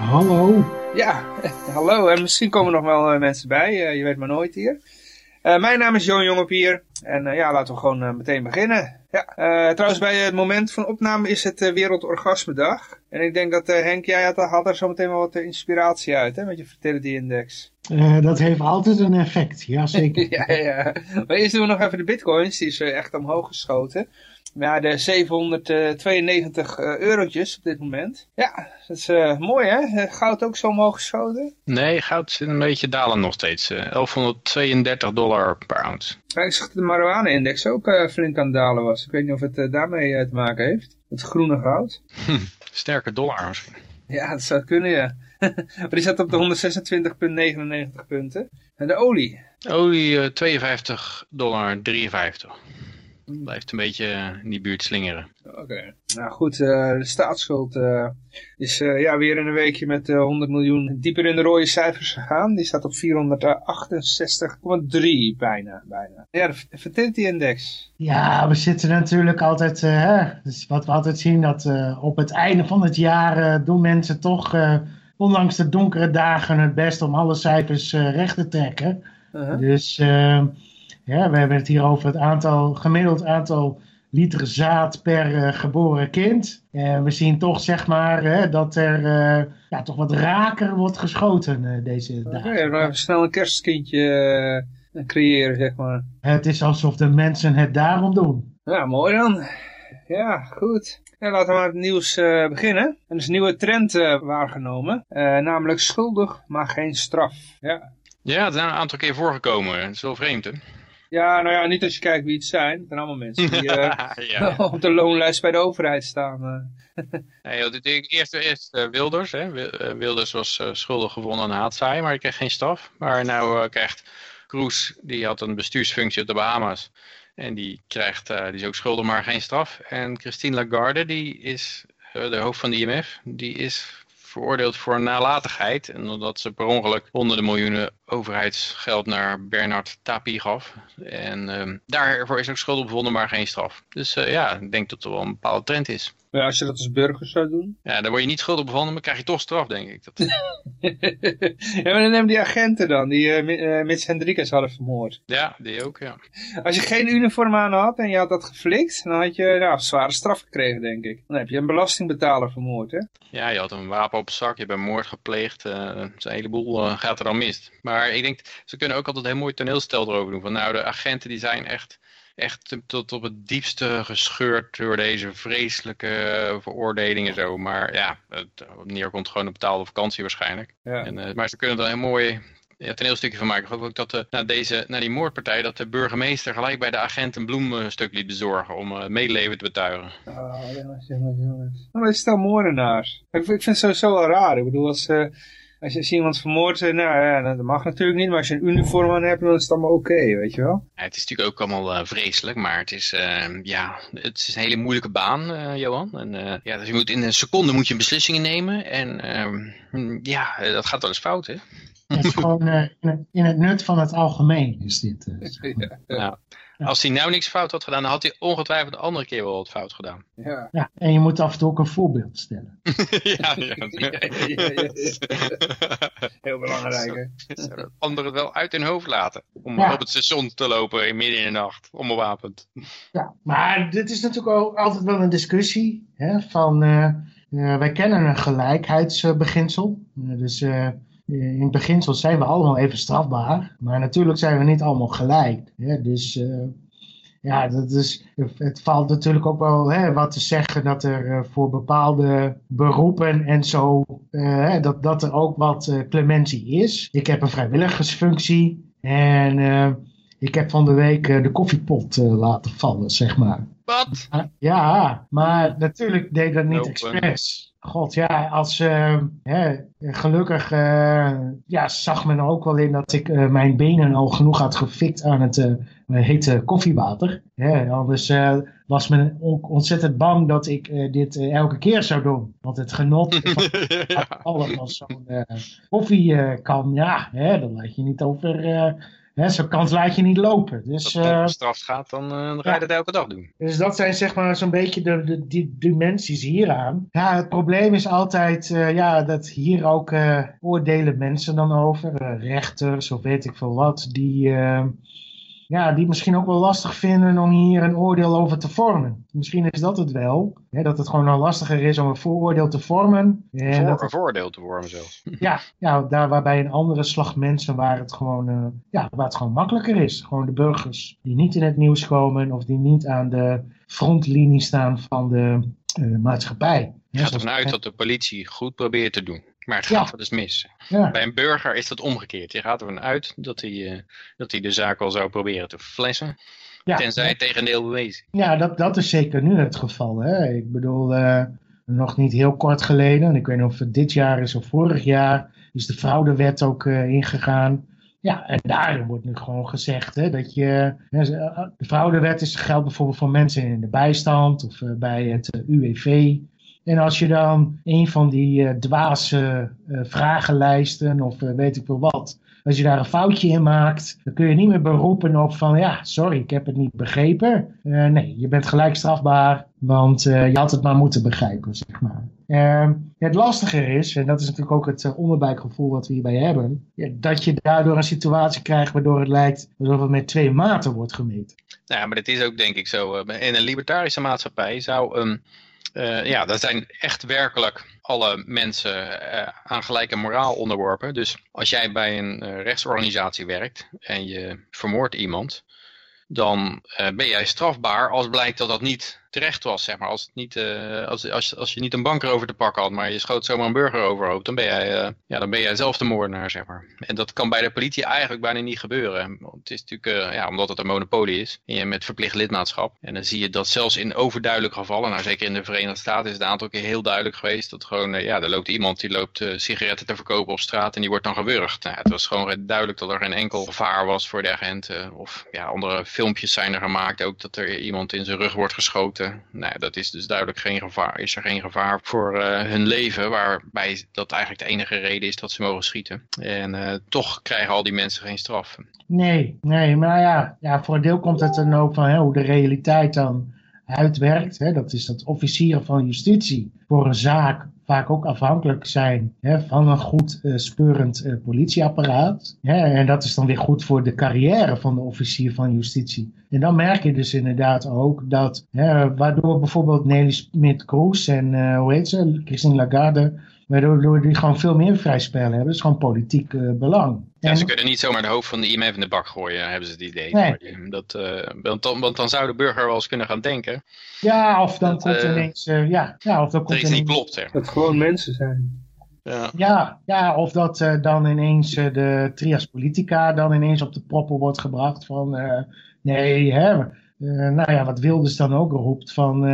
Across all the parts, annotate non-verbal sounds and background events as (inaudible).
Hallo. Ja, (laughs) hallo. En misschien komen er nog wel eh, mensen bij, eh, je weet maar nooit hier. Eh, mijn naam is Joon Jongepier en ja, laten we gewoon meteen beginnen. Ja, trouwens bij het moment van opname is het Wereldorgasmedag. En ik denk dat Henk, jij had, had er zo meteen wel wat inspiratie uit, hè, met je Fertility Index. Eh, dat heeft altijd een effect, ja zeker. (laughs) ja, ja. Maar eerst doen we nog even de bitcoins. Die is echt omhoog geschoten. Ja, de 792 eh, eurotjes op dit moment. Ja, dat is eh, mooi hè? Eh, Goud ook zo omhoog geschoten. Nee, goud zit een beetje dalen nog steeds. eh, 1132 dollar per ounce. Ja, ik zag dat de marijuana-index ook flink aan het dalen was. Ik weet niet of het daarmee te maken heeft. Het groene goud. Sterke dollar misschien. Ja, dat zou kunnen ja. (laughs) maar die zat op de 126,99 punten. En de olie. Olie eh, 52 dollar 53. Blijft een beetje eh, in die buurt slingeren. Oké. Nou goed, eh, de staatsschuld eh, is eh, ja, weer in een weekje met eh, 100 miljoen dieper in de rode cijfers gegaan. Die staat op 468,3 bijna, bijna. Ja, de fertility index. Ja, we zitten natuurlijk altijd, eh, hè, dus wat we altijd zien, dat eh, op het einde van het jaar eh, doen mensen toch, eh, ondanks de donkere dagen, het best om alle cijfers eh, recht te trekken. Uh-huh. Dus ja, we hebben het hier over het aantal, gemiddeld aantal liter zaad per eh, geboren kind. En we zien toch, zeg maar, hè, dat er eh, ja, toch wat raker wordt geschoten eh, deze Oké, dagen. dan even snel een kerstkindje eh, creëren, zeg maar. Het is alsof de mensen het daarom doen. Ja, mooi dan. Ja, goed. Ja, laten we maar met het nieuws eh, beginnen. En er is een nieuwe trend eh, waargenomen. Eh, namelijk schuldig, maar geen straf. Ja. Ja, het is een aantal keer voorgekomen. Dat is wel vreemd, hè? Ja, nou ja, niet als je kijkt wie het zijn. Het zijn allemaal mensen die (laughs) eh, ja. op de loonlijst bij de overheid staan. eh. (laughs) Nee, joh, dit- eerst eerst eh, Wilders. Hè. Wil- Wilders was eh, schuldig gevonden aan haatzaai, maar hij kreeg geen straf. Maar nou eh, krijgt Kroes, die had een bestuursfunctie op de Bahama's. En die, krijgt, eh, die is ook schuldig, maar geen straf. En Christine Lagarde, die is eh, de hoofd van de IMF, die is veroordeeld voor nalatigheid. En omdat ze per ongeluk honderden miljoenen overheidsgeld naar Bernard Tapie gaf. En ehm, daarvoor is ook schuldig bevonden, maar geen straf. Dus eh, ja, ik denk dat er wel een bepaalde trend is. Maar als je dat als burger zou doen. Ja, dan word je niet schuldig bevonden, maar krijg je toch straf, denk ik. Dat... (laughs) ja, maar dan neem die agenten dan, die eh, Mits Hendrikus hadden vermoord. Ja, die ook, ja. Als je geen uniform aan had en je had dat geflikt, dan had je nou, een zware straf gekregen, denk ik. Dan heb je een belastingbetaler vermoord, hè? Ja, je had een wapen op zak, je bent moord gepleegd. dus een heleboel gaat er dan mis. Maar ik denk, ze kunnen ook altijd een heel mooi toneelstel erover doen. Van nou, de agenten die zijn echt, echt tot op het diepste gescheurd door deze vreselijke eh, veroordelingen zo. Maar ja, het neerkomt gewoon een betaalde vakantie waarschijnlijk. Ja. En, eh, maar ze kunnen er een heel mooi ja, toneelstukje van maken. Ik geloof ook dat de, na, deze, na die moordpartij dat de burgemeester gelijk bij de agent een bloemstuk liet bezorgen om eh, medeleven te betuigen. Oh, jongens, jongens. Maar het is stel moordenaars. Ik, ik vind het sowieso wel raar. Ik bedoel, als, eh, als je iemand vermoordt, eh, nou ja, dat mag natuurlijk niet. Maar als je een uniform aan hebt, dan is het allemaal oké, weet je wel. Ja, het is natuurlijk ook allemaal eh, vreselijk, maar het is, eh, ja, het is een hele moeilijke baan, eh, Johan. En, eh, ja, dus je moet in een seconde moet je beslissingen nemen en ehm, ja, dat gaat wel eens fout, hè? Het is gewoon eh, in, het, in het nut van het algemeen is dit. maar. Ja. Als hij nou niks fout had gedaan, dan had hij ongetwijfeld de andere keer wel wat fout gedaan. (laughs) Ja. Ja, en je moet af en toe ook een voorbeeld stellen. (laughs) ja, ja. Ja, ja, ja, Heel belangrijk, hè? Anderen het wel uit hun hoofd laten. Om Ja. op het station te lopen in midden in de nacht, onbewapend. (laughs) Ja, maar dit is natuurlijk ook altijd wel een discussie. Hè, van, eh, eh, wij kennen een gelijkheidsbeginsel. Eh, dus eh, in het beginsel zijn we allemaal even strafbaar. Maar natuurlijk zijn we niet allemaal gelijk. Hè, dus eh, ja, dat is, het valt natuurlijk ook wel hè, wat te zeggen dat er eh, voor bepaalde beroepen en zo, eh, dat, dat er ook wat eh, clementie is. Ik heb een vrijwilligersfunctie en eh, ik heb van de week eh, de koffiepot eh, laten vallen, zeg maar. Wat? Ah, Ja, maar natuurlijk deed dat niet Lopen. expres. God, ja, als, uh, hè, gelukkig uh, ja, zag men ook wel in dat ik uh, mijn benen al genoeg had gefikt aan het hete koffiewater. Hè, anders was men ontzettend bang dat ik dit elke keer zou doen. Want het genot (laughs) van ja. alles van zo'n koffie kan, ja, hè, dan laat je niet over Zo'n kans laat je niet lopen. Dus, Als het uh, gestraft gaat, dan, uh, dan ga je dat elke dag doen. Dus dat zijn zeg maar zo'n beetje de, de, die dimensies hieraan. Ja, het probleem is altijd uh, ja, dat hier ook oordelen mensen dan over. rechters of weet ik veel wat. Die ja, die misschien ook wel lastig vinden om hier een oordeel over te vormen. Misschien is dat het wel. Hè, dat het gewoon al lastiger is om een vooroordeel te vormen. En Voor, dat een vooroordeel te vormen zelfs. (laughs) Ja, ja, daar waarbij een andere slag mensen waar het, gewoon, uh, ja, waar het gewoon makkelijker is. Gewoon de burgers die niet in het nieuws komen of die niet aan de frontlinie staan van de uh, maatschappij. Je gaat ervan uit dat de politie goed probeert te doen. Maar het gaat ja. wel eens mis. Ja. Bij een burger is dat omgekeerd. Je gaat ervan uit dat hij, uh, dat hij de zaak al zou proberen te flessen. Ja. Tenzij het tegendeel bewezen. Ja, dat, dat is zeker nu het geval. Hè? Ik bedoel, uh, nog niet heel kort geleden, ik weet niet of het dit jaar is of vorig jaar, is de fraudewet ook uh, ingegaan. Ja, en daarin wordt nu gewoon gezegd hè, dat je. De fraudewet is, geldt bijvoorbeeld voor mensen in de bijstand of bij het UWV. En als je dan een van die uh, dwaze uh, vragenlijsten of uh, weet ik veel wat, als je daar een foutje in maakt, dan kun je niet meer beroepen op van ja, sorry, ik heb het niet begrepen. nee, je bent gelijk strafbaar, want je had het maar moeten begrijpen, zeg maar. Ehm, het lastige is, en dat is natuurlijk ook het onderbuikgevoel wat we hierbij hebben, ja, dat je daardoor een situatie krijgt waardoor het lijkt alsof het met twee maten wordt gemeten. Ja, maar dat is ook denk ik zo. In een libertarische maatschappij zou een uh, ja, dat zijn echt werkelijk alle mensen uh, aan gelijke moraal onderworpen. Dus als jij bij een uh, rechtsorganisatie werkt en je vermoordt iemand, dan ben jij strafbaar als blijkt dat dat niet terecht was, zeg maar. Als, het niet, uh, als, als, als je niet een banker over te pakken had, maar je schoot zomaar een burger overhoop, dan ben jij, uh, ja, dan ben jij zelf de moordenaar, zeg maar. En dat kan bij de politie eigenlijk bijna niet gebeuren. Het is natuurlijk, uh, ja, omdat het een monopolie is, en je met verplicht lidmaatschap. En dan zie je dat zelfs in overduidelijke gevallen, nou zeker in de Verenigde Staten is het een aantal keer heel duidelijk geweest, dat gewoon, ja, er loopt iemand die loopt sigaretten te verkopen op straat en die wordt dan gewurgd. Nou, het was gewoon duidelijk dat er geen enkel gevaar was voor de agenten. Of ja, andere filmpjes zijn er gemaakt, ook dat er iemand in zijn rug wordt geschoten nou, dat is dus duidelijk geen gevaar. Is er geen gevaar voor uh, hun leven, waarbij dat eigenlijk de enige reden is dat ze mogen schieten. En uh, toch krijgen al die mensen geen straf. Nee, nee, maar ja, ja voor een deel komt het dan ook van hè, hoe de realiteit dan uitwerkt. Hè, dat is dat officieren van justitie voor een zaak vaak ook afhankelijk zijn hè, van een goed uh, speurend uh, politieapparaat. en dat is dan weer goed voor de carrière van de officier van justitie. En dan merk je dus inderdaad ook dat, hè, waardoor bijvoorbeeld Nelly Smit-Kroes en uh, hoe heet ze, Christine Lagarde, waardoor die gewoon veel meer vrij spel hebben. Dat is gewoon politiek belang. Ja, ze kunnen niet zomaar de hoofd van de IMF in de bak gooien, hebben ze het idee. Nee. Dat, uh, want, dan, want dan zou de burger wel eens kunnen gaan denken. Ja, of dan dat, komt uh, ineens... Uh, ja, ja, of dan komt ineens, niet klopt, zeg. Dat gewoon mensen zijn. Ja, ja, ja of dat uh, dan ineens uh, de trias politica dan ineens op de proppen wordt gebracht van... Uh, nee, hè, nou ja, wat Wilders dan ook roept van...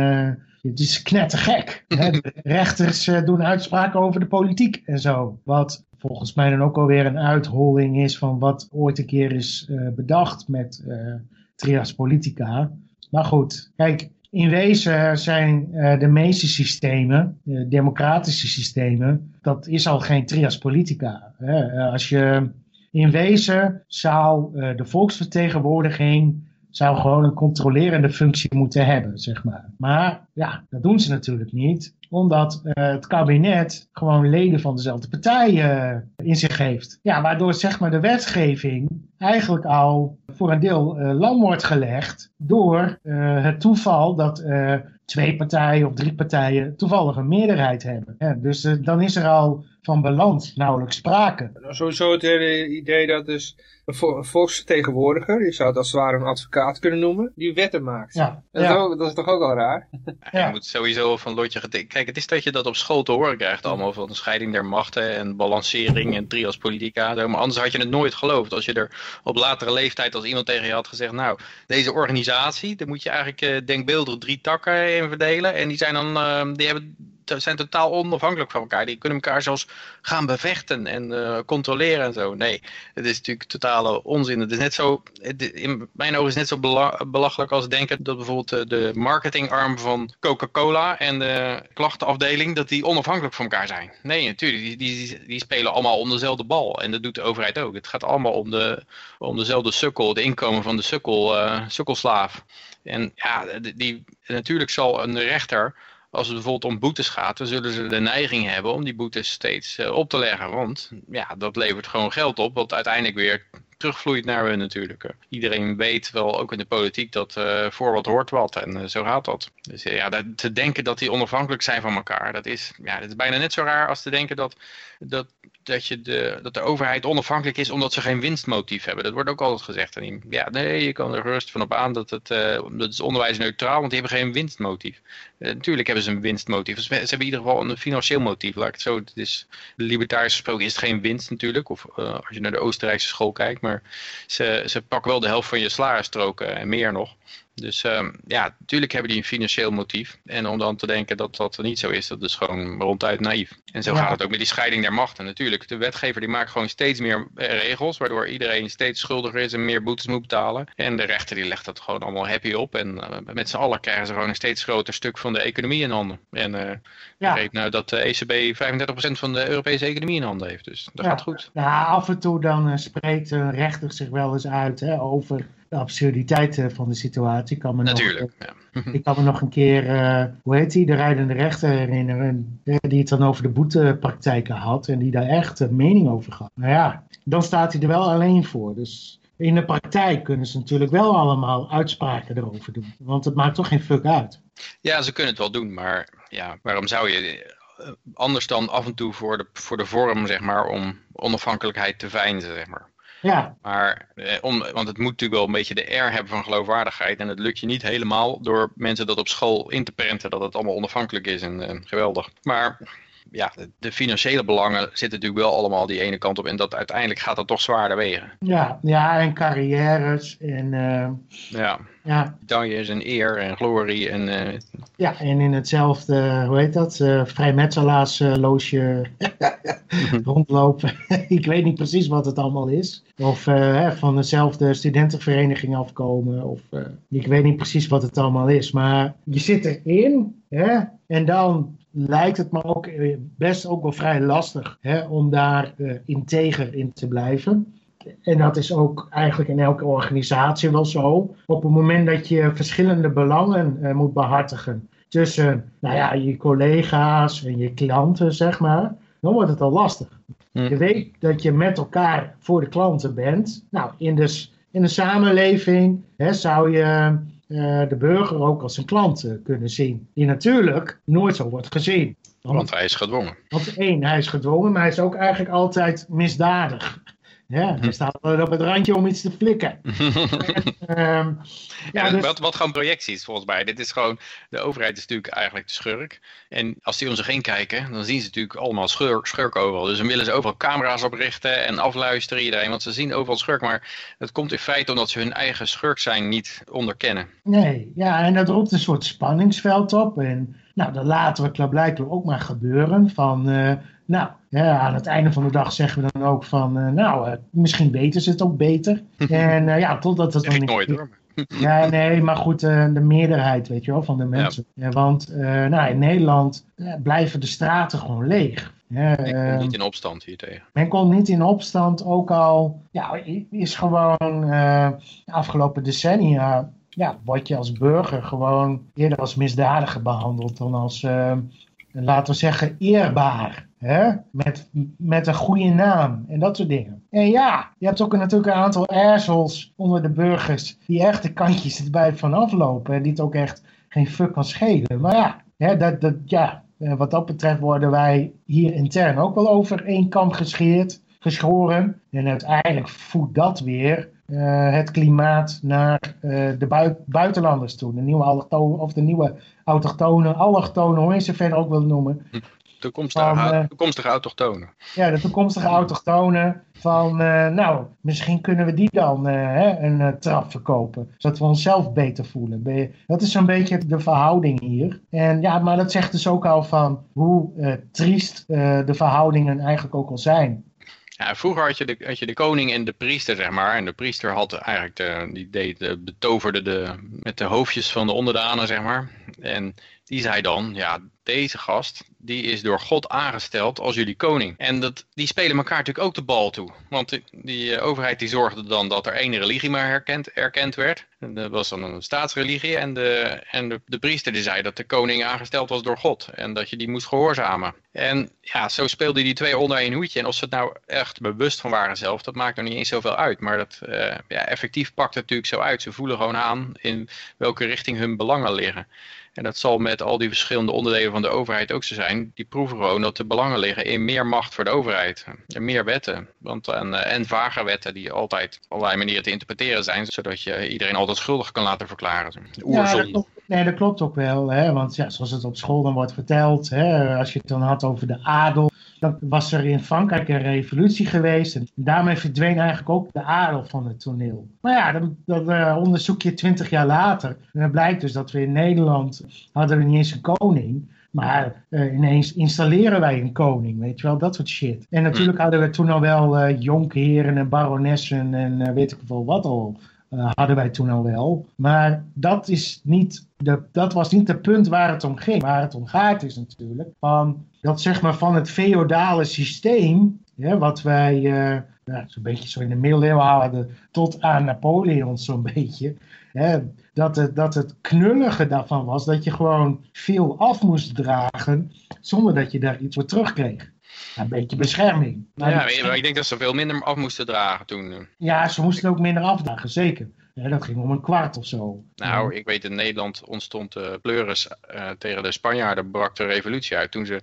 het is knettergek. (laughs) De rechters doen uitspraken over de politiek en zo. Wat volgens mij dan ook alweer een uitholling is van wat ooit een keer is uh, bedacht met uh, trias politica. Maar goed, kijk, in wezen zijn uh, de meeste systemen, democratische systemen, dat is al geen trias politica. Hè? als je in wezen zou de volksvertegenwoordiging zou gewoon een controlerende functie moeten hebben, zeg maar. Maar ja, dat doen ze natuurlijk niet, omdat uh, het kabinet gewoon leden van dezelfde partij uh, in zich heeft. Ja, waardoor zeg maar de wetgeving eigenlijk al voor een deel uh, lam wordt gelegd door het toeval dat twee partijen of drie partijen toevallig een meerderheid hebben. Dus dan is er al van balans nauwelijks sprake. Nou, sowieso het hele idee dat dus een, volksvertegenwoordiger, je zou het als het ware een advocaat kunnen noemen, die wetten maakt. Ja, dat, Is ook, dat, is toch ook al raar? Ja. Je moet sowieso van lotje Kijk, het is dat je dat op school te horen krijgt allemaal van de scheiding der machten en balancering en trias politica. Maar anders had je het nooit geloofd. Als je er op latere leeftijd als iemand tegen je had gezegd, nou, deze organisatie, daar moet je eigenlijk uh, denkbeeldig drie takken in verdelen. En die zijn dan, uh, die hebben zijn totaal onafhankelijk van elkaar. Die kunnen elkaar zelfs gaan bevechten en uh, controleren en zo. Nee, het is natuurlijk totale onzin. Het is net zo, in mijn ogen is het net zo belachelijk als denken dat bijvoorbeeld de marketingarm van Coca-Cola en de klachtenafdeling, dat die onafhankelijk van elkaar zijn. Nee, natuurlijk, die, die, die spelen allemaal om dezelfde bal. En dat doet de overheid ook. Het gaat allemaal om, de, om dezelfde sukkel, het inkomen van de sukkel, uh, sukkelslaaf. En ja, die, natuurlijk zal een rechter, als het bijvoorbeeld om boetes gaat, dan zullen ze de neiging hebben om die boetes steeds uh, op te leggen. Want ja, dat levert gewoon geld op, wat uiteindelijk weer terugvloeit naar hun natuurlijk. Iedereen weet wel, ook in de politiek, dat uh, voor wat hoort wat. En uh, zo gaat dat. Dus ja, te denken dat die onafhankelijk zijn van elkaar, dat is, ja, dat is bijna net zo raar als te denken dat, dat dat, je de, dat de overheid onafhankelijk is omdat ze geen winstmotief hebben. Dat wordt ook altijd gezegd. En ja, nee, je kan er gerust van op aan dat het, uh, dat is onderwijs neutraal, want die hebben geen winstmotief. Uh, natuurlijk hebben ze een winstmotief. Ze, hebben in ieder geval een financieel motief. Laat ik het zo, het is, libertarisch gesproken is het geen winst natuurlijk. Of uh, als je naar de Oostenrijkse school kijkt. Maar ze, ze pakken wel de helft van je salarisstroken en meer nog. Dus um, ja, natuurlijk hebben die een financieel motief. En om dan te denken dat dat niet zo is, dat is gewoon ronduit naïef. En zo gaat het ook met die scheiding der machten. Natuurlijk, de wetgever die maakt gewoon steeds meer eh, regels, waardoor iedereen steeds schuldiger is en meer boetes moet betalen. En de rechter die legt dat gewoon allemaal happy op. En uh, met z'n allen krijgen ze gewoon een steeds groter stuk van de economie in handen. En uh, ja. weet nou dat de ECB 35% van de Europese economie in handen heeft. Dus dat ja. gaat goed. Ja, af en toe dan spreekt een rechter zich wel eens uit hè, over de absurditeit van de situatie. Ik kan me Natuurlijk, nog, ja. (laughs) Ik kan me nog een keer, uh, hoe heet die, de rijdende rechter herinneren, die het dan over de boetepraktijken had en die daar echt een mening over had. Nou ja, dan staat hij er wel alleen voor. Dus in de praktijk kunnen ze natuurlijk wel allemaal uitspraken erover doen. Want het maakt toch geen fuck uit. Ja, ze kunnen het wel doen, maar ja, waarom zou je anders dan af en toe voor de, voor de vorm, zeg maar, om onafhankelijkheid te veinzen, zeg maar. Ja. Maar, eh, om, want het moet natuurlijk wel een beetje de air hebben van geloofwaardigheid. En het lukt je niet helemaal door mensen dat op school in te prenten. Dat het allemaal onafhankelijk is en, geweldig. Maar ja, de, financiële belangen zitten natuurlijk wel allemaal die ene kant op. En dat uiteindelijk gaat dat toch zwaarder wegen. Ja, ja en carrières en... Uh, ja. Ja. Medailles en eer en glorie en... Uh, ja, en in hetzelfde, hoe heet dat, uh, vrijmetselaarsloosje (laughs) rondlopen. (laughs) ik weet niet precies wat het allemaal is. Of uh, van dezelfde studentenvereniging afkomen. Of ik weet niet precies wat het allemaal is. Maar je zit erin hè, en dan lijkt het me ook best ook wel vrij lastig hè, om daar integer in te blijven. En dat is ook eigenlijk in elke organisatie wel zo. Op het moment dat je verschillende belangen uh, moet behartigen tussen nou ja, je collega's en je klanten, zeg maar, dan wordt het al lastig. Hm. Je weet dat je met elkaar voor de klanten bent. Nou, in de, in de samenleving hè, zou je uh, de burger ook als een klant uh, kunnen zien. Die natuurlijk nooit zo wordt gezien. Want, want hij is gedwongen. Want één, hij is gedwongen, maar hij is ook eigenlijk altijd misdadig. Ja, hij staat op het randje om iets te flikken. (laughs) en, um, ja, ja dus... wat, wat gewoon projecties volgens mij. Dit is gewoon, de overheid is natuurlijk eigenlijk de schurk. En als die om zich heen kijken, dan zien ze natuurlijk allemaal schurk, schurk overal. Dus dan willen ze overal camera's oprichten en afluisteren iedereen. Want ze zien overal schurk, maar het komt in feite omdat ze hun eigen schurk zijn niet onderkennen. Nee, ja, en dat roept een soort spanningsveld op. En nou, dat laten we klaarblijkelijk ook maar gebeuren. Van, uh, nou, ja, aan het einde van de dag zeggen we dan ook van, uh, nou, uh, misschien weten ze het ook beter. (laughs) en uh, ja, totdat het dan... Ik nooit hoor. (laughs) ja, nee, maar goed, de meerderheid, weet je wel, van de mensen. Ja. Want nou, in Nederland blijven de straten gewoon leeg. Ja, men komt niet in opstand hier tegen. Men komt niet in opstand, ook al ja, is gewoon de afgelopen decennia ja, word je als burger gewoon eerder als misdadiger behandeld dan als, laten we zeggen, eerbaar. Hè? Met, met een goede naam en dat soort dingen. En ja, je hebt ook natuurlijk een aantal assholes onder de burgers die echt de kantjes erbij vanaf lopen en die het ook echt geen fuck kan schelen. Maar ja, hè, dat, dat, ja, wat dat betreft worden wij hier intern ook wel over één kam gescheerd, geschoren. En uiteindelijk voedt dat weer uh, het klimaat naar uh, de bui buitenlanders toe. De nieuwe of de nieuwe autochtonen, allochtonen, hoe je ze verder ook wil noemen. Toekomstige, Van, eh, toekomstige autochtonen. Ja, de toekomstige autochtonen. Van, eh, nou, misschien kunnen we die dan eh, hè, een trap verkopen. Zodat we onszelf beter voelen. Dat is zo'n beetje de verhouding hier. En ja, maar dat zegt dus ook al van hoe triest de verhoudingen eigenlijk ook al zijn. Ja, vroeger had je, de, had je de koning en de priester, zeg maar. En de priester had eigenlijk de, die deed, de, betoverde de, met de hoofdjes van de onderdanen, zeg maar. En die zei dan, ja, deze gast, die is door God aangesteld als jullie koning. En dat, die spelen elkaar natuurlijk ook de bal toe. Want die, eh, overheid die zorgde dan dat er één religie maar herkend, erkend werd. En dat was dan een staatsreligie. En, de, en de, de priester die zei dat de koning aangesteld was door God. En dat je die moest gehoorzamen. En ja, zo speelden die twee onder één hoedje. En of ze het nou echt bewust van waren zelf, dat maakt nog niet eens zoveel uit. Maar dat, eh, ja, effectief pakt het natuurlijk zo uit. Ze voelen gewoon aan in welke richting hun belangen liggen. En dat zal met al die verschillende onderdelen van de overheid ook zo zijn. Die proeven gewoon dat de belangen liggen in meer macht voor de overheid. En meer wetten. Want, en, eh, en vage wetten die altijd op allerlei manieren te interpreteren zijn. Zodat je iedereen altijd schuldig kan laten verklaren. De Ja, dat Oerzonde. klopt, nee, dat klopt ook wel. Hè? Want ja, zoals het op school dan wordt verteld, hè, als je het dan had over de adel, dan was er in Frankrijk een revolutie geweest. En daarmee verdween eigenlijk ook de adel van het toneel. Maar ja, dan, dan eh, onderzoek je twintig jaar later. En dan blijkt dus dat we in Nederland hadden we niet eens een koning. Maar eh, ineens installeren wij een koning, weet je wel, dat soort shit. En natuurlijk hadden we toen al wel eh jonkheren en baronessen en eh, weet ik veel wat al. hadden wij toen al wel. Maar dat, is niet de, dat was niet het punt waar het om ging. Waar het om gaat is natuurlijk van, dat zeg maar van het feodale systeem, wat wij ja, zo'n beetje zo in de middeleeuwen hadden, tot aan Napoleon zo'n beetje. Hè, dat, het, dat het knullige daarvan was dat je gewoon veel af moest dragen zonder dat je daar iets voor terugkreeg. Een beetje bescherming. Maar Ja, maar ik denk dat ze veel minder af moesten dragen toen. eh. ja, ze moesten ook minder afdragen, zeker. Ja, dat ging om een kwart of zo. Nou, ik weet in Nederland ontstond de pleuris eh, tegen de Spanjaarden brak de revolutie uit toen ze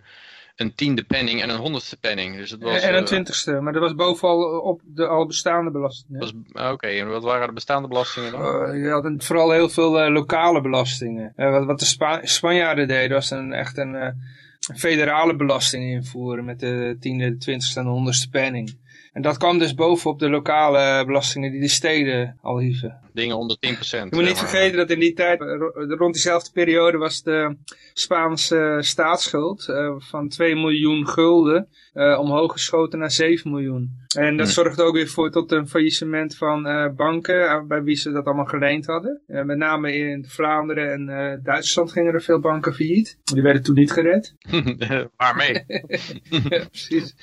een tiende penning en een honderdste penning. Dus het was. en eh, een twintigste, maar dat was bovenal op de al bestaande belastingen. ah, Oké, en wat waren de bestaande belastingen dan? Eh, je had een- vooral heel veel eh, lokale belastingen. Eh, wat, wat de Spa- Spanjaarden deden was een, echt een, eh, een federale belasting invoeren met de tiende, de twintigste en de honderdste penning. En dat kwam dus bovenop de lokale belastingen die de steden al hieven. Dingen onder 10%. Je moet niet vergeten dat in die tijd, eh, ro- rond diezelfde periode, was de Spaanse staatsschuld eh, van 2 miljoen gulden eh, omhoog geschoten naar 7 miljoen. En dat Hm. zorgde ook weer voor tot een faillissement van eh, banken eh, bij wie ze dat allemaal geleend hadden. Eh, met name in Vlaanderen en eh, Duitsland gingen er veel banken failliet. Die werden toen niet gered. (laughs) (laughs) Waarmee? ja, precies.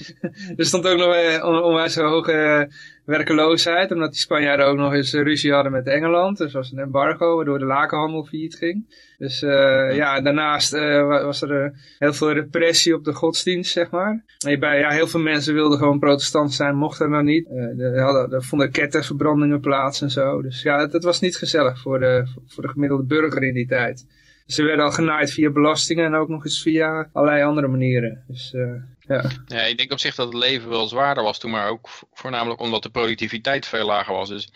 Er stond ook nog eh, on- onwijs hoge eh, werkeloosheid, omdat die Spanjaarden ook nog eens eh, ruzie hadden met Engeland. Dus was een embargo, waardoor de lakenhandel failliet ging. Dus eh, ja, daarnaast eh, wa- was er heel veel repressie op de godsdienst, zeg maar. En bij, ja, heel veel mensen wilden gewoon protestant zijn, mochten dan niet. Eh, er, hadden, er vonden ketterverbrandingen plaats en zo. Dus ja, het was niet gezellig voor de, voor de gemiddelde burger in die tijd. Ze werden al genaaid via belastingen en ook nog eens via allerlei andere manieren. Dus eh, ja. Ja, ik denk op zich dat het leven wel zwaarder was toen, maar ook vo- voornamelijk omdat de productiviteit veel lager was. Dus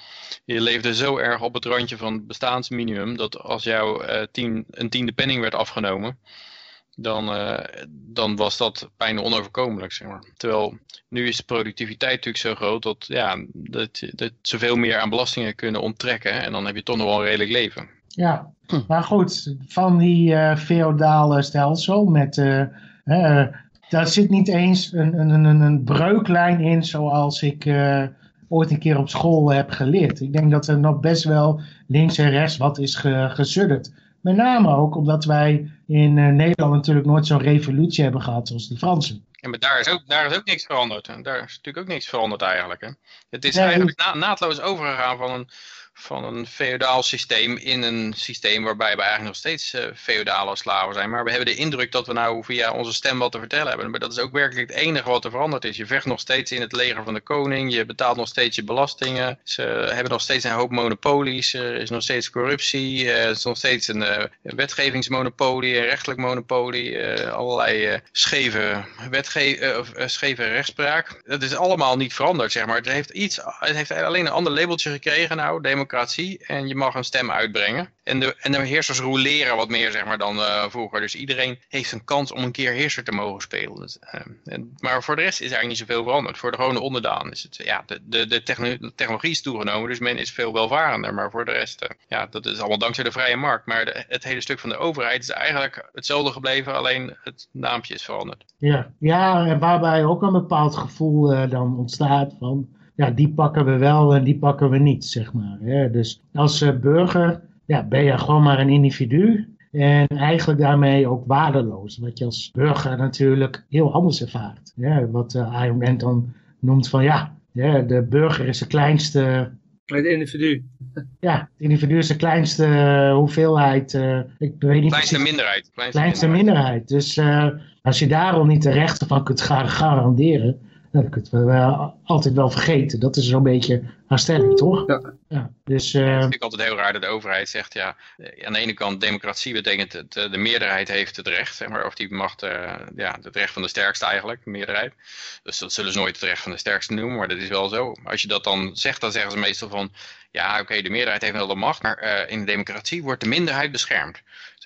je leefde zo erg op het randje van het bestaansminimum dat als jou eh, tien, een tiende penning werd afgenomen, dan, eh, dan was dat bijna onoverkomelijk. Zeg maar. Terwijl nu is de productiviteit natuurlijk zo groot dat, ja, dat, dat ze veel meer aan belastingen kunnen onttrekken en dan heb je toch nog wel een redelijk leven. Ja, maar goed, van die eh feodale stelsel met... daar zit niet eens een, een, een, een breuklijn in zoals ik eh, ooit een keer op school heb geleerd. Ik denk dat er nog best wel links en rechts wat is ge, gesudderd. Met name ook omdat wij in eh, Nederland natuurlijk nooit zo'n revolutie hebben gehad zoals de Fransen. Ja, maar daar is, ook, daar is ook niks veranderd. Daar is natuurlijk ook niks veranderd eigenlijk. Hè? Het is Nee. eigenlijk na, naadloos overgegaan van een, van een feodaal systeem in een systeem waarbij we eigenlijk nog steeds eh feodale slaven zijn. Maar we hebben de indruk dat we nou via onze stem wat te vertellen hebben. Maar dat is ook werkelijk het enige wat er veranderd is. Je vecht nog steeds in het leger van de koning. Je betaalt nog steeds je belastingen. Ze hebben nog steeds een hoop monopolies. Er is nog steeds corruptie. eh, Er is nog steeds een eh, wetgevingsmonopolie, een rechtelijk monopolie. allerlei scheve, wetge of, scheve rechtspraak. Dat is allemaal niet veranderd, zeg maar. Het heeft, iets, het heeft alleen een ander labeltje gekregen nou. Democratie democratie en je mag een stem uitbrengen. En de, en de heersers roleren wat meer zeg maar, dan uh, vroeger. Dus iedereen heeft een kans om een keer heerser te mogen spelen. Dus, en, maar voor de rest is eigenlijk niet zoveel veranderd. Voor de gewone onderdaan is het, ja, de, de, de technologie is toegenomen, dus men is veel welvarender. Maar voor de rest, uh, ja, dat is allemaal dankzij de vrije markt. Maar het hele stuk van de overheid is eigenlijk hetzelfde gebleven, alleen het naampje is veranderd. Ja, ja en waarbij ook een bepaald gevoel dan ontstaat van ja, die pakken we wel en die pakken we niet, zeg maar. Hè. Dus als uh, burger ja, ben je gewoon maar een individu en eigenlijk daarmee ook waardeloos. Wat je als burger natuurlijk heel anders ervaart. Ja, wat uh, Iron dan noemt van ja, ja, de burger is de kleinste... Het individu. Ja, het individu is de kleinste hoeveelheid. Uh, ik weet niet kleinste minderheid. Kleinste, kleinste minderheid. Dus uh, als je daar al niet de rechten van kunt garanderen dat kun je wel, altijd wel vergeten. Dat is zo'n beetje haar stelling, toch? Ja. ja dus, uh... ja, het vind ik altijd heel raar dat de overheid zegt, ja, aan de ene kant democratie betekent dat eh, de meerderheid heeft het recht, zeg maar, of die uh, ja, het recht van de sterkste eigenlijk, de meerderheid. Dus dat zullen ze nooit het recht van de sterkste noemen, maar dat is wel zo. Als je dat dan zegt, dan zeggen ze meestal van, ja, oké, de meerderheid heeft wel de macht, maar uh, in de democratie wordt de minderheid beschermd.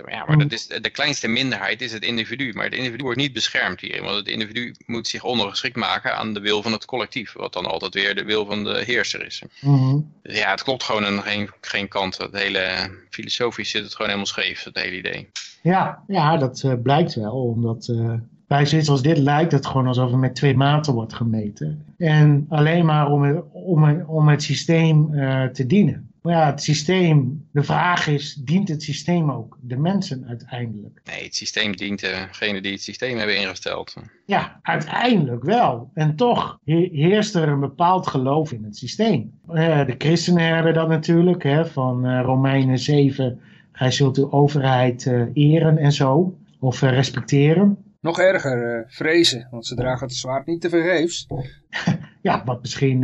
Ja, maar dat is, de kleinste minderheid is het individu, maar het individu wordt niet beschermd hier, want het individu moet zich ondergeschikt maken aan de wil van het collectief, wat dan altijd weer de wil van de heerser is. Mm -hmm. Dus ja, het klopt gewoon aan geen, geen kant. Het hele filosofisch zit het gewoon helemaal scheef, het hele idee. Ja, ja dat uh, blijkt wel, omdat uh, bij zoiets als dit lijkt het gewoon alsof er met twee maten wordt gemeten. En alleen maar om, om, om het systeem uh, te dienen. Maar ja, het systeem, de vraag is, dient het systeem ook de mensen uiteindelijk? Nee, het systeem dient degene die het systeem hebben ingesteld. Ja, uiteindelijk wel. En toch heerst er een bepaald geloof in het systeem. Uh, de christenen hebben dat natuurlijk, hè, van uh, Romeinen 7, gij zult uw overheid eren en zo, of respecteren. Nog erger, vrezen, want ze dragen het zwaard niet te vergeefs. (laughs) ja, wat misschien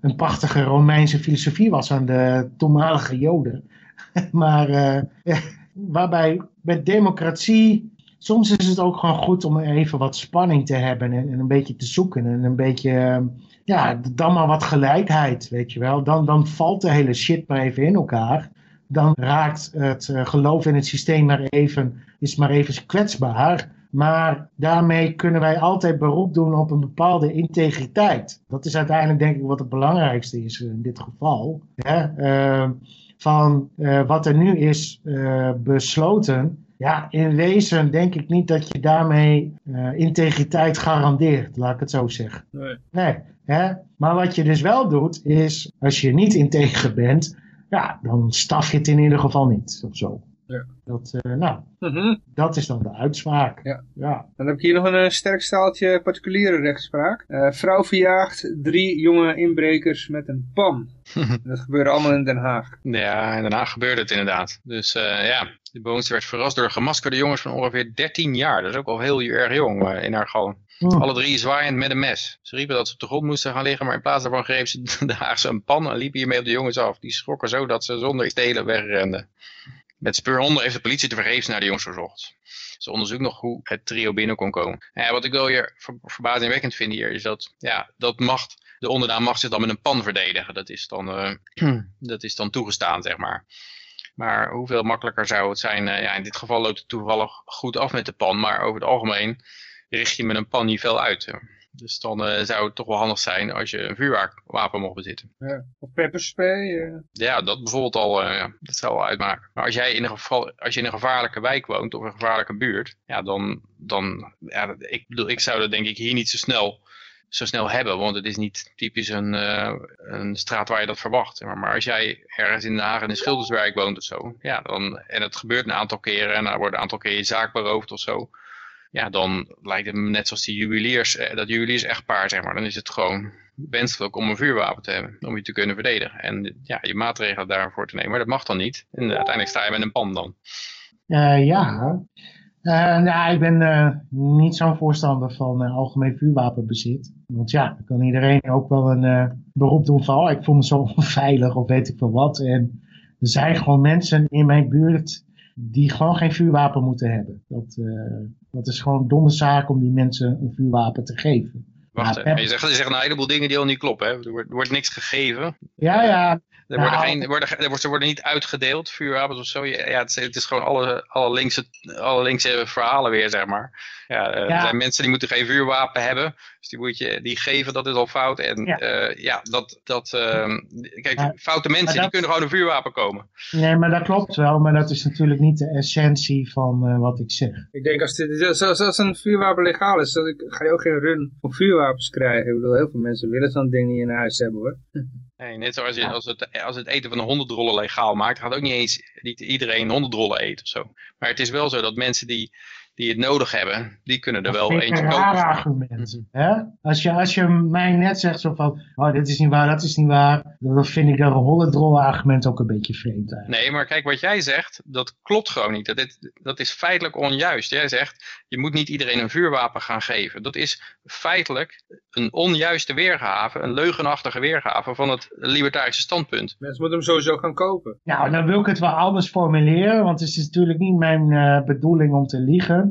een prachtige Romeinse filosofie was aan de toenmalige Joden. (laughs) maar uh, waarbij met democratie, soms is het ook gewoon goed om even wat spanning te hebben en, en een beetje te zoeken en een beetje, uh, ja, dan maar wat gelijkheid, weet je wel. Dan, dan valt de hele shit maar even in elkaar. Dan raakt het uh, geloof in het systeem maar even, is maar even kwetsbaar. Maar daarmee kunnen wij altijd beroep doen op een bepaalde integriteit. Dat is uiteindelijk denk ik wat het belangrijkste is in dit geval. Hè? Uh, van uh, wat er nu is uh, besloten. Ja, in wezen denk ik niet dat je daarmee integriteit garandeert, laat ik het zo zeggen. Nee. nee hè? Maar wat je dus wel doet, is als je niet integer bent, ja, dan staf je het in ieder geval niet of zo. Ja. Dat, uh, nou, mm -hmm. dat is dan de uitspraak. Ja. ja. Dan heb ik hier nog een uh, sterk staaltje particuliere rechtspraak. Uh, vrouw verjaagt drie jonge inbrekers met een pan. (laughs) dat gebeurde allemaal in Den Haag. Ja, in Den Haag gebeurde het inderdaad. Dus ja, de bewoonster werd verrast door gemaskerde jongens van ongeveer 13 jaar. Dat is ook al heel erg jong in haar galm. Hmm. Alle drie zwaaiend met een mes. Ze riepen dat ze op de grond moesten gaan liggen, maar in plaats daarvan greep ze (laughs) de Haagse een pan en liepen hiermee op de jongens af. Die schrokken zo dat ze zonder stelen wegrenden. Met speurhonden heeft de politie tevergeefs naar de jongens verzocht. Ze onderzoekt nog hoe het trio binnen kon komen. En ja, wat ik wel hier ver verbazingwekkend vind hier is dat, ja, dat macht, de onderdaan mag zich dan met een pan verdedigen. Dat is dan, uh, (clears throat) dat is dan toegestaan, zeg maar. Maar hoeveel makkelijker zou het zijn, uh, ja, in dit geval loopt het toevallig goed af met de pan, maar over het algemeen richt je met een pan niet veel uit. Dus dan uh, zou het toch wel handig zijn als je een vuurwapen mocht bezitten. Ja. Of pepperspray. Uh. Ja, dat bijvoorbeeld al, uh, ja, dat zou wel uitmaken. Maar als jij in een geval, als je in een gevaarlijke wijk woont of een gevaarlijke buurt, ja, dan, dan ja, ik bedoel, ik zou dat denk ik hier niet zo snel, zo snel hebben, want het is niet typisch een, een straat waar je dat verwacht. Maar, maar als jij ergens in Den Haag in een schilderswijk woont of zo, ja, dan, en het gebeurt een aantal keren en er wordt een aantal keer je zaak beroofd of zo, ja, dan lijkt het net zoals die juweliers, dat juweliers echtpaar, zeg maar. Dan is het gewoon wenselijk om een vuurwapen te hebben, om je te kunnen verdedigen. En ja, je maatregelen daarvoor te nemen, maar dat mag dan niet. En uiteindelijk sta je met een pan dan. Uh, ja, nou, ik ben niet zo'n voorstander van algemeen vuurwapenbezit. Want ja, dan kan iedereen ook wel een beroep doen van, oh, ik voel me zo (laughs) onveilig of weet ik veel wat. En er zijn gewoon mensen in mijn buurt die gewoon geen vuurwapen moeten hebben. Dat, uh, dat is gewoon een domme zaak om die mensen een vuurwapen te geven. Wacht, maar, je, zegt, je zegt een heleboel dingen die al niet kloppen. Hè? Er, wordt, er wordt niks gegeven. Ja, ja. Er worden Nou. geen, er worden, er worden, ze worden niet uitgedeeld, vuurwapens of zo. Ja, het, is, het is gewoon alle, alle, linkse, alle linkse verhalen weer, zeg maar. Ja, eh, Ja. Er zijn mensen die moeten geen vuurwapen hebben. Dus die moet je die geven, dat is al fout. En Ja. ja, ja dat, dat ehm, kijk, Maar- foute mensen die kunnen gewoon een vuurwapen komen. Nee, maar dat klopt wel, maar dat is natuurlijk niet de essentie van eh, wat ik zeg. Ik denk als, dit, als, als een vuurwapen legaal is, dan ga je ook geen run op vuurwapens krijgen. Ik bedoel, heel veel mensen willen zo'n ding niet in huis hebben hoor. Nee, net zoals je, als, het, als het eten van een honderdrollen legaal maakt, gaat ook niet eens niet iedereen honderdrollen eten of zo. Maar het is wel zo dat mensen die, die het nodig hebben, die kunnen er Dat wel eentje een raar kopen. argument. Hè? Als, je, als je mij net zegt zo van, oh dit is niet waar, dat is niet waar, dan vind ik dat een hollendrolle argument ook een beetje vreemd eigenlijk. Nee, maar kijk, wat jij zegt, dat klopt gewoon niet. Dat, dit- dat is feitelijk onjuist. Jij zegt, je moet niet iedereen een vuurwapen gaan geven. Dat is feitelijk een onjuiste weergave, een leugenachtige weergave van het libertarische standpunt. Mensen moeten hem sowieso gaan kopen. Nou, dan wil ik het wel anders formuleren, want het is natuurlijk niet mijn eh, bedoeling om te liegen.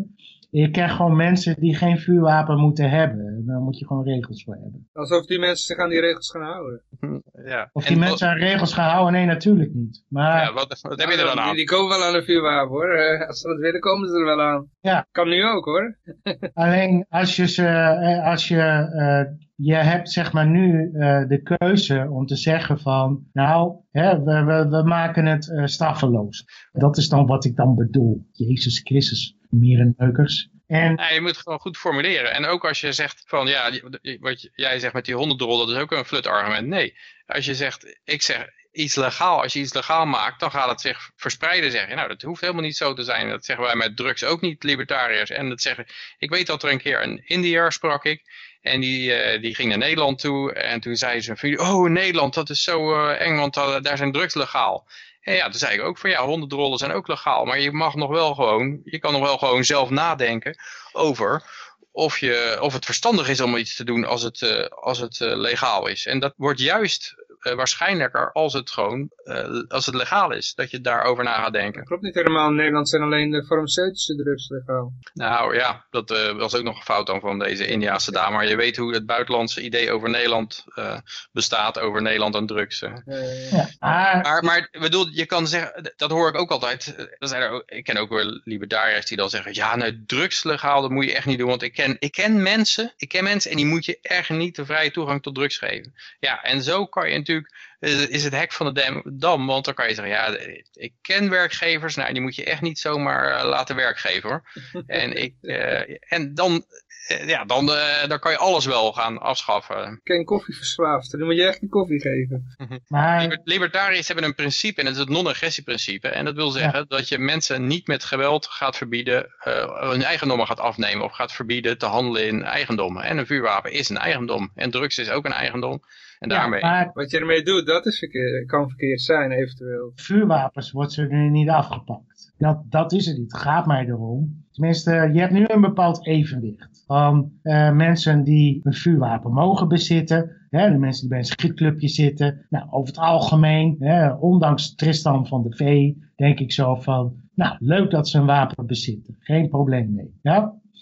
Je krijgt gewoon mensen die geen vuurwapen moeten hebben. Daar moet je gewoon regels voor hebben. Alsof die mensen zich aan die regels gaan houden. (laughs) Ja. Of die En mensen aan regels gaan houden? Nee, natuurlijk niet. Maar Ja, wat, wat heb je er dan Die, aan? die komen wel aan een vuurwapen hoor. Eh, als ze dat willen, komen ze er wel aan. Ja. Kan nu ook hoor. (laughs) Alleen als je ze, eh, als je, eh, je hebt zeg maar nu eh, de keuze om te zeggen van, nou, hè, we, we, we maken het eh straffeloos. Dat is dan wat ik dan bedoel. Jezus Christus, mierenneukers. En je moet gewoon goed formuleren. En ook als je zegt van, ja, wat jij zegt met die honderdrol, dat is ook een flut argument. Nee, als je zegt, ik zeg iets legaal, als je iets legaal maakt, dan gaat het zich verspreiden, zeg je. Nou, dat hoeft helemaal niet zo te zijn. Dat zeggen wij met drugs ook niet, libertariërs. En dat zeggen, ik weet dat er een keer een Indiër sprak ik. En die, eh, die ging naar Nederland toe. En toen zei ze, oh Nederland, dat is zo eh, eng, want da- daar zijn drugs legaal. En ja, toen zei ik ook van ja, honderdrollen zijn ook legaal. Maar je mag nog wel gewoon, je kan nog wel gewoon zelf nadenken over of, je, of het verstandig is om iets te doen als het, eh, als het eh, legaal is. En dat wordt juist eh, waarschijnlijker als het gewoon, eh, als het legaal is. Dat je daarover na gaat denken. Klopt niet helemaal. In Nederland zijn alleen de farmaceutische drugs legaal. Nou ja, dat eh, was ook nog een fout dan van deze Indiaanse dame. Maar je weet hoe het buitenlandse idee over Nederland eh, bestaat, over Nederland en drugs. ja, maar, Maar, bedoel, je kan zeggen, dat hoor ik ook altijd. Er zijn er ook, ik ken ook weer libertariërs die dan zeggen, ja, nou, drugs legaal, dat moet je echt niet doen. Want ik ken, ik ken mensen, ik ken mensen en die moet je echt niet de vrije toegang tot drugs geven. Ja, en zo kan je natuurlijk, eh, is het hek van de dam, want dan kan je zeggen, ja, ik ken werkgevers, nou, die moet je echt niet zomaar eh, laten werkgeven hoor. (laughs) en, ik, eh, en dan, eh, ja, dan, eh, dan kan je alles wel gaan afschaffen. Ik ken koffieverslaafden. Dan moet je echt een koffie geven. (laughs) maar Liber- Libertariërs hebben een principe en dat is het non-agressieprincipe. En dat wil zeggen dat je mensen niet met geweld gaat verbieden eh, hun eigendommen gaat afnemen of gaat verbieden te handelen in eigendommen. En een vuurwapen is een eigendom en drugs is ook een eigendom. En ja, daarmee, maar Wat je ermee doet, dat is verkeer, kan verkeerd zijn eventueel. vuurwapens wordt ze nu niet afgepakt. Dat, dat is het niet. Het gaat mij erom. Tenminste, je hebt nu een bepaald evenwicht. Van eh, mensen die een vuurwapen mogen bezitten. Hè, de mensen die bij een schietclubje zitten. Nou, over het algemeen, hè, ondanks Tristan van de V, denk ik zo van... Nou, leuk dat ze een wapen bezitten. Geen probleem mee. Ja?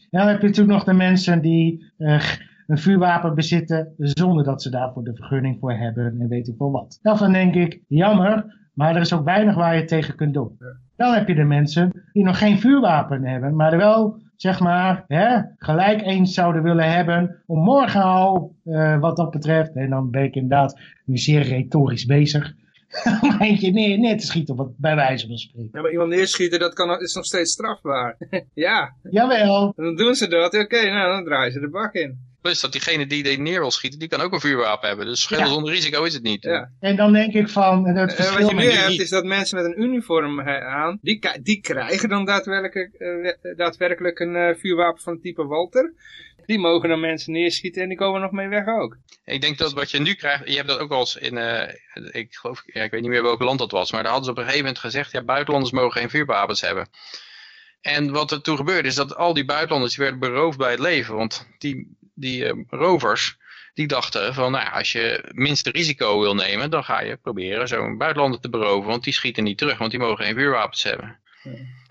En dan heb je natuurlijk nog de mensen die eh, een vuurwapen bezitten zonder dat ze daarvoor de vergunning voor hebben en weet ik wel wat. Daarvan denk ik, jammer, maar er is ook weinig waar je tegen kunt doen. Dan heb je de mensen die nog geen vuurwapen hebben, maar wel, zeg maar, hè, gelijk eens zouden willen hebben om morgen al, eh, wat dat betreft, en dan ben ik inderdaad nu zeer retorisch bezig, (laughs) om eentje neer, neer te schieten, wat bij wijze van spreken. Ja, maar iemand neerschieten, dat kan, is nog steeds strafbaar. (laughs) ja, Jawel, dan doen ze dat. Oké, nou, dan draaien ze de bak in. Plus dat diegene die die neer wil schieten, die kan ook een vuurwapen hebben. Dus Ja. zonder risico is het niet. Ja. en dan denk ik van, het Eh, verschil wat je nu hebt, is dat mensen met een uniform eh, aan, die, die krijgen dan daadwerkelijk, eh, we- daadwerkelijk een eh, vuurwapen van het type Walter. Die mogen dan mensen neerschieten en die komen nog mee weg ook. Ik denk dat wat je nu krijgt, je hebt dat ook wel eens in, eh, ik geloof, ja, ik weet niet meer welk land dat was, maar daar hadden ze op een gegeven moment gezegd, ja, buitenlanders mogen geen vuurwapens hebben. En wat er toen gebeurde is dat al die buitenlanders die werden beroofd bij het leven, want die, die eh, rovers, die dachten van, nou als je minste risico wil nemen, dan ga je proberen zo'n buitenlander te beroven, want die schieten niet terug, want die mogen geen vuurwapens hebben.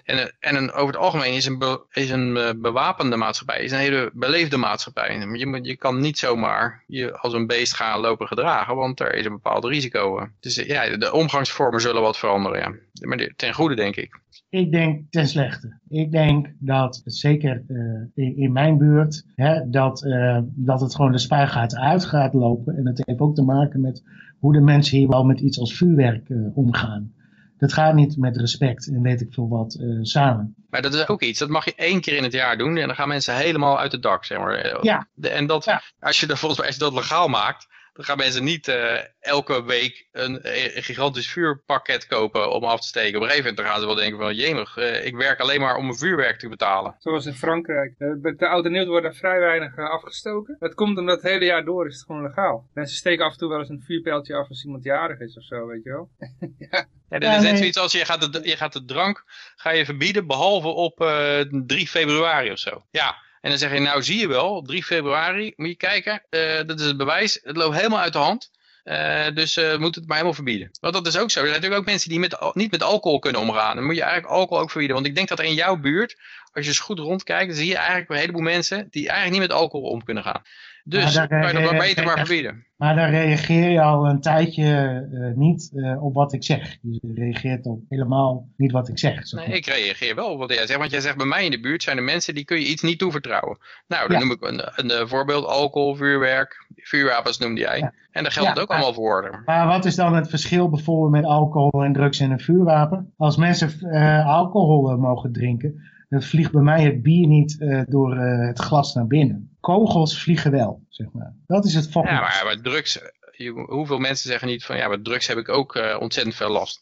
En, en over het algemeen is een, is een eh, bewapende maatschappij, is een hele beleefde maatschappij. Je, je kan niet zomaar je als een beest gaan lopen gedragen, want er is een bepaald risico. Dus eh, ja, de omgangsvormen zullen wat veranderen, ja. Maar ten goede, denk ik. Ik denk ten slechte. Ik denk dat, zeker eh, in, mijn buurt, hè, dat, dat het gewoon de spuigaat uit gaat lopen. En het heeft ook te maken met hoe de mensen hier wel met iets als vuurwerk omgaan. Dat gaat niet met respect en weet ik veel wat eh, samen. Maar dat is ook iets, dat mag je één keer in het jaar doen en dan gaan mensen helemaal uit het dak, zeg maar. Ja. En dat, Ja. als je dat volgens mij als je dat legaal maakt, dan gaan mensen niet eh, elke week een, een gigantisch vuurpakket kopen om af te steken. Op een gegeven moment gaan ze wel denken van, jemig, eh, ik werk alleen maar om een vuurwerk te betalen. Zoals in Frankrijk. Eh, de oude nieuw wordt er vrij weinig eh, afgestoken. Dat komt omdat het hele jaar door is het gewoon legaal. Mensen steken af en toe wel eens een vuurpijltje af als iemand jarig is of zo, weet je wel. (laughs) Ja, dat is net zoiets als je gaat, de, je gaat de drank ga je verbieden, behalve op eh 3 februari of zo. Ja, en dan zeg je, nou zie je wel, 3 februari, moet je kijken, eh, dat is het bewijs, het loopt helemaal uit de hand. Eh, dus eh moet het maar helemaal verbieden. Want dat is ook zo. Er zijn natuurlijk ook mensen die met, niet met alcohol kunnen omgaan. Dan moet je eigenlijk alcohol ook verbieden. Want ik denk dat er in jouw buurt, als je eens goed rondkijkt, dan zie je eigenlijk een heleboel mensen die eigenlijk niet met alcohol om kunnen gaan. Dus daar, kan je dat eh, beter maar verbieden. Maar dan reageer je al een tijdje eh, niet eh, op wat ik zeg. Je reageert op helemaal niet wat ik zeg. zeg Nee, ik reageer wel op wat jij zegt. Want jij zegt bij mij in de buurt zijn er mensen die kun je iets niet toevertrouwen. Nou, dan Ja. noem ik een, een, eh, voorbeeld alcohol, vuurwerk, vuurwapens noemde jij. Ja. En daar geldt Ja, het ook maar- allemaal voor. Maar wat is dan het verschil bijvoorbeeld met alcohol en drugs en een vuurwapen? Als mensen alcohol mogen drinken, dan vliegt bij mij het bier niet eh, door eh, het glas naar binnen. Kogels vliegen wel, zeg maar. Dat is het fucking... Ja, maar, maar drugs, je- hoeveel mensen zeggen niet van ja, met drugs heb ik ook eh, ontzettend veel last.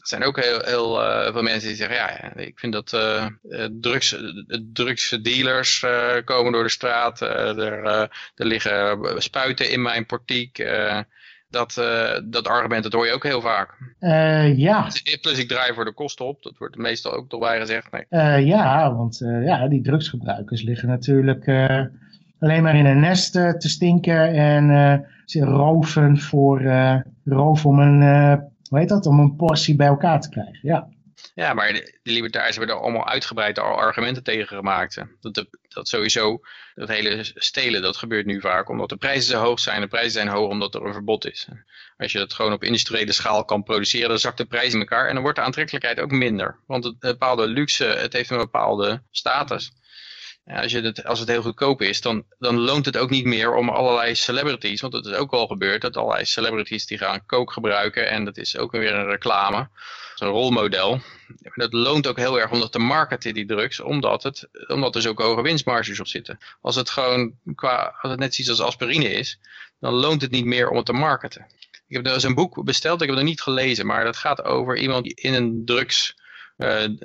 Er zijn ook heel, heel veel mensen die zeggen, ja, ik vind dat drugs, drugsdealers komen door de straat. er, er liggen spuiten in mijn portiek. Dat, eh, dat argument, dat hoor je ook heel vaak. Eh, ja, Plus ik draai voor de kosten op. Dat wordt meestal ook toch bij gezegd. Nee. Eh, ja, want ja, die drugsgebruikers liggen natuurlijk alleen maar in een nest te stinken en ze roven voor roof om een, hoe heet dat, om een portie bij elkaar te krijgen. Ja, Ja, maar de, de libertariërs hebben er allemaal uitgebreid al argumenten tegen gemaakt. Dat, dat sowieso, dat hele stelen, dat gebeurt nu vaak. Omdat de prijzen zo hoog zijn. De prijzen zijn hoog omdat er een verbod is. Als je dat gewoon op industriële schaal kan produceren, dan zakt de prijs in elkaar. En dan wordt de aantrekkelijkheid ook minder. Want het bepaalde luxe, het heeft een bepaalde status. Als, je het, als het heel goedkoop is, dan, dan loont het ook niet meer om allerlei celebrities, want dat is ook al gebeurd, dat allerlei celebrities die gaan coke gebruiken en dat is ook weer een reclame, zo'n rolmodel. Dat loont ook heel erg om dat te marketen, die drugs, omdat, het, omdat er zo hoge winstmarges op zitten. Als het gewoon, qua, als het net zoiets als aspirine is, dan loont het niet meer om het te marketen. Ik heb dus een boek besteld, ik heb het nog niet gelezen, maar dat gaat over iemand die in een drugs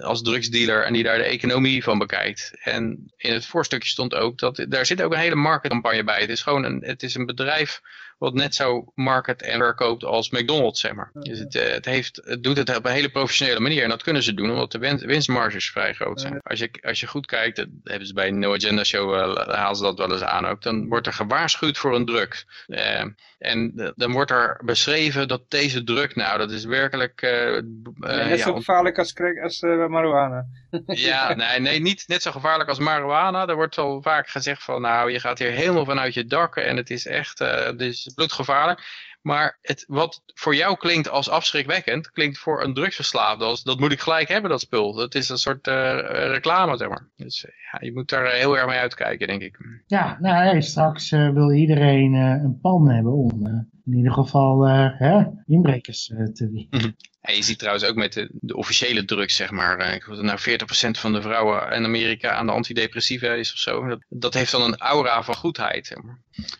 als drugsdealer en die daar de economie van bekijkt. En in het voorstukje stond ook dat daar zit ook een hele marketcampagne bij. Het is gewoon een, het is een bedrijf wat net zo market en verkoopt als McDonald's, zeg maar. Dus het, eh, het, heeft, het doet het op een hele professionele manier. En dat kunnen ze doen, omdat de win- winstmarges vrij groot zijn. Als je, als je goed kijkt, dat hebben ze bij No Agenda Show, eh, halen ze dat wel eens aan ook. Dan wordt er gewaarschuwd voor een drug. Eh, en dan wordt er beschreven dat deze drug, nou, dat is werkelijk... net ja, zo gevaarlijk als, als marijuana. (laughs) ja, nee, nee niet net zo gevaarlijk als marihuana. Er wordt al vaak gezegd van, nou, je gaat hier helemaal vanuit je dak en het is echt, het is bloedgevaarlijk. Maar het, wat voor jou klinkt als afschrikwekkend, klinkt voor een drugsverslaafde als, dat moet ik gelijk hebben, dat spul. Dat is een soort eh, reclame, zeg maar. Dus eh, ja, je moet daar eh, heel erg mee uitkijken, denk ik. ja nou hey, straks wil iedereen een pan hebben om in ieder geval hè, inbrekers te winnen. (laughs) Je ziet trouwens ook met de, de officiële drugs, zeg maar. eh, Ik geloof dat nou 40% van de vrouwen in Amerika aan de antidepressiva is of zo. Dat, dat heeft dan een aura van goedheid.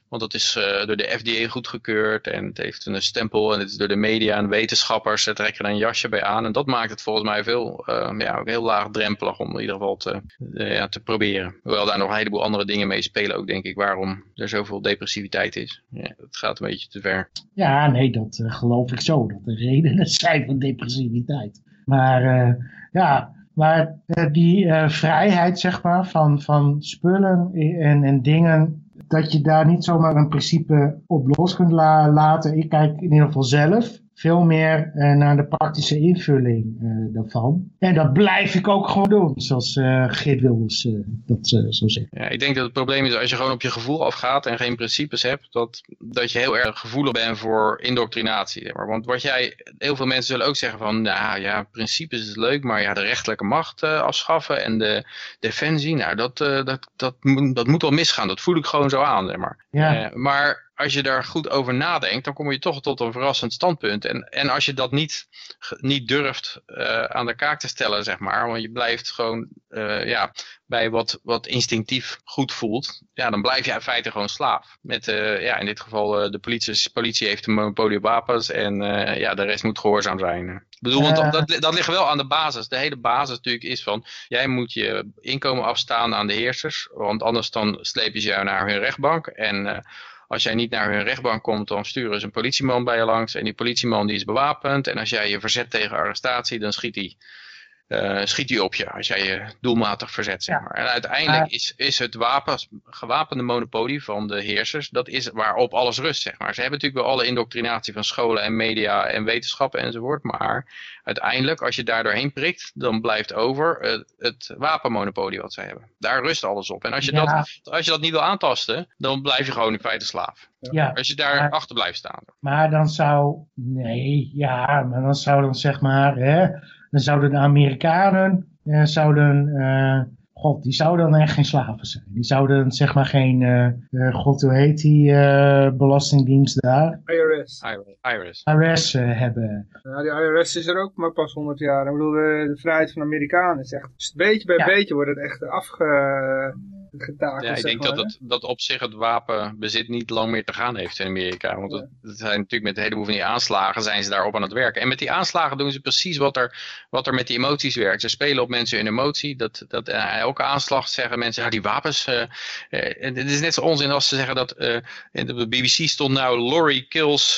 Want dat is eh, door de FDA goedgekeurd en het heeft een stempel en het is door de media en wetenschappers. Ze trekken er een jasje bij aan. En dat maakt het volgens mij veel, eh, ja, ook heel laagdrempelig om in ieder geval te, ja, te proberen. Hoewel daar nog een heleboel andere dingen mee spelen ook, denk ik. Waarom er zoveel depressiviteit is. Ja, dat gaat een beetje te ver. Ja, nee, dat geloof ik zo. Dat er redenen zijn van depressiviteit. Maar eh, ja, maar eh, die eh, vrijheid, zeg maar, van, van spullen en, en dingen, dat je daar niet zomaar een principe op los kunt la- laten. Ik kijk in ieder geval zelf veel meer eh, naar de praktische invulling eh, daarvan. En dat blijf ik ook gewoon doen, zoals uh, Geert Wilders dat zo zegt. Ja, ik denk dat het probleem is als je gewoon op je gevoel afgaat en geen principes hebt, dat, dat je heel erg gevoelig bent voor indoctrinatie. Maar. Want wat jij, heel veel mensen zullen ook zeggen van, nou ja, principes is leuk, maar ja, de rechterlijke macht afschaffen en de defensie, nou dat, dat, dat, dat moet wel misgaan. Dat voel ik gewoon zo aan, zeg maar. Ja. maar als je daar goed over nadenkt, dan kom je toch tot een verrassend standpunt. En, en als je dat niet, niet durft uh, aan de kaak te stellen, zeg maar, want je blijft gewoon uh, ja, bij wat, wat instinctief goed voelt, ja, dan blijf je in feite gewoon slaaf. Met, uh, ja, in dit geval de politie, politie heeft een monopolie op wapens en ja, de rest moet gehoorzaam zijn. Ik bedoel, want dat, dat ligt wel aan de basis. De hele basis natuurlijk is van, jij moet je inkomen afstaan aan de heersers, want anders dan slepen ze jou naar hun rechtbank en als jij niet naar hun rechtbank komt, dan sturen ze een politieman bij je langs. En die politieman die is bewapend. En als jij je verzet tegen arrestatie, dan schiet hij uh, schiet hij op je als jij je doelmatig verzet. Zeg maar. En uiteindelijk is, is het wapens, gewapende monopolie van de heersers, dat is waarop alles rust. Zeg maar. Ze hebben natuurlijk wel alle indoctrinatie van scholen en media en wetenschappen enzovoort. Maar uiteindelijk, als je daar doorheen prikt, dan blijft over het, het wapenmonopolie wat ze hebben. Daar rust alles op. En als je, dat, als je dat niet wil aantasten, dan blijf je gewoon in feite slaaf. Ja, als je daar achter blijft staan. Maar dan zou, nee, ja, maar dan zou dan zeg maar, hè, dan zouden de Amerikanen, uh, zouden, uh, god, die zouden dan echt geen slaven zijn. Die zouden zeg maar geen, uh, god, hoe heet die belastingdienst daar? IRS. IRS. IRS hebben. Ja, die IRS is er ook maar pas 100 jaar. Ik bedoel, de, vrijheid van de Amerikanen is echt, dus beetje bij beetje wordt het echt afge ja, ik denk dat, het, dat op zich het wapenbezit niet lang meer te gaan heeft in Amerika. Want het, zijn natuurlijk met een heleboel van die aanslagen zijn ze daarop aan het werken. En met die aanslagen doen ze precies wat er, wat er met die emoties werkt. Ze spelen op mensen hun emotie. Dat, dat, uh, elke aanslag zeggen mensen, ja die wapens. Uh, uh, het is net zo onzin als ze zeggen dat in de BBC stond nou Lorry kills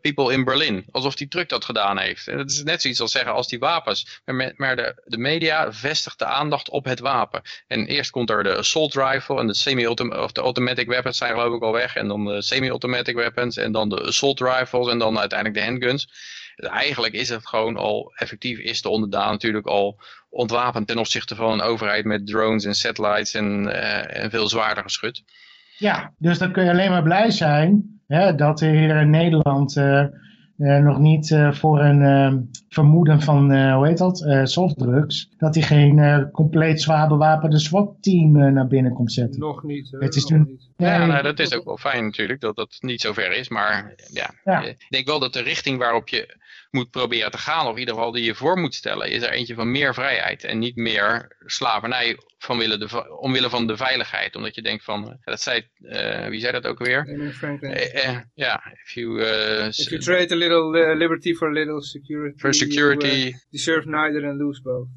people in Berlin. Alsof die truck dat gedaan heeft. En dat is net zoiets als zeggen als die wapens. Maar, maar de, de media vestigt de aandacht op het wapen. En eerst komt er de assault rifle en de semi-automatic of de automatic weapons zijn geloof ik al weg. En dan de semi-automatic weapons en dan de assault rifles en dan uiteindelijk de handguns. Dus eigenlijk is het gewoon al effectief, is de onderdaan natuurlijk al ontwapend ten opzichte van een overheid met drones en satellites en, uh, en veel zwaarder geschut. Ja, dus dan kun je alleen maar blij zijn hè, dat er hier in Nederland... Uh uh, nog niet voor een vermoeden van, hoe heet dat, softdrugs, dat hij geen compleet zwaar bewapende SWAT-team naar binnen komt zetten. Nog niet. Het is toen, ja, nou, dat is ook wel fijn natuurlijk, dat dat niet zo ver is, maar ja, ja. ik denk wel dat de richting waarop je moet proberen te gaan, of in ieder geval die je voor moet stellen, is er eentje van meer vrijheid en niet meer slavernij vanwille de, omwille van de veiligheid. Omdat je denkt van, dat zei, uh, wie zei dat ook weer? Uh, uh, ja, if you... if you trade a little liberty for a little security, for security. You, deserve neither and lose both.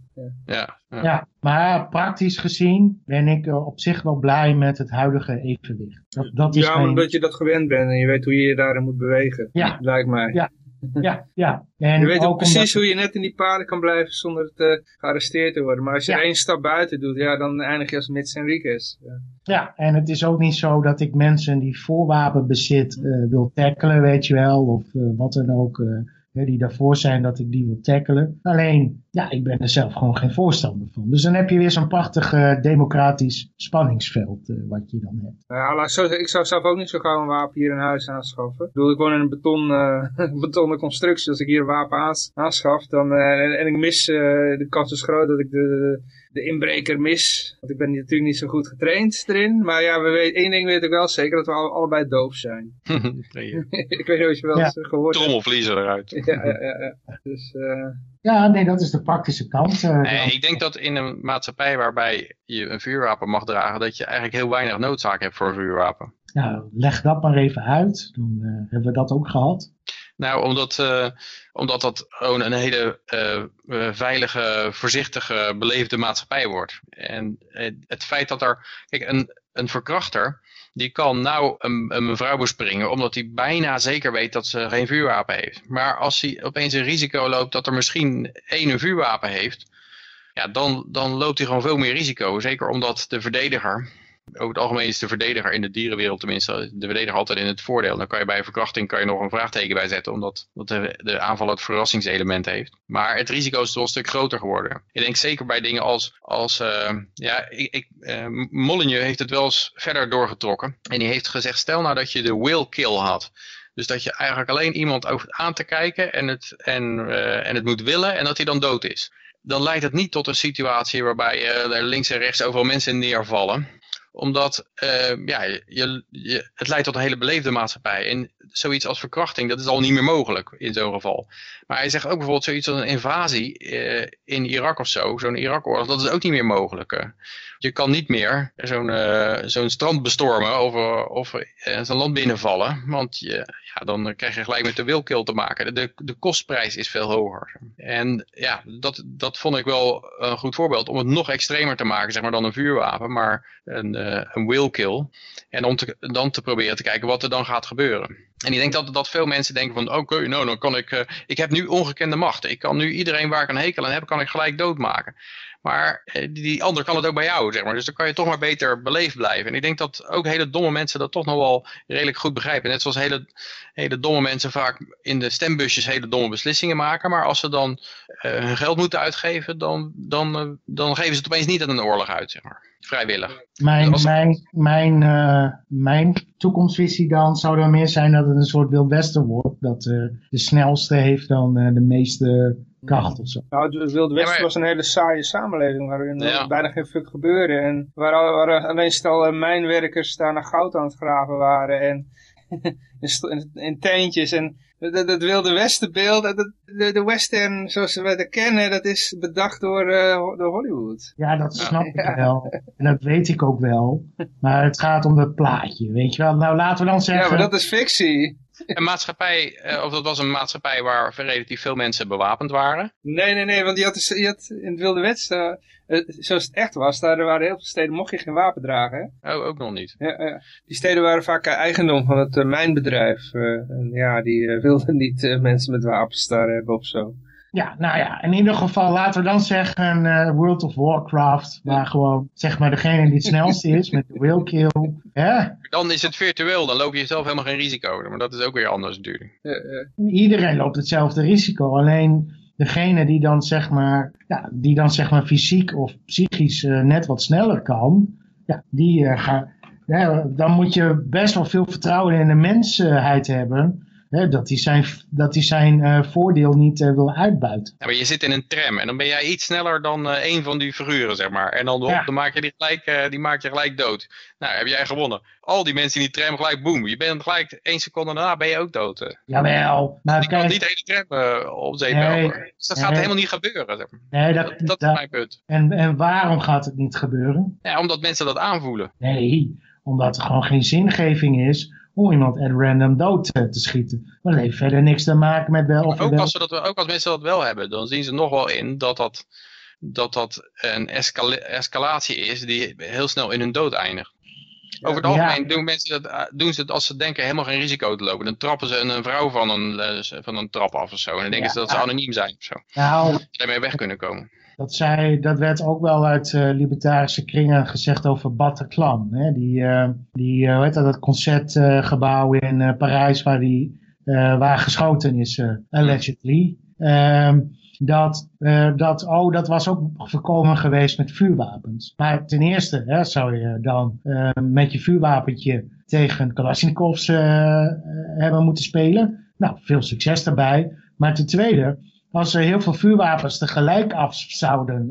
Ja, ja. ja, maar praktisch gezien ben ik op zich wel blij met het huidige evenwicht. Dat, dat is ja, omdat je dat gewend bent en je weet hoe je je daarin moet bewegen. Ja. Lijkt mij. Ja, ja, ja. En je weet ook, precies hoe je net in die paden kan blijven zonder te gearresteerd te worden. Maar als je één stap buiten doet, ja, dan eindig je als Mits Enriquez. Ja. ja, en het is ook niet zo dat ik mensen die voorwapen bezit uh, wil tackelen, weet je wel. Of uh, wat dan ook. Uh, die daarvoor zijn dat ik die wil tackelen. Alleen, ja, ik ben er zelf gewoon geen voorstander van. Dus dan heb je weer zo'n prachtig uh, democratisch spanningsveld uh, wat je dan hebt. Ja, zo, ik zou zelf ook niet zo gauw een wapen hier in huis aanschaffen. Ik bedoel, ik woon in een beton, (laughs) uh, betonnen constructie. Als ik hier een wapen aans, aanschaf dan, en, en, ik mis, de kans is groot dat ik de, de inbreker mis. Want ik ben natuurlijk niet zo goed getraind erin. Maar ja, we weten, één ding weet ik wel zeker, dat we allebei doof zijn. (laughs) (laughs) ik weet niet of je wel eens gehoord hebt. Trommelvliezer eruit. ja, ja, ja, ja. Dus, uh... ja, nee, dat is de praktische kant. Uh, nee, ik denk dat in een maatschappij waarbij je een vuurwapen mag dragen, dat je eigenlijk heel weinig noodzaak hebt voor een vuurwapen. Nou, leg dat maar even uit. Dan uh, hebben we dat ook gehad. Nou, omdat, uh, omdat dat gewoon een hele uh, veilige, voorzichtige, beleefde maatschappij wordt. En het feit dat er, kijk, een, een verkrachter, die kan nou een, een mevrouw bespringen, omdat hij bijna zeker weet dat ze geen vuurwapen heeft. Maar als hij opeens een risico loopt dat er misschien één een vuurwapen heeft, ja, dan, dan loopt hij gewoon veel meer risico. Zeker omdat de verdediger over het algemeen is de verdediger in de dierenwereld tenminste, de verdediger altijd in het voordeel. Dan kan je bij verkrachting kan je nog een vraagteken bij zetten, omdat, de, de aanval het verrassingselement heeft. Maar het risico is toch een stuk groter geworden. Ik denk zeker bij dingen als, als uh, ja, ik, ik, Molyneux heeft het wel eens verder doorgetrokken. En die heeft gezegd, stel nou dat je de will kill had. Dus dat je eigenlijk alleen iemand aan te kijken en het, en, uh, en het moet willen en dat hij dan dood is. Dan leidt het niet tot een situatie waarbij er links en rechts overal mensen neervallen omdat uh, ja, je, je, het leidt tot een hele beleefde maatschappij. En zoiets als verkrachting, dat is al niet meer mogelijk in zo'n geval. Maar hij zegt ook bijvoorbeeld zoiets als een invasie uh, in Irak of zo, zo'n Irak-oorlog, dat is ook niet meer mogelijk. Uh. Je kan niet meer zo'n zo'n strand bestormen of, of zo'n land binnenvallen, want je, ja, dan krijg je gelijk met de wilkil te maken. De, de kostprijs is veel hoger. En ja, dat, dat vond ik wel een goed voorbeeld om het nog extremer te maken, zeg maar, dan een vuurwapen, maar een, een will kill. En om dan te proberen te kijken wat er dan gaat gebeuren. En ik denk dat, dat veel mensen denken van, oké, nou dan kan ik, uh, ik heb nu ongekende macht. Ik kan nu iedereen waar ik een hekel aan heb, kan ik gelijk doodmaken. Maar die, die ander kan het ook bij jou, zeg maar. Dus dan kan je toch maar beter beleefd blijven. En ik denk dat ook hele domme mensen dat toch nog wel redelijk goed begrijpen. Net zoals hele, hele domme mensen vaak in de stembusjes hele domme beslissingen maken. Maar als ze dan uh, hun geld moeten uitgeven, dan, dan, uh, dan geven ze het opeens niet aan een oorlog uit, zeg maar. Vrijwillig. Mijn, mijn, mijn, uh, mijn toekomstvisie dan zou dan meer zijn dat het een soort Wild Westen wordt. Dat de snelste heeft dan de meeste kracht of zo. Nou, het Wilde Westen ja, maar... was een hele saaie samenleving waarin ja. bijna geen fuck gebeurde. En waar, waar alleen stel mijnwerkers daar naar goud aan het graven waren en (laughs) in, in tentjes en dat, dat Wilde Westen beeld, dat, de, de western zoals we het kennen, dat is bedacht door, uh, door Hollywood. Ja, dat snap ik wel. En dat weet ik ook wel. Maar het gaat om het plaatje, weet je wel. Nou, laten we dan zeggen... Ja, maar dat is fictie. Een maatschappij, of dat was een maatschappij waar relatief veel mensen bewapend waren? Nee, nee, nee, want je had, je had in het Wilde Westen, uh, zoals het echt was, daar waren heel veel steden, mocht je geen wapen dragen. Hè? Oh, ook nog niet. Ja, ja. Die steden waren vaak eigendom van het uh, mijnbedrijf. En ja, die wilden niet mensen met wapens daar hebben of zo. Ja, nou ja, in ieder geval laten we dan zeggen uh, World of Warcraft, waar gewoon zeg maar degene die het snelste is met de will kill. Hè? Dan is het virtueel, dan loop je zelf helemaal geen risico, maar dat is ook weer anders natuurlijk. Ja, ja. Iedereen loopt hetzelfde risico, alleen degene die dan zeg maar, ja, die dan zeg maar fysiek of psychisch uh, net wat sneller kan, ja, die uh, gaat, ja, dan moet je best wel veel vertrouwen in de mensheid hebben Hè, dat hij zijn, dat hij zijn uh, voordeel niet uh, wil uitbuiten. Ja, maar je zit in een tram en dan ben jij iets sneller dan uh, een van die figuren, zeg maar. En dan, ja. dan maak je die gelijk, die maak je gelijk dood. Nou, heb jij gewonnen. Al die mensen in die tram gelijk, boem. Je bent gelijk één seconde daarna ben je ook dood. Jawel. Maar je kan niet de hele tram op zee nee, Dus dat nee. gaat helemaal niet gebeuren. Zeg maar. Nee, dat, dat, dat, dat, is mijn punt. En, en waarom gaat het niet gebeuren? Ja, omdat mensen dat aanvoelen. Nee, omdat er gewoon geen zingeving is om iemand at random dood te, te schieten. Maar dat heeft verder niks te maken met wel of ook, wel... als dat, ook als mensen dat wel hebben, dan zien ze nog wel in dat dat, dat, dat een escala escalatie is die heel snel in hun dood eindigt. Over het algemeen ja. doen mensen dat, doen ze het als ze denken helemaal geen risico te lopen. Dan trappen ze een, een vrouw van een, van een trap af of zo. En dan denken ja. ze dat ze anoniem zijn of zo. Nou, dat ze daarmee weg kunnen komen. Dat, zei, dat werd ook wel uit uh, libertarische kringen gezegd over Bataclan. Hè? Die, uh, die uh, hoe heet dat, concertgebouw in Parijs waar, die, waar geschoten is, allegedly. Um, dat, dat, oh, dat was ook voorkomen geweest met vuurwapens. Maar ten eerste hè, zou je dan met je vuurwapentje tegen Kalashnikovs hebben moeten spelen. Nou, veel succes daarbij. Maar ten tweede, als er heel veel vuurwapens tegelijk af zouden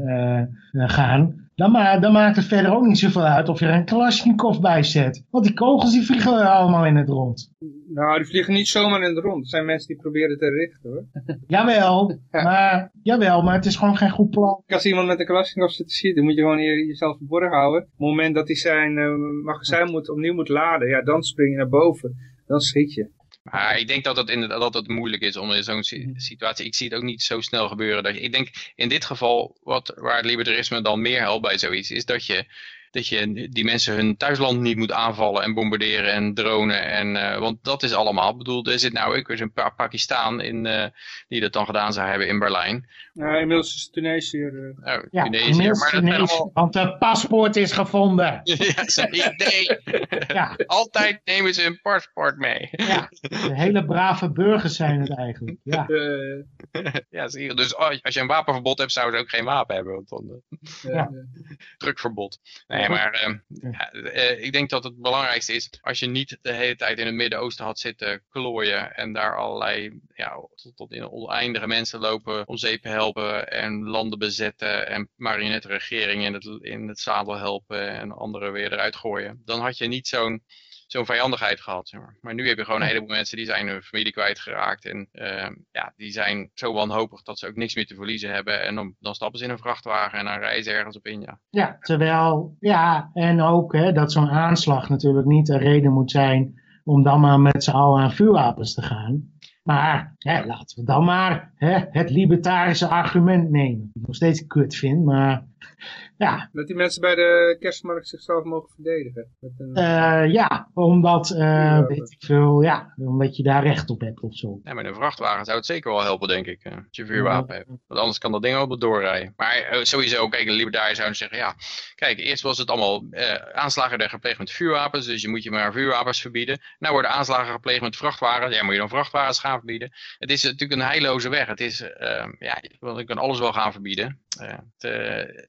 uh, gaan, dan, ma dan, maakt het verder ook niet zoveel uit of je er een Kalashnikov bij zet. Want die kogels die vliegen allemaal in het rond. Nou, die vliegen niet zomaar in het rond. Er zijn mensen die proberen te richten hoor. (laughs) Jawel, ja. maar, jawel, maar het is gewoon geen goed plan. Als iemand met een Kalashnikov zit te schieten, moet je gewoon je, jezelf verborgen houden. Op het moment dat hij zijn uh, magazijn moet, opnieuw moet laden, ja, dan spring je naar boven. Dan schiet je. Maar ik denk dat het, inderdaad, dat het moeilijk is om in zo'n situatie, ik zie het ook niet zo snel gebeuren. Dat je, ik denk in dit geval, wat, waar het libertarisme dan meer helpt bij zoiets, is dat je dat je die mensen hun thuisland niet moet aanvallen en bombarderen en dronen. En, uh, want dat is allemaal. Ik bedoel, er zit nou ook weer een paar Pakistan in, uh, die dat dan gedaan zou hebben in Berlijn. Ja, inmiddels is Tunesië. Uh... Oh, Ja, Tunesië. Maar dat Tunesië, allemaal... want het paspoort is gevonden. (laughs) ja, zijn idee. Ja, Altijd nemen ze een paspoort mee. ja, de hele brave burgers zijn het eigenlijk. Ja, eh, ja, zie je. Dus als je een wapenverbod hebt, zouden ze ook geen wapen hebben. Want dan, eh, eh, Ja. drukverbod. Nee, maar eh, ja, eh, ik denk dat het belangrijkste is, als je niet de hele tijd in het Midden-Oosten had zitten klooien en daar allerlei, ja, tot, tot in oneindige mensen lopen om zeep helpen en landen bezetten en marionetregeringen in het, in het zadel helpen en anderen weer eruit gooien, dan had je niet zo'n zo'n vijandigheid gehad. Zeg maar. maar nu heb je gewoon een heleboel mensen die zijn hun familie kwijtgeraakt. En eh, ja, die zijn zo wanhopig dat ze ook niks meer te verliezen hebben. En dan, dan stappen ze in een vrachtwagen en dan rijden ze ergens op in. Ja. ja terwijl, ja, en ook hè, dat zo'n aanslag natuurlijk niet een reden moet zijn om dan maar met z'n allen aan vuurwapens te gaan. Maar hè, laten we dan maar hè, het libertarische argument nemen. Ik nog steeds kut vind, maar ja, dat die mensen bij de kerstmarkt zichzelf mogen verdedigen. Met een, eh, ja omdat, eh, Ja. weet ik veel, ja, omdat je daar recht op hebt of zo. Ja, met een vrachtwagen zou het zeker wel helpen, denk ik. eh, als je vuurwapen hebt. Want anders kan dat ding ook wel doorrijden. Maar sowieso, kijk, de libertariërs zouden zeggen, ja, kijk, eerst was het allemaal eh, aanslagen werden gepleegd met vuurwapens, dus je moet je maar vuurwapens verbieden. Nou worden aanslagen gepleegd met vrachtwagens, ja, moet je dan vrachtwagens gaan verbieden. Het is natuurlijk een heilloze weg. Het is, ja, want je kan alles wel gaan verbieden. Het,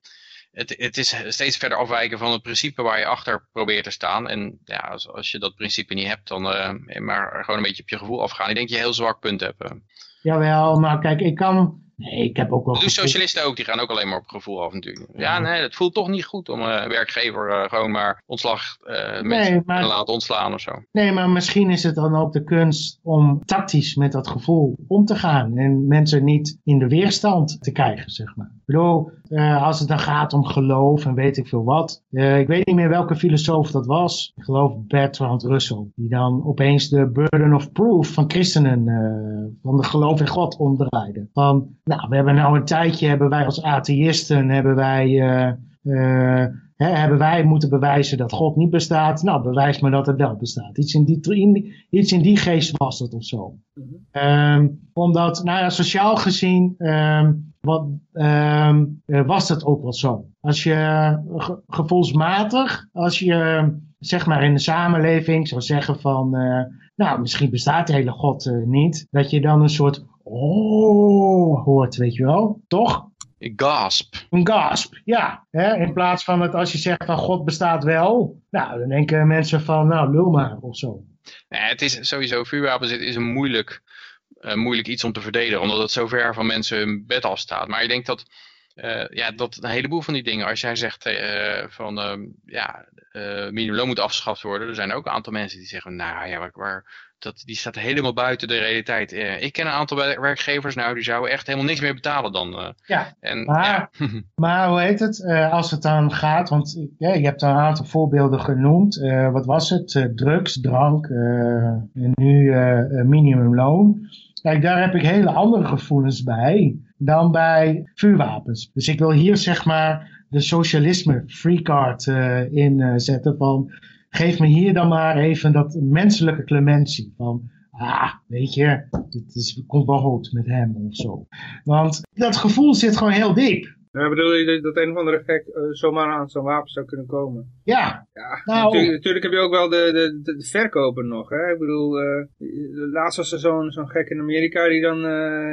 het, het is steeds verder afwijken van het principe waar je achter probeert te staan. En ja, als, je dat principe niet hebt, dan eh, maar gewoon een beetje op je gevoel afgaan. Ik denk dat je heel zwak punt hebt. eh. Jawel, maar kijk, ik kan, nee, ik heb ook wel... Dat doen gevoel- socialisten ook, die gaan ook alleen maar op gevoel af natuurlijk. Ja, nee, het voelt toch niet goed om eh, een werkgever eh, gewoon maar ontslag eh mensen maar- te laten ontslaan of zo. Nee, maar misschien is het dan ook de kunst om tactisch met dat gevoel om te gaan. En mensen niet in de weerstand te krijgen, zeg maar. Ik bedoel, eh, als het dan gaat om geloof en weet ik veel wat. eh, ik weet niet meer welke filosoof dat was. Ik geloof Bertrand Russell. Die dan opeens de burden of proof van christenen, eh, van de geloof in God omdraaide. Van, nou, we hebben nou een tijdje, hebben wij als atheïsten, hebben wij... eh, eh, Hè, hebben wij moeten bewijzen dat God niet bestaat? Nou, bewijs maar dat het wel bestaat. Iets in die, in, iets in die geest was het of zo. Ehm, omdat, nou ja, sociaal gezien ehm, wat, ehm, eh, was dat ook wel zo. Als je ge- gevoelsmatig, als je zeg maar in de samenleving zou zeggen van, nou, misschien bestaat de hele God niet, dat je dan een soort oh hoort, weet je wel, toch? Gasp. Een gasp, ja. Hè? In plaats van dat als je zegt van God bestaat wel, nou, dan denken mensen van, nou, lul maar of zo. Nee, het is sowieso, vuurwapens het is een moeilijk, eh, moeilijk iets om te verdedigen, omdat het zo ver van mensen hun bed afstaat. Maar ik denk dat, eh, ja, dat een heleboel van die dingen, als jij zegt eh, van, ehm, ja, minimumloon moet afgeschaft worden, er zijn ook een aantal mensen die zeggen, nou ja, waar, waar, dat, die staat helemaal buiten de realiteit. Eh, ik ken een aantal wer- werkgevers, nou, die zouden echt helemaal niks meer betalen dan. eh. Ja, en, maar, ja. (laughs) maar hoe heet het, eh, als het dan gaat, want ja, je hebt een aantal voorbeelden genoemd. Wat was het? Drugs, drank en nu minimumloon. Kijk, daar heb ik hele andere gevoelens bij dan bij vuurwapens. Dus ik wil hier zeg maar de socialisme freecard eh in zetten van geef me hier dan maar even dat menselijke clementie van ah, weet je, het is, komt wel goed met hem of zo. Want dat gevoel zit gewoon heel diep. Nou, bedoel je dat een of andere gek eh, zomaar aan zo'n wapen zou kunnen komen? Ja, Ja, Nou- natuurlijk, natuurlijk heb je ook wel de, de, de, verkoper nog. Hè? Ik bedoel, eh, laatst was er zo'n zo'n gek in Amerika die dan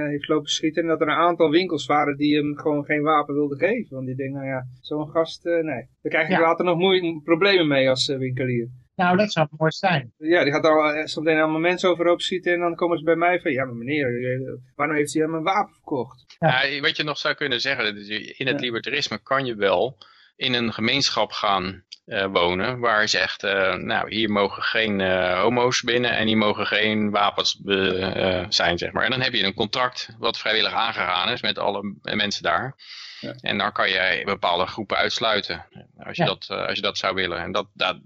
heeft lopen schieten. En dat er een aantal winkels waren die hem gewoon geen wapen wilden geven. Want die denken, nou ja, zo'n gast, nee. Daar krijg Ja. later nog moe- problemen mee als winkelier. Nou dat zou mooi zijn. Ja, die gaat al eh, soms allemaal mensen overhoop schieten. En dan komen ze bij mij van, ja maar meneer, eh, waarom heeft hij hem een wapen verkocht? Ja, wat je nog zou kunnen zeggen, in het Ja. libertarisme kan je wel in een gemeenschap gaan eh, wonen, waar zegt, eh, nou hier mogen geen eh, homo's binnen en hier mogen geen wapens eh, zijn, zeg maar. En dan heb je een contract wat vrijwillig aangegaan is met alle mensen daar. Ja. En dan kan je bepaalde groepen uitsluiten, als je, Ja. dat, eh, als je dat zou willen. En dat, dat,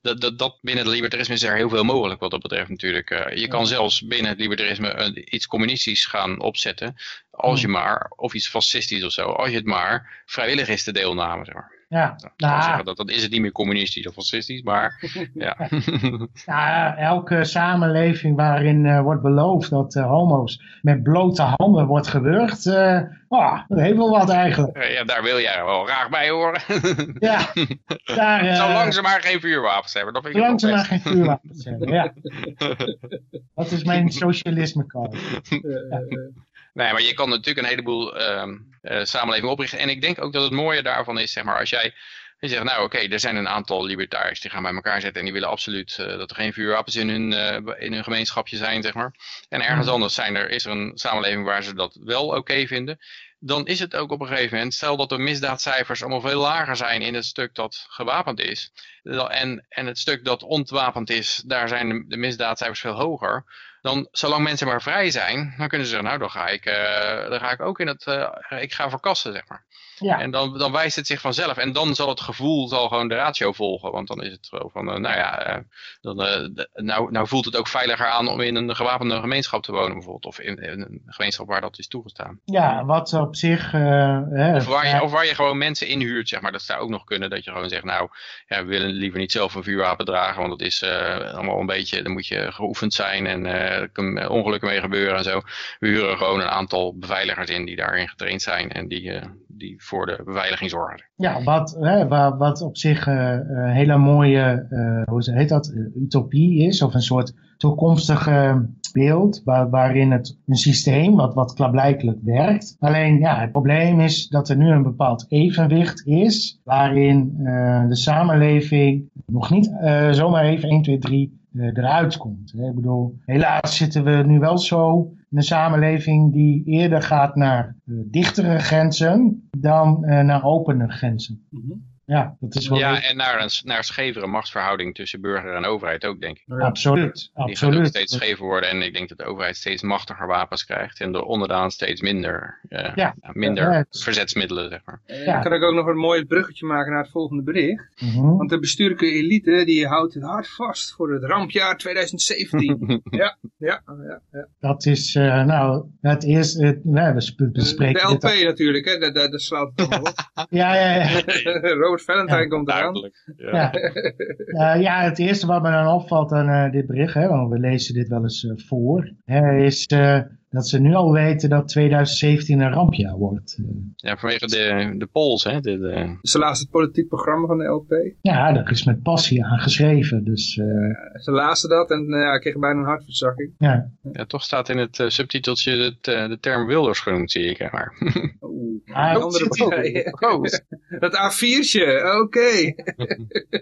dat, dat, dat binnen het libertarisme is er heel veel mogelijk wat dat betreft natuurlijk. Eh, je kan zelfs binnen het libertarisme iets communistisch gaan opzetten, als je maar, of iets fascistisch of zo, als je het maar vrijwillig is de deelname, zeg maar. Ja, Ik nou, zeggen dat, dan is het niet meer communistisch of fascistisch, maar (laughs) ja. (laughs) nou, elke samenleving waarin eh, wordt beloofd dat eh, homo's met blote handen wordt gewurgd, eh oh, dat heeft wel wat eigenlijk. ja, daar wil jij wel graag bij horen. (laughs) Ja, daar... eh, Zolang ze maar geen vuurwapens hebben, dat vind ik Zolang het ze maar geen vuurwapens hebben, ja. Dat is mijn socialisme card. Nee, maar je kan natuurlijk een heleboel eh, samenlevingen oprichten. En ik denk ook dat het mooie daarvan is, zeg maar, als jij je zegt, nou oké, er zijn een aantal libertariërs die gaan bij elkaar zitten en die willen absoluut eh, dat er geen vuurwapens in hun, eh, in hun gemeenschapje zijn, zeg maar. En ergens Mhm. anders zijn er, is er een samenleving waar ze dat wel oké vinden. Dan is het ook op een gegeven moment, stel dat de misdaadcijfers allemaal veel lager zijn in het stuk dat gewapend is. En, en het stuk dat ontwapend is, daar zijn de, de misdaadcijfers veel hoger. Dan, zolang mensen maar vrij zijn, dan kunnen ze zeggen, nou dan ga ik, eh, dan ga ik ook in het, eh, ik ga verkassen, zeg maar. Ja, En dan, dan wijst het zich vanzelf. En dan zal het gevoel zal gewoon de ratio volgen. Want dan is het zo van, eh, nou ja, dan, nou, nou voelt het ook veiliger aan om in een gewapende gemeenschap te wonen bijvoorbeeld. Of in, in een gemeenschap waar dat is toegestaan. ja, wat op zich... hè, Of waar, je, of waar je gewoon mensen inhuurt, zeg maar. Dat zou ook nog kunnen. Dat je gewoon zegt, nou, ja, we willen liever niet zelf een vuurwapen dragen. Want dat is allemaal een beetje, dan moet je geoefend zijn. En eh, kunnen ongelukken mee gebeuren en zo. We huren gewoon een aantal beveiligers in die daarin getraind zijn. En die, eh, die voor de beveiliging zorgen. Ja, wat, hè, wa- wat op zich eh, een hele mooie, eh, hoe heet dat, eh, utopie is, of een soort toekomstige beeld, waar, waarin het een systeem wat, wat klaarblijkelijk werkt. Alleen, ja, het probleem is dat er nu een bepaald evenwicht is, waarin eh, de samenleving nog niet eh, zomaar even 1, 2, 3 eh, eruit komt. Hè. Ik bedoel, helaas zitten we nu wel zo in een samenleving die eerder gaat naar eh, dichtere grenzen dan eh, naar openere grenzen. Mhm. Ja, dat is wel Ja, en naar een naar een schevere machtsverhouding tussen burger en overheid ook, denk ik. absoluut. Die gaat ook absoluut. steeds schever worden en ik denk dat de overheid steeds machtiger wapens krijgt en de onderdaan steeds minder, eh, Ja. minder Ja, het- verzetsmiddelen, zeg maar. Eh, Ja. Dan kan ik ook nog een mooi bruggetje maken naar het volgende bericht. Mhm. Want de bestuurlijke elite die houdt het hard vast voor het rampjaar 2017. (laughs) ja, ja, ja, ja. Dat is, eh, nou, het eerste, het, nou, we sp- bespreken De LP natuurlijk, hè, dat, dat, dat slaat het allemaal op. (laughs) Ja, ja, ja. (laughs) Valentine Ja, komt eraan. Ja. Ja. Eh, ja, het eerste wat me dan opvalt aan eh, dit bericht, hè, want we lezen dit wel eens eh, voor, hè, is eh, dat ze nu al weten dat 2017 een rampjaar wordt. Eh, Ja, vanwege de, de polls, hè. De, de, Ze lazen het politiek programma van de LP. ja, daar is met passie aan geschreven. Dus eh, Ze lazen dat en uh, ja, kregen bijna een hartverzakking. ja, ja, toch staat in het uh, subtiteltje het, uh, de term Wilders genoemd, zie ik. Maar. (laughs) Oeh, Ah, die andere zit- partij. Oh. (laughs) Dat A4'tje, oké.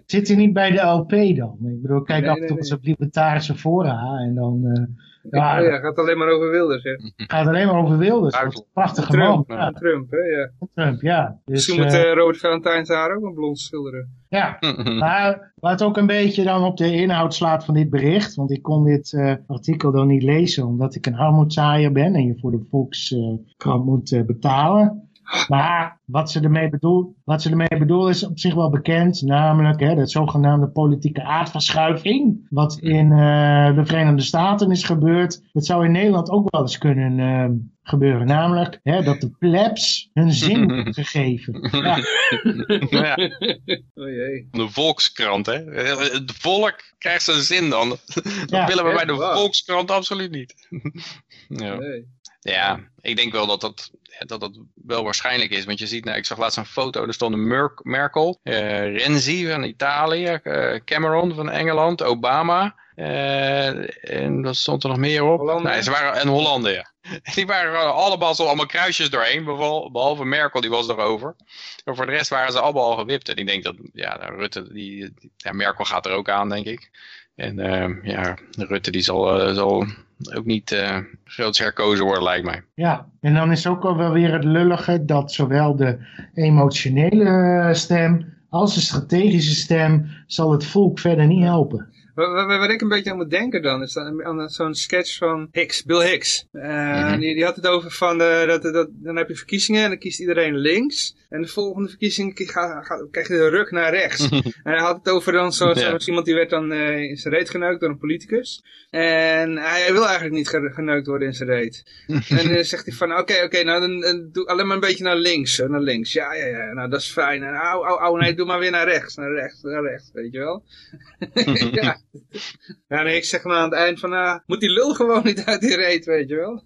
zit hij niet bij de LP dan? Ik bedoel, kijk Nee, af en toe nee. op libertarische fora en dan eh, Ja, ja, ja, gaat alleen maar over Wilders, hè. gaat alleen maar over Wilders. Uit- prachtige Trump, man. ja. Trump, hè, ja. Trump, ja. Dus, Misschien moet eh, eh, Robert Valentine zijn haar ook een blond schilderen. ja, (laughs) Maar wat ook een beetje dan op de inhoud slaat van dit bericht, want ik kon dit eh, artikel dan niet lezen omdat ik een armoedzaaier ben en je voor de Volkskrant moet eh, betalen. Maar wat ze ermee bedoelt, wat ze ermee bedoelt is op zich wel bekend, namelijk hè, dat zogenaamde politieke aardverschuiving, wat in eh, de Verenigde Staten is gebeurd. Dat zou in Nederland ook wel eens kunnen eh, gebeuren, namelijk hè, dat de plebs hun zin (laughs) wordt gegeven. Ja. ja, Oh jee. de Volkskrant, hè. Het volk krijgt zijn zin dan. Dat Ja, willen we bij de. Volkskrant absoluut niet. ja. Nee. Ja, ik denk wel dat dat, dat dat wel waarschijnlijk is. Want je ziet, nou, ik zag laatst een foto, er stonden Mer Merkel, eh, Renzi van Italië, eh, Cameron van Engeland, Obama. eh, en wat stond er nog meer op? Nee, ze waren, en Hollande, ja. (laughs) Die waren allemaal zo allemaal kruisjes doorheen, behalve, Merkel, die was erover. Maar voor de rest waren ze allemaal al gewipt. En ik denk dat, ja, nou, Rutte, die- ja, Merkel gaat er ook aan, denk ik. En eh, ja, Rutte die zal, eh, zal ook niet eh groots herkozen worden, lijkt mij. Ja, en dan is ook al wel weer het lullige dat zowel de emotionele stem als de strategische stem zal het volk verder niet helpen. Waar, ik een beetje aan moet denken dan, is dan aan zo'n sketch van Hicks, Bill Hicks. Uh, Mhm. die, die had het over van, eh, dat, dat, dan heb je verkiezingen en dan kiest iedereen links. En de volgende verkiezing ki- ga- ga- krijg je de ruk naar rechts. (laughs) en hij had het over dan zo, zo Ja. iemand die werd dan eh, in zijn reet geneukt door een politicus. En hij wil eigenlijk niet ge- geneukt worden in zijn reet. (laughs) en dan zegt hij van, oké, oké, nou dan, dan doe alleen maar een beetje naar links. eh, Naar links, ja, ja, ja, nou dat is fijn. En au, au, au, nee, doe maar weer naar rechts, naar rechts, naar rechts, weet je wel. (laughs) ja. (laughs) ja, nee, ik zeg maar aan het eind van, ah, moet die lul gewoon niet uit die reet, weet je wel.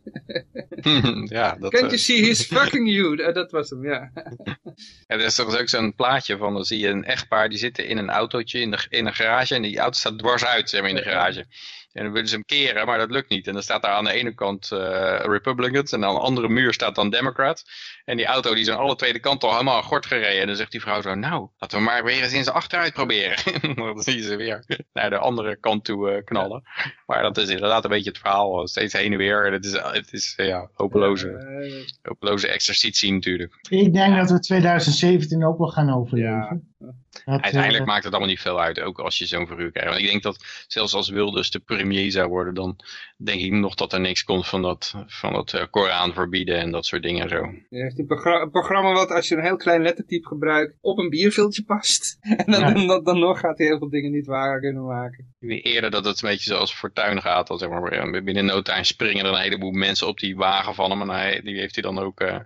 (laughs) ja, dat, Can't eh, you see he's (laughs) fucking you? Eh, dat was hem, ja. Ja, er is toch ook zo'n plaatje van, dan zie je een echtpaar, die zitten in een autootje in, de, in een garage en die auto staat dwars uit, zeg maar, in de garage. En dan willen ze hem keren, maar dat lukt niet. En dan staat daar aan de ene kant eh, Republicans en aan de andere muur staat dan Democrat. En die auto die is aan alle tweede kant al helemaal gort gereden. En dan zegt die vrouw zo, nou, laten we maar weer eens in zijn achteruit proberen. (laughs) dan zie je ze weer naar de andere kant toe eh, knallen. Maar dat is inderdaad een beetje het verhaal, steeds heen en weer. En het is, het is eh, ja, hopeloze, Eh, hopeloze exercitie natuurlijk. Ik denk dat we 2017 ook wel gaan overleven. Dat, eh, Uiteindelijk maakt het allemaal niet veel uit, ook als je zo'n verhuur krijgt. Want ik denk dat zelfs als Wilders de premier zou worden, dan denk ik nog dat er niks komt van dat, van dat eh, Koran verbieden en dat soort dingen zo. Je heeft een, progra- een programma wat als je een heel klein lettertype gebruikt op een bierviltje past. (laughs) En dan, Ja. dan, dan nog gaat hij heel veel dingen niet waar kunnen maken. Ik weet eerder dat het een beetje zoals Fortuyn gaat. Dan zeg maar, binnen no time springen er een heleboel mensen op die wagen van hem. En hij, die heeft hij dan ook... eh,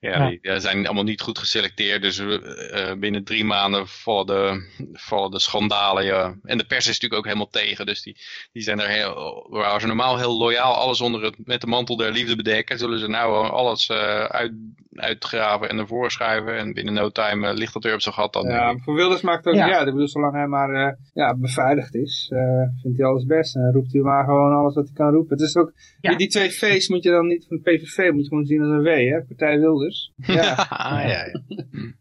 ja, Ja. die zijn allemaal niet goed geselecteerd. Dus eh, eh, binnen drie maanden vallen de, vallen de schandalen. Ja. En de pers is natuurlijk ook helemaal tegen. Dus die, die zijn er heel... Waar ze normaal heel loyaal alles onder het, met de mantel der liefde bedekken. Zullen ze nou alles eh, uit, uitgraven en naar voren schuiven. En binnen no time ligt dat weer op zijn gat dan. Ja, voor Wilders maakt het ook Ja. Ik bedoel, zolang hij maar eh, ja, beveiligd is, eh, vindt hij alles best. En dan roept hij maar gewoon alles wat hij kan roepen. Het is ook, Ja. die twee V's moet je dan niet van de PVV, moet je gewoon zien als een W, hè? Partij Wilders. Ja. (laughs) ja, ja, ja.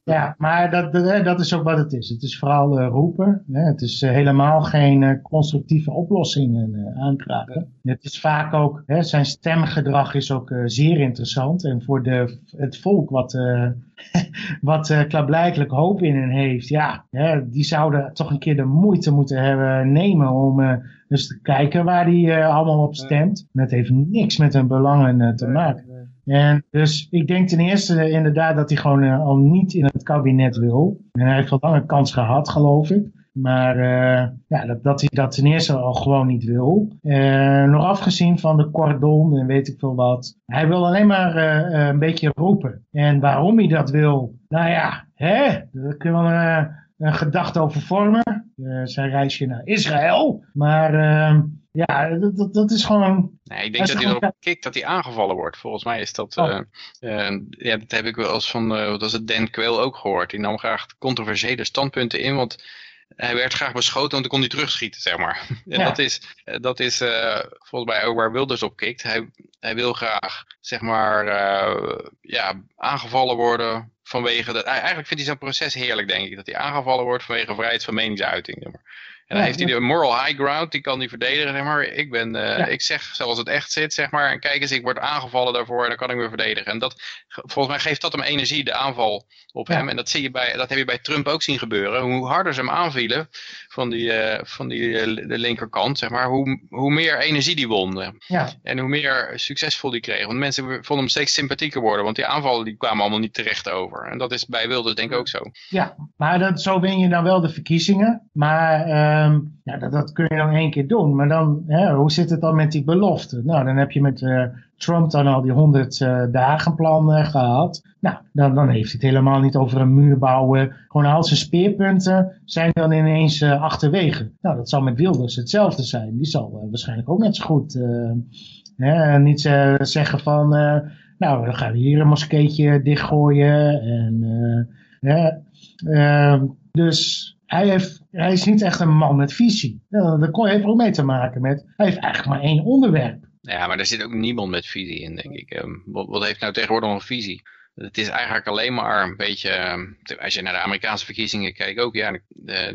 Ja, maar dat, dat, dat is ook wat het is. Het is vooral eh, roepen. Hè. Het is eh, helemaal geen eh, constructieve oplossingen eh, aandragen. Het is vaak ook, hè, zijn stemgedrag is ook eh, zeer interessant. En voor de, het volk wat, eh (laughs) wat eh, klaarblijkelijk hoop in hen heeft, ja, hè, die zouden toch een keer de moeite moeten hebben nemen om eh, dus te kijken waar die allemaal op stemt. En dat heeft niks met hun belangen te maken. En dus ik denk ten eerste eh, inderdaad dat hij gewoon eh, al niet in het kabinet wil. En hij heeft wel lang een kans gehad, geloof ik. Maar eh, ja, dat, dat hij dat ten eerste al gewoon niet wil. Eh, nog afgezien van de cordon en weet ik veel wat. Hij wil alleen maar eh, een beetje roepen. En waarom hij dat wil, nou ja, hè, daar kunnen we eh, een gedachte over vormen. Zijn reisje naar Israël. Maar eh, ja, dat, dat, dat is gewoon Nee, ik denk dat hij gewoon erop kikt dat hij aangevallen wordt. Volgens mij is dat... Oh. eh, eh, ja, dat heb ik wel eens van... eh wat was het? Dan Quayle ook gehoord. Die nam graag controversiële standpunten in. Want hij werd graag beschoten, want dan kon hij terugschieten, zeg maar. (laughs) En Ja. dat is, eh, dat is eh, volgens mij ook waar Wilders op kikt. Hij, hij wil graag, zeg maar, eh, ja, aangevallen worden vanwege... Dat, eigenlijk vindt hij zo'n proces heerlijk, denk ik. Dat hij aangevallen wordt vanwege vrijheid van meningsuiting. Zeg maar. En dan Ja, heeft hij de moral high ground, die kan hij verdedigen, zeg maar. Ik, ben, eh, Ja. ik zeg zoals het echt zit, zeg maar. En kijk eens, ik word aangevallen daarvoor en dan kan ik me verdedigen. En dat, volgens mij geeft dat hem energie, de aanval op Ja. hem. En dat, zie je bij, dat heb je bij Trump ook zien gebeuren. Hoe harder ze hem aanvielen van die, eh, van die eh, de linkerkant, zeg maar, hoe, hoe meer energie die won. ja, En hoe meer succesvol die kreeg. Want mensen vonden hem steeds sympathieker worden. Want die aanvallen die kwamen allemaal niet terecht over. En dat is bij Wilders denk ik ook zo. Ja, maar dat, zo win je dan wel de verkiezingen. Maar ehm, ja, dat, dat kun je dan één keer doen. Maar dan, hè, hoe zit het dan met die belofte? Nou, dan heb je met eh, Trump dan al die 100 eh, dagen plan eh, gehad. Nou, dan, dan heeft hij het helemaal niet over een muur bouwen. Gewoon al zijn speerpunten zijn dan ineens eh, achterwege. Nou, dat zal met Wilders hetzelfde zijn. Die zal eh, waarschijnlijk ook net zo goed hè, niet zeggen van... nou, dan gaan we hier een moskeetje dichtgooien en... eh, Ehm, dus hij, heeft, hij is niet echt een man met visie. Ja, dat heeft ook mee te maken met, hij heeft eigenlijk maar één onderwerp. Ja, maar er zit ook niemand met visie in, denk ik. Ehm, Wat, wat heeft nou tegenwoordig nog een visie? Het is eigenlijk alleen maar een beetje, ehm, als je naar de Amerikaanse verkiezingen kijkt ook, ja, eh,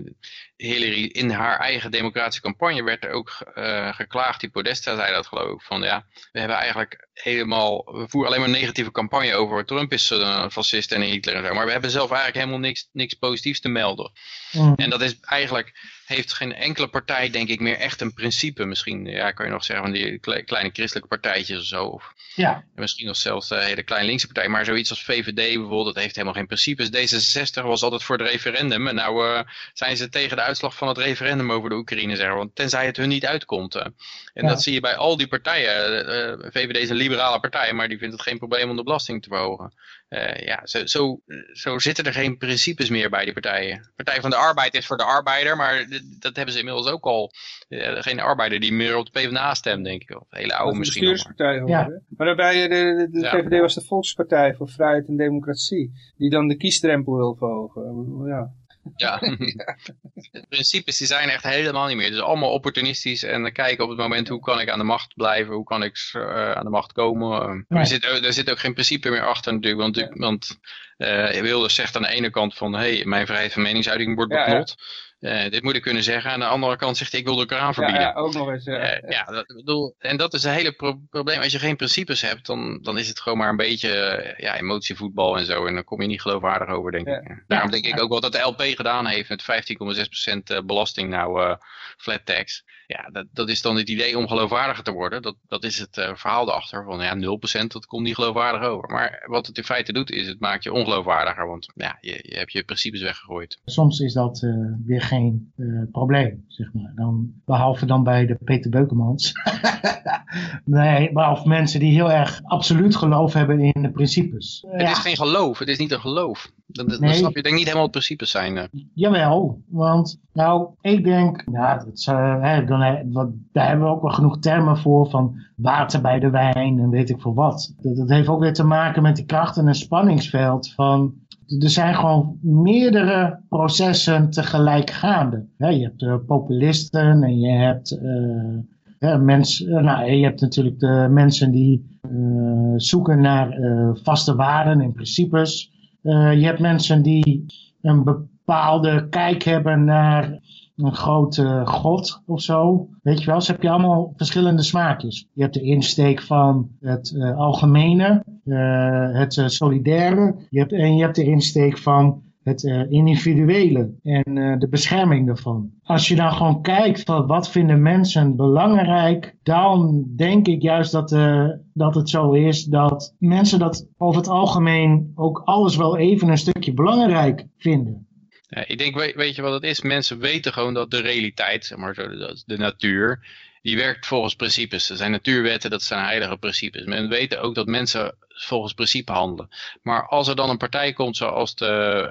Hillary in haar eigen democratische campagne werd er ook uh, geklaagd. Die Podesta zei dat geloof ik. Van ja, we hebben eigenlijk helemaal, we voeren alleen maar een negatieve campagne over. Trump is een fascist en Hitler en zo. Maar we hebben zelf eigenlijk helemaal niks, niks positiefs te melden. Mm. En dat is eigenlijk heeft geen enkele partij, denk ik, meer echt een principe. Misschien ja, kan je nog zeggen van die kleine christelijke partijtjes of zo. Of ja. Misschien nog zelfs de hele kleine linkse partij. Maar zoiets als VVD bijvoorbeeld, dat heeft helemaal geen principes. D66 was altijd voor het referendum. En nou uh, zijn ze tegen de uitslag van het referendum over de Oekraïne, zeggen Want tenzij het hun niet uitkomt. Uh. En dat zie je bij al die partijen. Uh, VVD is een liberale partij, maar die vindt het geen probleem om de belasting te verhogen. ja, zo, zo, zo zitten er geen principes meer bij die partijen. Partij van de Arbeid is voor de arbeider, maar dat hebben ze inmiddels ook al. geen arbeider die meer op de PvdA stemt, denk ik. Of hele oude misschien. Nog ja. Maar daarbij, de, de, de VVD was de Volkspartij voor Vrijheid en Democratie. Die dan de kiesdrempel wil verhogen. Ja. (laughs) Ja, de principes die zijn echt helemaal niet meer. Het is allemaal opportunistisch en dan kijken op het moment hoe kan ik aan de macht blijven, hoe kan ik uh, aan de macht komen. Uh, er, zit, er zit ook geen principe meer achter natuurlijk, want, want uh, Wilders zegt aan de ene kant van, hé, hey, mijn vrijheid van meningsuiting wordt beknot. Uh, dit moet ik kunnen zeggen. Aan de andere kant zegt hij, ik wil de Koran verbieden. Ja, ja ook nog eens. Uh, ja, dat, bedoel, en dat is een hele pro probleem. Als je geen principes hebt, dan, dan is het gewoon maar een beetje ja, emotievoetbal en zo. En dan kom je niet geloofwaardig over, denk ik. Daarom denk ik ook wel dat de LP gedaan heeft met 15,6% belasting nou flat tax. Ja, dat, dat is dan het idee om geloofwaardiger te worden. Dat, dat is het verhaal erachter. Van ja, 0% dat komt niet geloofwaardig over. Maar wat het in feite doet, is het maakt je ongeloofwaardiger. Want ja, je, je hebt je principes weggegooid. Soms is dat weer geen uh, probleem, zeg maar. Dan, behalve dan bij de Peter Beukemans. (laughs) nee, behalve mensen die heel erg absoluut geloof hebben in de principes. Het is geen geloof, het is niet een geloof. Dan, dan nee. snap je denk niet helemaal het principes zijn. Jawel, want nou, ik denk, ja, dat, uh, wat, daar hebben we ook wel genoeg termen voor, van water bij de wijn en weet ik veel wat. Dat, heeft ook weer te maken met de kracht en spanningsveld van er zijn gewoon meerdere processen tegelijk gaande. je hebt uh, populisten en je hebt, uh, mensen, nou, je hebt natuurlijk de mensen die zoeken naar vaste waarden en principes. je hebt mensen die een bepaalde kijk hebben naar een grote god of zo. Weet je wel, ze heb je allemaal verschillende smaakjes. Je hebt de insteek van het uh, algemene, uh, het uh, solidaire. Je hebt, en je hebt de insteek van het individuele en de bescherming daarvan. Als je dan gewoon kijkt van wat vinden mensen belangrijk, dan denk ik juist dat, dat het zo is dat mensen dat over het algemeen ook alles wel even een stukje belangrijk vinden. Ik denk, weet, je wat het is? Mensen weten gewoon dat de realiteit, zeg maar zo, de natuur, die werkt volgens principes. Er zijn natuurwetten, dat zijn heilige principes. Men weet ook dat mensen volgens principe handelen. Maar als er dan een partij komt zoals de,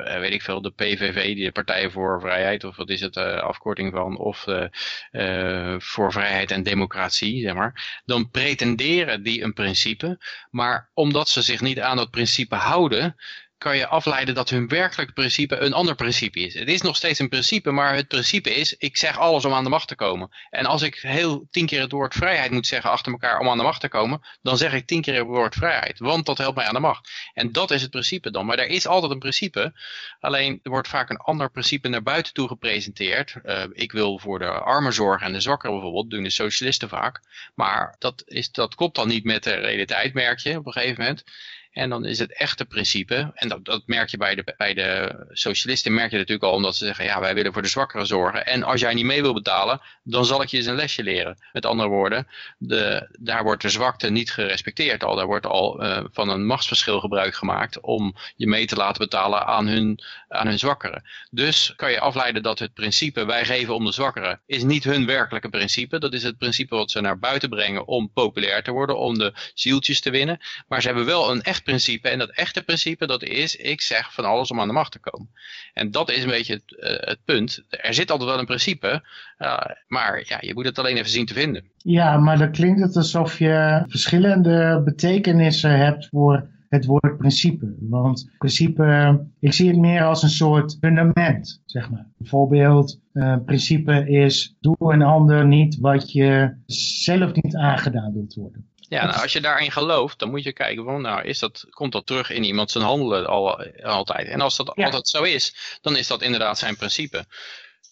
eh, weet ik veel, de PVV, de Partij voor Vrijheid, of wat is het, uh, afkorting van, of uh, voor Vrijheid en Democratie, zeg maar, dan pretenderen die een principe. Maar omdat ze zich niet aan dat principe houden, kan je afleiden dat hun werkelijk principe een ander principe is. Het is nog steeds een principe, maar het principe is, ik zeg alles om aan de macht te komen. En als ik heel tien keer het woord vrijheid moet zeggen achter elkaar om aan de macht te komen, dan zeg ik tien keer het woord vrijheid, want dat helpt mij aan de macht. En dat is het principe dan. Maar er is altijd een principe, alleen er wordt vaak een ander principe naar buiten toe gepresenteerd. Uh, ik wil voor de armen zorgen en de zwakkeren bijvoorbeeld, doen de socialisten vaak. Maar dat, is, dat klopt dan niet met de realiteit, merk je op een gegeven moment. En dan is het echte principe, en dat, dat merk je bij de, bij de socialisten, merk je natuurlijk al omdat ze zeggen, ja wij willen voor de zwakkeren zorgen. En als jij niet mee wil betalen, dan zal ik je eens een lesje leren. Met andere woorden, de, daar wordt de zwakte niet gerespecteerd al. Daar wordt al uh, van een machtsverschil gebruik gemaakt om je mee te laten betalen aan hun, aan hun zwakkeren. Dus kan je afleiden dat het principe wij geven om de zwakkeren is niet hun werkelijke principe. Dat is het principe wat ze naar buiten brengen om populair te worden, om de zieltjes te winnen. Maar ze hebben wel een echt principe. En dat echte principe, dat is, ik zeg van alles om aan de macht te komen. En dat is een beetje het, uh, het punt. Er zit altijd wel een principe, uh, maar ja, je moet het alleen even zien te vinden. Ja, maar dan klinkt het alsof je verschillende betekenissen hebt voor het woord principe. Want principe, ik zie het meer als een soort fundament, zeg maar. Bijvoorbeeld, uh, principe is, doe een ander niet wat je zelf niet aangedaan wilt worden. Ja, nou, als je daarin gelooft, dan moet je kijken van, nou, is dat, komt dat terug in iemand zijn handelen al, altijd? En als dat altijd zo is, dan is dat inderdaad zijn principe.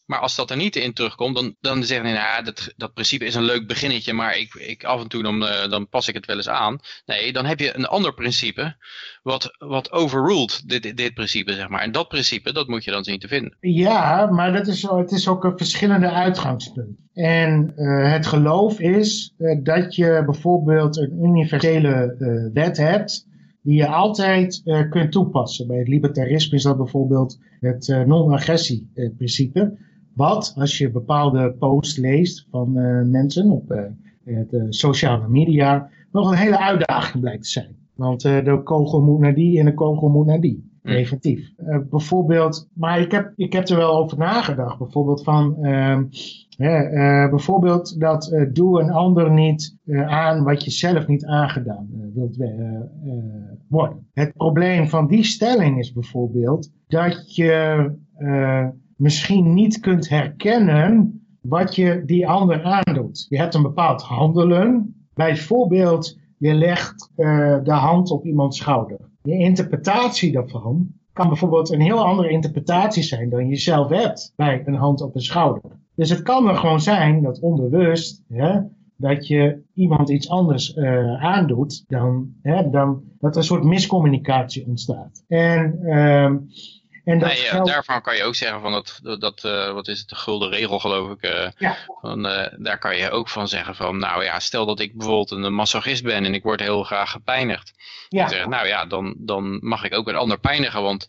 Maar als dat er niet in terugkomt, dan, dan zeggen ze, nou, dat, dat principe is een leuk beginnetje, maar ik, ik, af en toe dan, uh, dan pas ik het wel eens aan. Nee, dan heb je een ander principe wat, wat overruled dit, dit principe, zeg maar. En dat principe, dat moet je dan zien te vinden. Ja, maar dat is, het is ook een verschillende uitgangspunt. En uh, het geloof is uh, dat je bijvoorbeeld een universele wet hebt die je altijd kunt toepassen. Bij het libertarisme is dat bijvoorbeeld het non-agressie-principe. Wat, als je bepaalde posts leest van mensen op de sociale media, nog een hele uitdaging blijkt te zijn. Want de kogel moet naar die en de kogel moet naar die. Mm. Preventief. Uh, bijvoorbeeld, maar ik heb, ik heb er wel over nagedacht. Bijvoorbeeld van, uh, uh, bijvoorbeeld dat doe een ander niet aan wat je zelf niet aangedaan wilt worden. Het probleem van die stelling is bijvoorbeeld dat je misschien niet kunt herkennen wat je die ander aandoet. Je hebt een bepaald handelen. Bijvoorbeeld, je legt de hand op iemands schouder de interpretatie daarvan kan bijvoorbeeld een heel andere interpretatie zijn dan je zelf hebt bij een hand op een schouder. Dus het kan er gewoon zijn dat onbewust, hè, dat je iemand iets anders uh, aandoet, dan, hè, dan dat er een soort miscommunicatie ontstaat. En uh, en dat nee, Daarvan kan je ook zeggen van dat, dat uh, wat is het, de gulden regel geloof ik. Uh, ja. van, uh, daar kan je ook van zeggen van, nou ja, stel dat ik bijvoorbeeld een massagist ben en ik word heel graag gepijnigd. Ja. Zeg, nou ja, dan, dan mag ik ook een ander pijnigen, want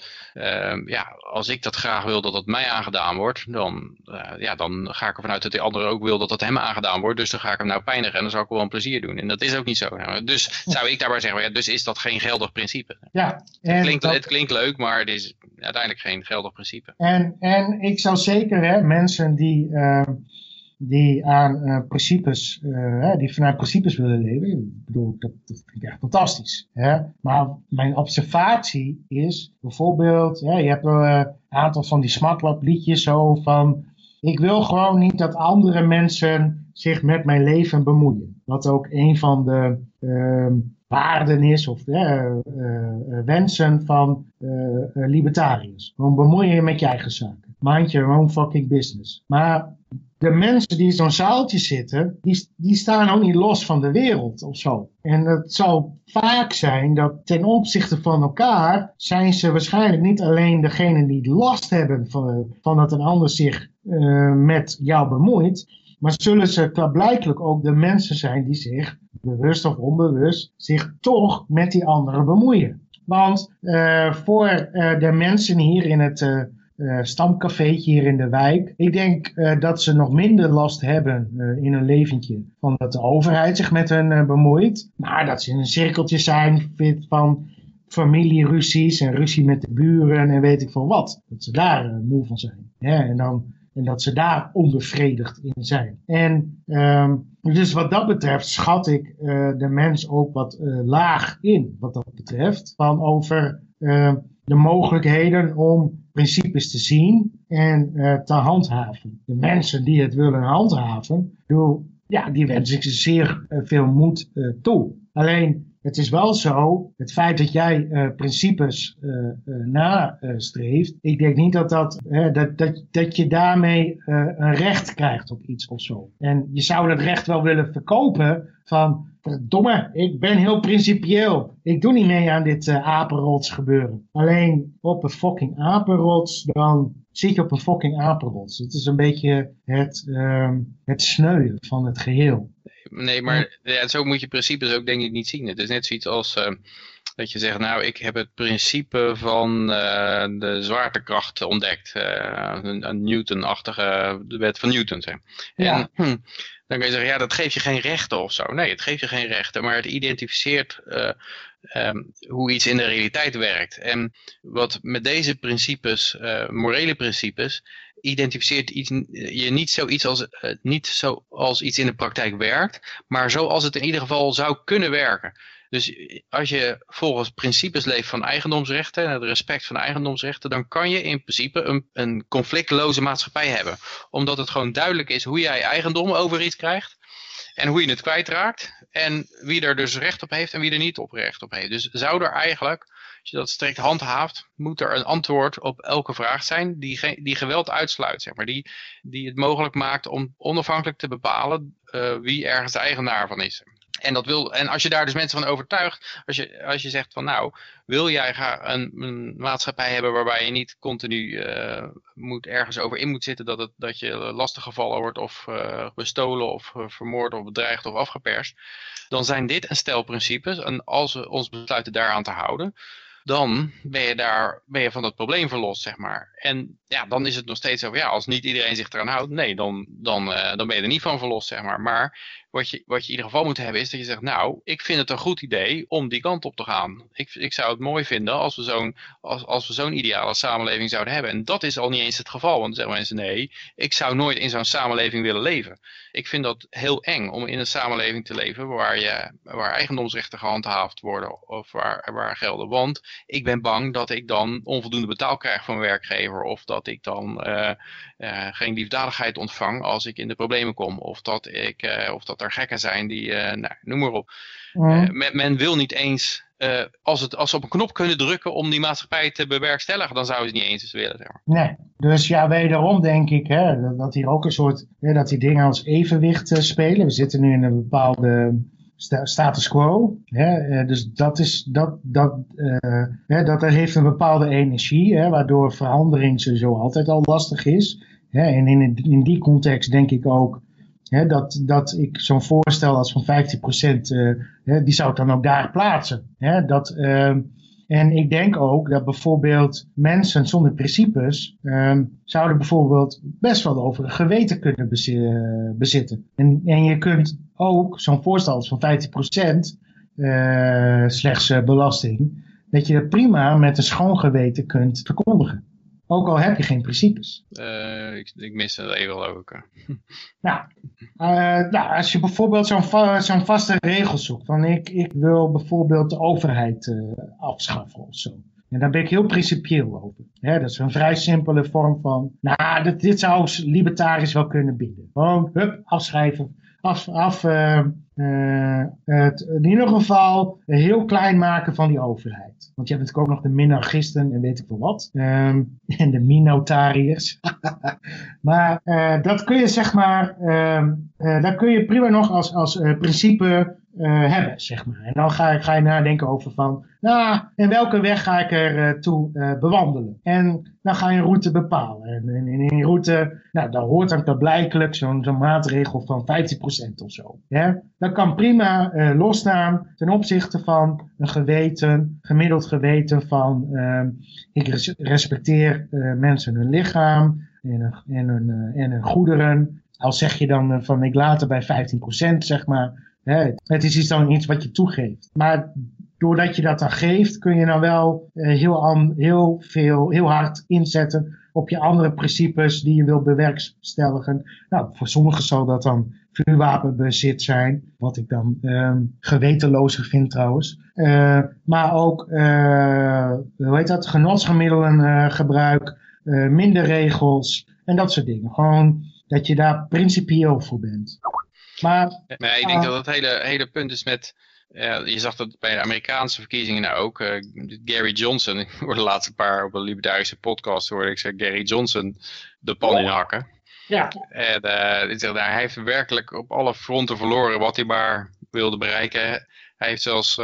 ja, als ik dat graag wil dat het mij aangedaan wordt, dan, ja, dan ga ik ervan uit dat die ander ook wil dat het hem aangedaan wordt. Dus dan ga ik hem nou pijnigen en dan zou ik wel een plezier doen. En dat is ook niet zo. Nou, dus zou ik daarbij zeggen, ja, dus is dat geen geldig principe. Ja. het, klinkt, het klinkt leuk, maar het is uiteindelijk geen geldig principe. En, en ik zou zeker hè, mensen die, uh, die aan uh, principes, uh, die vanuit principes willen leven, ik bedoel, dat, dat vind ik echt fantastisch. Hè? Maar mijn observatie is bijvoorbeeld, hè, je hebt een aantal van die smartlap liedjes zo van, ik wil gewoon niet dat andere mensen zich met mijn leven bemoeien. Wat ook een van de uh, waarden is of uh, uh, wensen van libertariërs. Gewoon bemoeien je met je eigen zaken. Mind your own fucking business. Maar de mensen die in zo'n zaaltje zitten, die, die staan ook niet los van de wereld of zo. En het zal vaak zijn dat ten opzichte van elkaar zijn ze waarschijnlijk niet alleen degene die last hebben van, van dat een ander zich met jou bemoeit, maar zullen ze klaarblijkelijk ook de mensen zijn die zich, bewust of onbewust, zich toch met die anderen bemoeien. Want uh, voor uh, de mensen hier in het uh, stamcafeetje hier in de wijk, ik denk dat ze nog minder last hebben in hun leventje van dat de overheid zich met hen bemoeit. Maar dat ze in een cirkeltje zijn van familieruzies en ruzie met de buren en weet ik veel wat. Dat ze daar moe van zijn. Ja, en dan en dat ze daar onbevredigd in zijn. En um, dus wat dat betreft schat ik uh, de mens ook wat uh, laag in, wat dat betreft. Van over uh, de mogelijkheden om principes te zien en te handhaven. De mensen die het willen handhaven, ja, die wens ik ze zeer veel moed toe. Alleen het is wel zo, het feit dat jij uh, principes uh, uh, nastreeft, ik denk niet dat, dat, dat, dat, dat je daarmee een recht krijgt op iets of zo. En je zou dat recht wel willen verkopen van, verdomme, ik ben heel principieel. Ik doe niet mee aan dit apenrots gebeuren. Alleen op een fucking apenrots, dan zit je op een fucking apenrots. Het is een beetje het, ehm, het sneuwen van het geheel. Nee, maar ja, zo moet je principes ook denk ik niet zien. Het is net zoiets als uh, dat je zegt, nou ik heb het principe van uh, de zwaartekracht ontdekt. Uh, een, een Newton-achtige, de wet van Newton. Zeg. Ja. En, hm, dan kan je zeggen, ja dat geeft je geen rechten of zo. Nee, het geeft je geen rechten, maar het identificeert um, hoe iets in de realiteit werkt. En wat met deze principes, morele principes, identificeert iets, je niet zoiets als, uh, niet zoals iets in de praktijk werkt, maar zoals het in ieder geval zou kunnen werken. Dus als je volgens principes leeft van eigendomsrechten en het respect van eigendomsrechten, dan kan je in principe een, een conflictloze maatschappij hebben. Omdat het gewoon duidelijk is hoe jij eigendom over iets krijgt. En hoe je het kwijtraakt. En wie er dus recht op heeft en wie er niet op recht op heeft. Dus zou er eigenlijk, als je dat strikt handhaaft, moet er een antwoord op elke vraag zijn die, die geweld uitsluit. Zeg maar. die, die het mogelijk maakt om onafhankelijk te bepalen uh, wie ergens eigenaar van is. En, dat wil, en als je daar dus mensen van overtuigt, als je, als je zegt van nou, wil jij een, een maatschappij hebben waarbij je niet continu uh, moet ergens over in moet zitten dat, het, dat je lastiggevallen wordt of uh, bestolen of vermoord of bedreigd of afgeperst, dan zijn dit een stel principes en als we ons besluiten daaraan te houden, dan ben je, daar, ben je van dat probleem verlost, zeg maar. En ja, dan is het nog steeds zo, ja, als niet iedereen zich eraan houdt, nee, dan, dan, uh, dan ben je er niet van verlost, zeg maar. Maar wat je, wat je in ieder geval moet hebben is dat je zegt, nou, ik vind het een goed idee om die kant op te gaan. Ik, ik zou het mooi vinden als we zo'n als, als we zo'n ideale samenleving zouden hebben. En dat is al niet eens het geval, want dan zeggen mensen, nee, ik zou nooit in zo'n samenleving willen leven. Ik vind dat heel eng om in een samenleving te leven waar, je, waar eigendomsrechten gehandhaafd worden of waar, waar gelden. Want ik ben bang dat ik dan onvoldoende betaal krijg van mijn werkgever of dat ik dan uh, uh, geen liefdadigheid ontvang als ik in de problemen kom of dat, ik, uh, of dat er gekken zijn die, nou, noem maar op. Mm. Men, men, wil niet eens uh, als, het, als ze op een knop kunnen drukken om die maatschappij te bewerkstelligen, dan zouden ze het niet eens willen. Zeg maar. Nee, dus ja, wederom denk ik hè, dat hier ook een soort, hè, dat die dingen als evenwicht uh, spelen. We zitten nu in een bepaalde sta status quo. Hè, uh, dus dat, is, dat, dat, hè, dat heeft een bepaalde energie, hè, waardoor verandering sowieso altijd al lastig is. Hè, en in, in die context denk ik ook dat, dat ik zo'n voorstel als van 15%, uh, die zou ik dan ook daar plaatsen. dat, uh, en ik denk ook dat bijvoorbeeld mensen zonder principes uh, zouden bijvoorbeeld best wel over een geweten kunnen bezitten. En, en je kunt ook zo'n voorstel als van 15% uh, slechts belasting, dat je dat prima met een schoon geweten kunt verkondigen. Ook al heb je geen principes. Uh, ik, ik, mis het even ook. (laughs) nou, uh, nou, als je bijvoorbeeld zo'n va zo vaste regel zoekt. Van ik, ik wil bijvoorbeeld de overheid uh, afschaffen of zo. En daar ben ik heel principieel over. Dat is een vrij simpele vorm van, nou, dit, dit zou libertarisch wel kunnen bieden. Gewoon, hup, afschrijven, af, af uh, het, in ieder geval heel klein maken van die overheid. Want je hebt natuurlijk ook nog de minarchisten en weet ik veel wat. Um, en de minotariërs. (laughs) maar uh, dat kun je zeg maar, uh, dat kun je prima nog als, als principe uh, hebben, zeg maar. En dan ga, ga je nadenken over van, nou, in welke weg ga ik er uh, toe uh, bewandelen? En dan ga je een route bepalen. En, en in die route, nou, dan hoort dan blijkelijk zo'n zo'n maatregel van 15% of zo. Ja? Dat kan prima losstaan ten opzichte van een geweten, gemiddeld geweten van, ik respecteer mensen hun lichaam en, en, hun, en hun goederen. Al zeg je dan van, ik laat er bij 15% zeg maar, het is iets dan iets wat je toegeeft. Maar doordat je dat dan geeft, kun je dan wel uh, heel, heel, veel, heel hard inzetten op je andere principes die je wil bewerkstelligen. Nou, voor sommigen zal dat dan vuurwapenbezit zijn, wat ik dan um, gewetenlozer vind trouwens. Uh, maar ook, uh, hoe heet dat, genotsgemiddelen gebruik, minder regels en dat soort dingen. Gewoon dat je daar principieel voor bent. Maar, nee, ik denk dat het hele, hele punt is met... Uh, je zag dat bij de Amerikaanse verkiezingen nou ook. Uh, Gary Johnson, (laughs) ik hoorde de laatste paar op een libertarische podcast hoorde ik zeg Gary Johnson de pan in hakken. Ja. En uh, zeg, nou, hij heeft werkelijk op alle fronten verloren wat hij maar wilde bereiken. Hij heeft zelfs,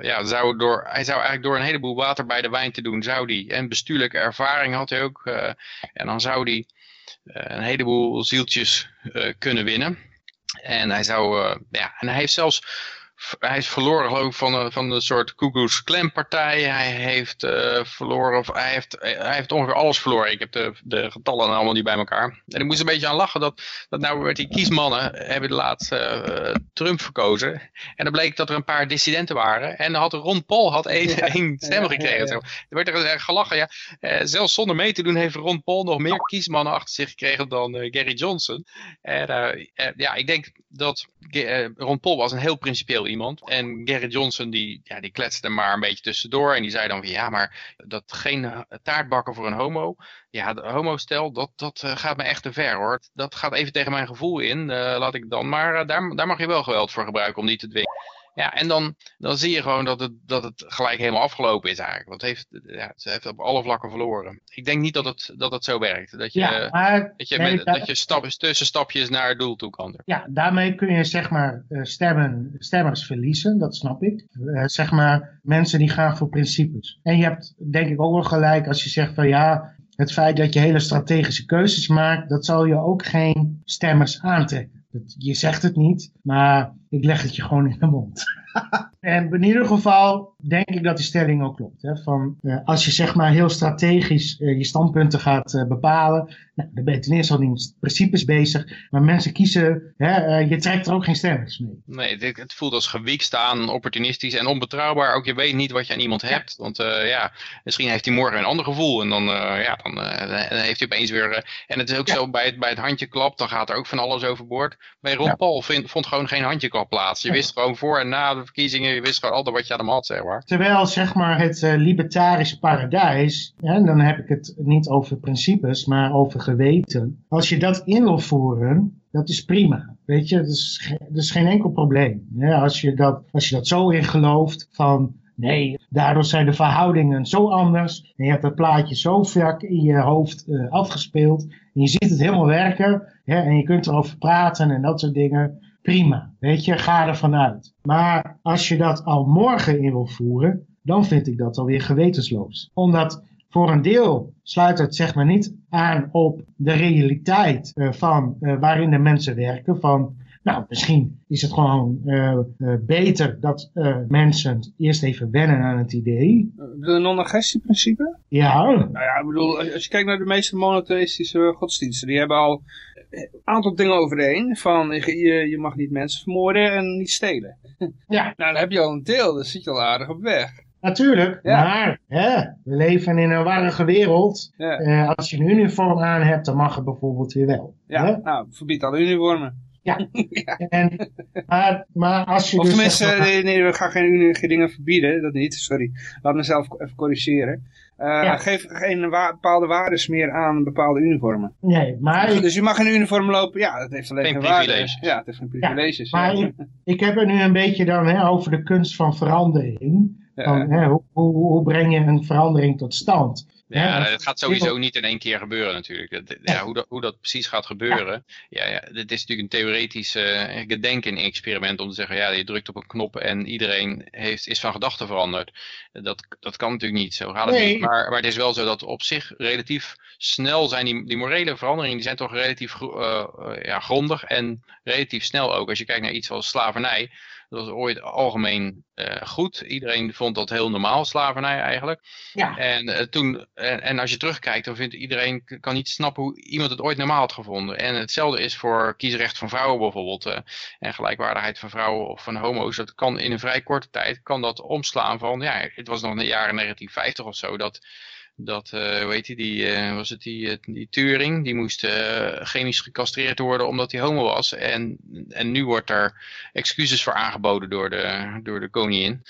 ja, zou door, hij zou eigenlijk door een heleboel water bij de wijn te doen, zou die. En bestuurlijke ervaring had hij ook. en dan zou hij een heleboel zieltjes kunnen winnen. En hij zou, uh, ja, en hij heeft zelfs, hij is verloren geloof ik van, een, van een soort Kugus Klan partij. Hij heeft uh, verloren, of hij heeft, hij heeft ongeveer alles verloren. Ik heb de, de getallen allemaal niet bij elkaar. En ik moest een beetje aan lachen dat, dat nou met die kiesmannen hebben de laatste uh, Trump verkozen. En dan bleek dat er een paar dissidenten waren. En had Ron Paul had één, ja, één stem gekregen. Ja, ja, er werd er gelachen. Ja. Uh, zelfs zonder mee te doen heeft Ron Paul nog meer kiesmannen achter zich gekregen dan Gary Johnson. En ja, ik denk dat Ron Paul was een heel principieel iemand. En Gary Johnson die, ja, die kletste maar een beetje tussendoor. En die zei dan van ja, maar dat geen taartbakken voor een homo. Ja, de homostel, dat, dat eh, gaat me echt te ver hoor. Dat gaat even tegen mijn gevoel in. Eh, laat ik dan maar, eh, daar, daar mag je wel geweld voor gebruiken om die te dwingen. Ja, en dan, dan zie je gewoon dat het, dat het gelijk helemaal afgelopen is eigenlijk. Want heeft, ja, ze heeft op alle vlakken verloren. Ik denk niet dat het, dat het zo werkt. Dat je, Ja, maar dat je, nee, met, daar- dat je stap, tussenstapjes naar het doel toe kan. Ja, daarmee kun je zeg maar eh, stemmen, stemmers verliezen, dat snap ik. Eh, zeg maar mensen die gaan voor principes. En je hebt denk ik ook wel gelijk als je zegt van ja, het feit dat je hele strategische keuzes maakt, dat zal je ook geen stemmers aantrekken. Je zegt het niet, maar ik leg het je gewoon in de mond. (laughs) En in ieder geval denk ik dat die stelling ook klopt. Hè? Van, eh, als je zeg maar heel strategisch eh, je standpunten gaat eh, bepalen, nou, dan ben je ten eerste al niet met principes bezig, maar mensen kiezen, hè, je trekt er ook geen stemmers mee. Nee, het, het voelt als gewiekt staan, opportunistisch en onbetrouwbaar. Ook je weet niet wat je aan iemand hebt. Want eh, ja, misschien heeft hij morgen een ander gevoel. En dan, eh, ja, dan, eh, dan heeft hij opeens weer... eh, en het is ook Ja. zo, bij het, bij het handjeklap, dan gaat er ook van alles overboord. Bij Ron Ja. Paul vind- vond gewoon geen Je wist gewoon voor en na de verkiezingen, je wist gewoon altijd wat je aan hem had, zeg maar. Terwijl zeg maar het eh, libertarische paradijs, hè, dan heb ik het niet over principes, maar over geweten. Als je dat in wil voeren, dat is prima. Weet je, dat is, geen enkel probleem. Als, je dat, als je dat zo in gelooft van nee, daardoor zijn de verhoudingen zo anders. En je hebt dat plaatje zo vaak in je hoofd eh, afgespeeld. En je ziet het helemaal werken. En je kunt erover praten en dat soort dingen. Prima, weet je, ga ervan uit. Maar als je dat al morgen in wil voeren, dan vind ik dat alweer gewetensloos. Omdat voor een deel sluit het zeg maar niet aan op de realiteit eh, van eh, waarin de mensen werken. Van, nou, misschien is het gewoon eh, beter dat mensen eerst even wennen aan het idee. Je non-agressieprincipe? Ja, Nou ja, ik bedoel, als je kijkt naar de meeste monotheïstische godsdiensten, die hebben al een aantal dingen overeen. Van je, je, mag niet mensen vermoorden en niet stelen. (laughs) ja, Nou, dan heb je al een deel, dan zit je al aardig op weg. natuurlijk. Ja. Maar hè, we leven in een warrige wereld. Ja, Eh, als je een uniform aan hebt, dan mag het bijvoorbeeld weer wel. ja Hè? nou, verbied alle uniformen. (laughs) En, maar, maar als je Of dus tenminste, nee, nee, we gaan geen, geen dingen verbieden, dat niet, sorry. Laat mezelf even corrigeren. Eh, Ja. Geef geen wa- bepaalde waardes meer aan bepaalde uniformen. nee, maar ik, Dus je mag in een uniform lopen, ja, dat heeft alleen Geen geen, waarde. Ja, het heeft geen privileges. maar ja. ik, ik heb het nu een beetje dan hè, over de kunst van verandering. Van, hè, hoe, hoe, hoe breng je een verandering tot stand? Ja, dat gaat sowieso niet in één keer gebeuren natuurlijk. Dat, ja, hoe, dat, hoe dat precies gaat gebeuren. Ja. Ja, dit is natuurlijk een theoretisch eh gedenken-experiment om te zeggen, ja, je drukt op een knop en iedereen heeft, is van gedachten veranderd. Dat, dat kan natuurlijk niet, zo gaat het Nee. niet. Maar, maar het is wel zo dat op zich relatief snel zijn die, die morele veranderingen, die zijn toch relatief eh, ja, grondig en relatief snel ook. Als je kijkt naar iets als slavernij, dat was ooit algemeen eh, goed. Iedereen vond dat heel normaal, slavernij eigenlijk. Ja, En, eh, toen, en, en als je terugkijkt, dan vindt iedereen kan niet snappen hoe iemand het ooit normaal had gevonden. En hetzelfde is voor kiesrecht van vrouwen bijvoorbeeld. eh, en gelijkwaardigheid van vrouwen of van homo's. Dat kan in een vrij korte tijd kan dat omslaan van, ja, het was nog in de jaren 1950 of zo dat dat, eh hoe heet die, die eh, was het die, eh, die Turing, die moest chemisch gecastreerd worden omdat hij homo was. En, en nu wordt er excuses voor aangeboden door de, door de koningin.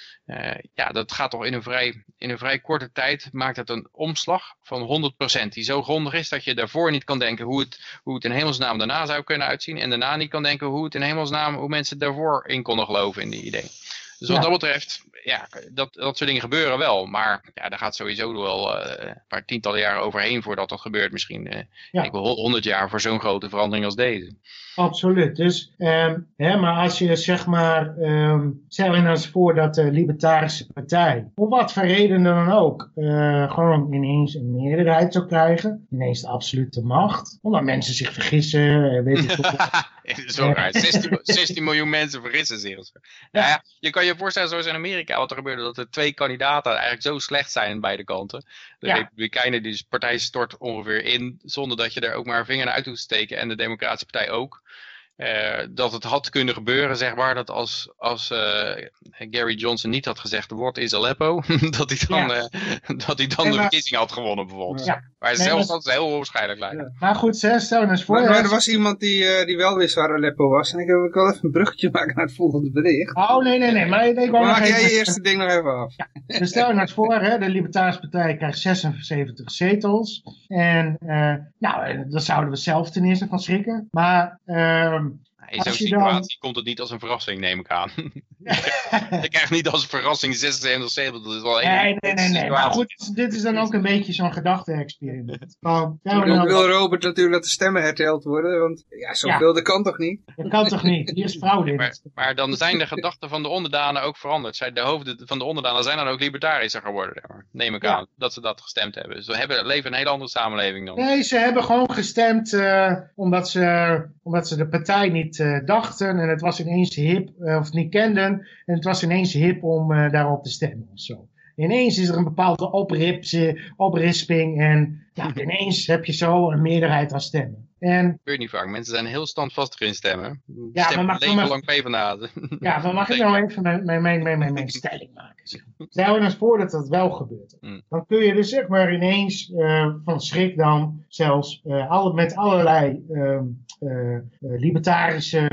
Ja, dat gaat toch in een, vrij, in een vrij korte tijd, maakt het een omslag van 100%. Die zo grondig is dat je daarvoor niet kan denken hoe het, hoe het in hemelsnaam daarna zou kunnen uitzien. En daarna niet kan denken hoe het in hemelsnaam, hoe mensen daarvoor in konden geloven in die idee. Dus wat Ja. dat betreft, ja, dat, dat soort dingen gebeuren wel. Maar ja, daar gaat sowieso wel eh, een paar tientallen jaren overheen voordat dat gebeurt. Misschien eh Ja. ik wil honderd jaar voor zo'n grote verandering als deze. absoluut. Dus, ehm, hè, maar als je zeg maar, ehm stel je nou eens voor dat de Libertarische Partij, om wat voor reden dan ook, eh, gewoon ineens een meerderheid zou krijgen, ineens de absolute macht, omdat mensen zich vergissen, eh, weet ik (laughs) (laughs) zo raar. 16, 16 miljoen mensen vergissen zich. Nou ja, je kan je voorstellen zoals in Amerika wat er gebeurde. Dat er twee kandidaten eigenlijk zo slecht zijn aan beide kanten. De Ja. Republikeinen, die partij stort ongeveer in. Zonder dat je er ook maar een vinger naar uit hoeft te steken. En de Democratische partij ook. Eh, dat het had kunnen gebeuren, zeg maar, dat als, als eh, Gary Johnson niet had gezegd, what is Aleppo, (laughs) dat hij dan, Ja. eh, (laughs) dat hij dan Nee, de verkiezing had gewonnen bijvoorbeeld. Ja. Maar Nee, zelfs maar- dat is heel onwaarschijnlijk lijkt. Ja. Maar goed, stel je nou eens voor... Maar, er was iemand die, eh, die wel wist waar Aleppo was. En ik wil ik wil even een bruggetje (laughs) maken naar het volgende bericht. Oh, nee, nee, nee. Maar ik wou Maar nog maak jij je eerste ding nog even af. Dus stel je nou eens voor, hè, de Libertarische Partij krijgt 76 zetels. En uh, nou, daar zouden we zelf ten eerste van schrikken. Maar uh, in zo'n situatie dan... komt het niet als een verrassing, neem ik aan. (laughs) (laughs) je krijgt niet als verrassing 76 zetels. Dat is wel nee, nee, nee, nee, nee. Maar goed, dit is dan ook een beetje zo'n gedachte-experiment. (laughs) Dan nou... wil Robert natuurlijk dat de stemmen herteld worden. Want ja, zoveel, ja. dat kan toch niet? Dat kan toch niet? Hier is fraude in. Maar, maar, dan zijn de gedachten van de onderdanen ook veranderd. Zij, de hoofden van de onderdanen zijn dan ook libertarischer geworden. Neem ik ja. aan, dat ze dat gestemd hebben. Dus we hebben, leven een hele andere samenleving dan. Nee, ze hebben gewoon gestemd uh, omdat, ze, omdat ze de partij niet uh, dachten. En het was ineens hip, uh, of niet kenden. En het was ineens hip om uh, daarop te stemmen of zo. Ineens is er een bepaalde opripse, oprisping en ja, ineens heb je zo een meerderheid aan stemmen. En, gebeurt niet vaak. Mensen zijn heel standvastig in stemmen. Ja, stemmen maar mag maar, lang PvdA. (laughs) Ja, maar mag ik nou even mijn, mijn, mijn, mijn, mijn stelling maken? (laughs) Stel je eens voor dat dat wel gebeurt. Mm. Dan kun je dus zeg maar ineens uh, van schrik dan zelfs uh, alle, met allerlei uh, libertarische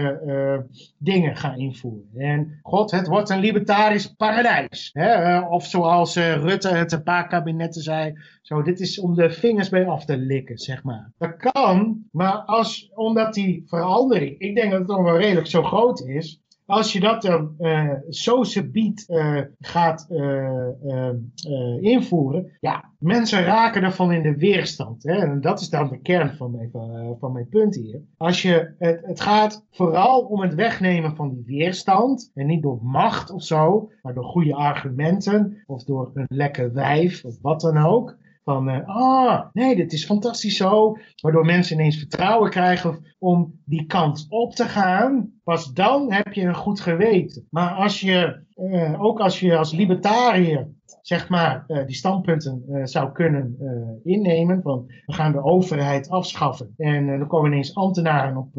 dingen gaan invoeren. En god, het wordt een libertarisch paradijs. Hè? of zoals Rutte het een paar kabinetten zei, zo, dit is om de vingers bij af te likken, zeg maar. Dat kan, maar als, omdat die verandering, ik denk dat het nog wel redelijk zo groot is, als je dat dan uh, zo subiet uh, gaat uh, invoeren, ja, mensen raken ervan in de weerstand. Hè? En dat is dan de kern van mijn, van mijn punt hier. Als je, het, het gaat vooral om het wegnemen van die weerstand. En niet door macht of zo, maar door goede argumenten. Of door een lekker wijf of wat dan ook. Van, uh, ah, nee, dit is fantastisch zo. Waardoor mensen ineens vertrouwen krijgen om die kant op te gaan. Pas dan heb je een goed geweten. Maar als je, uh, ook als je als libertariër, zeg maar, uh, die standpunten zou kunnen innemen. Van, we gaan de overheid afschaffen. En dan komen ineens ambtenaren op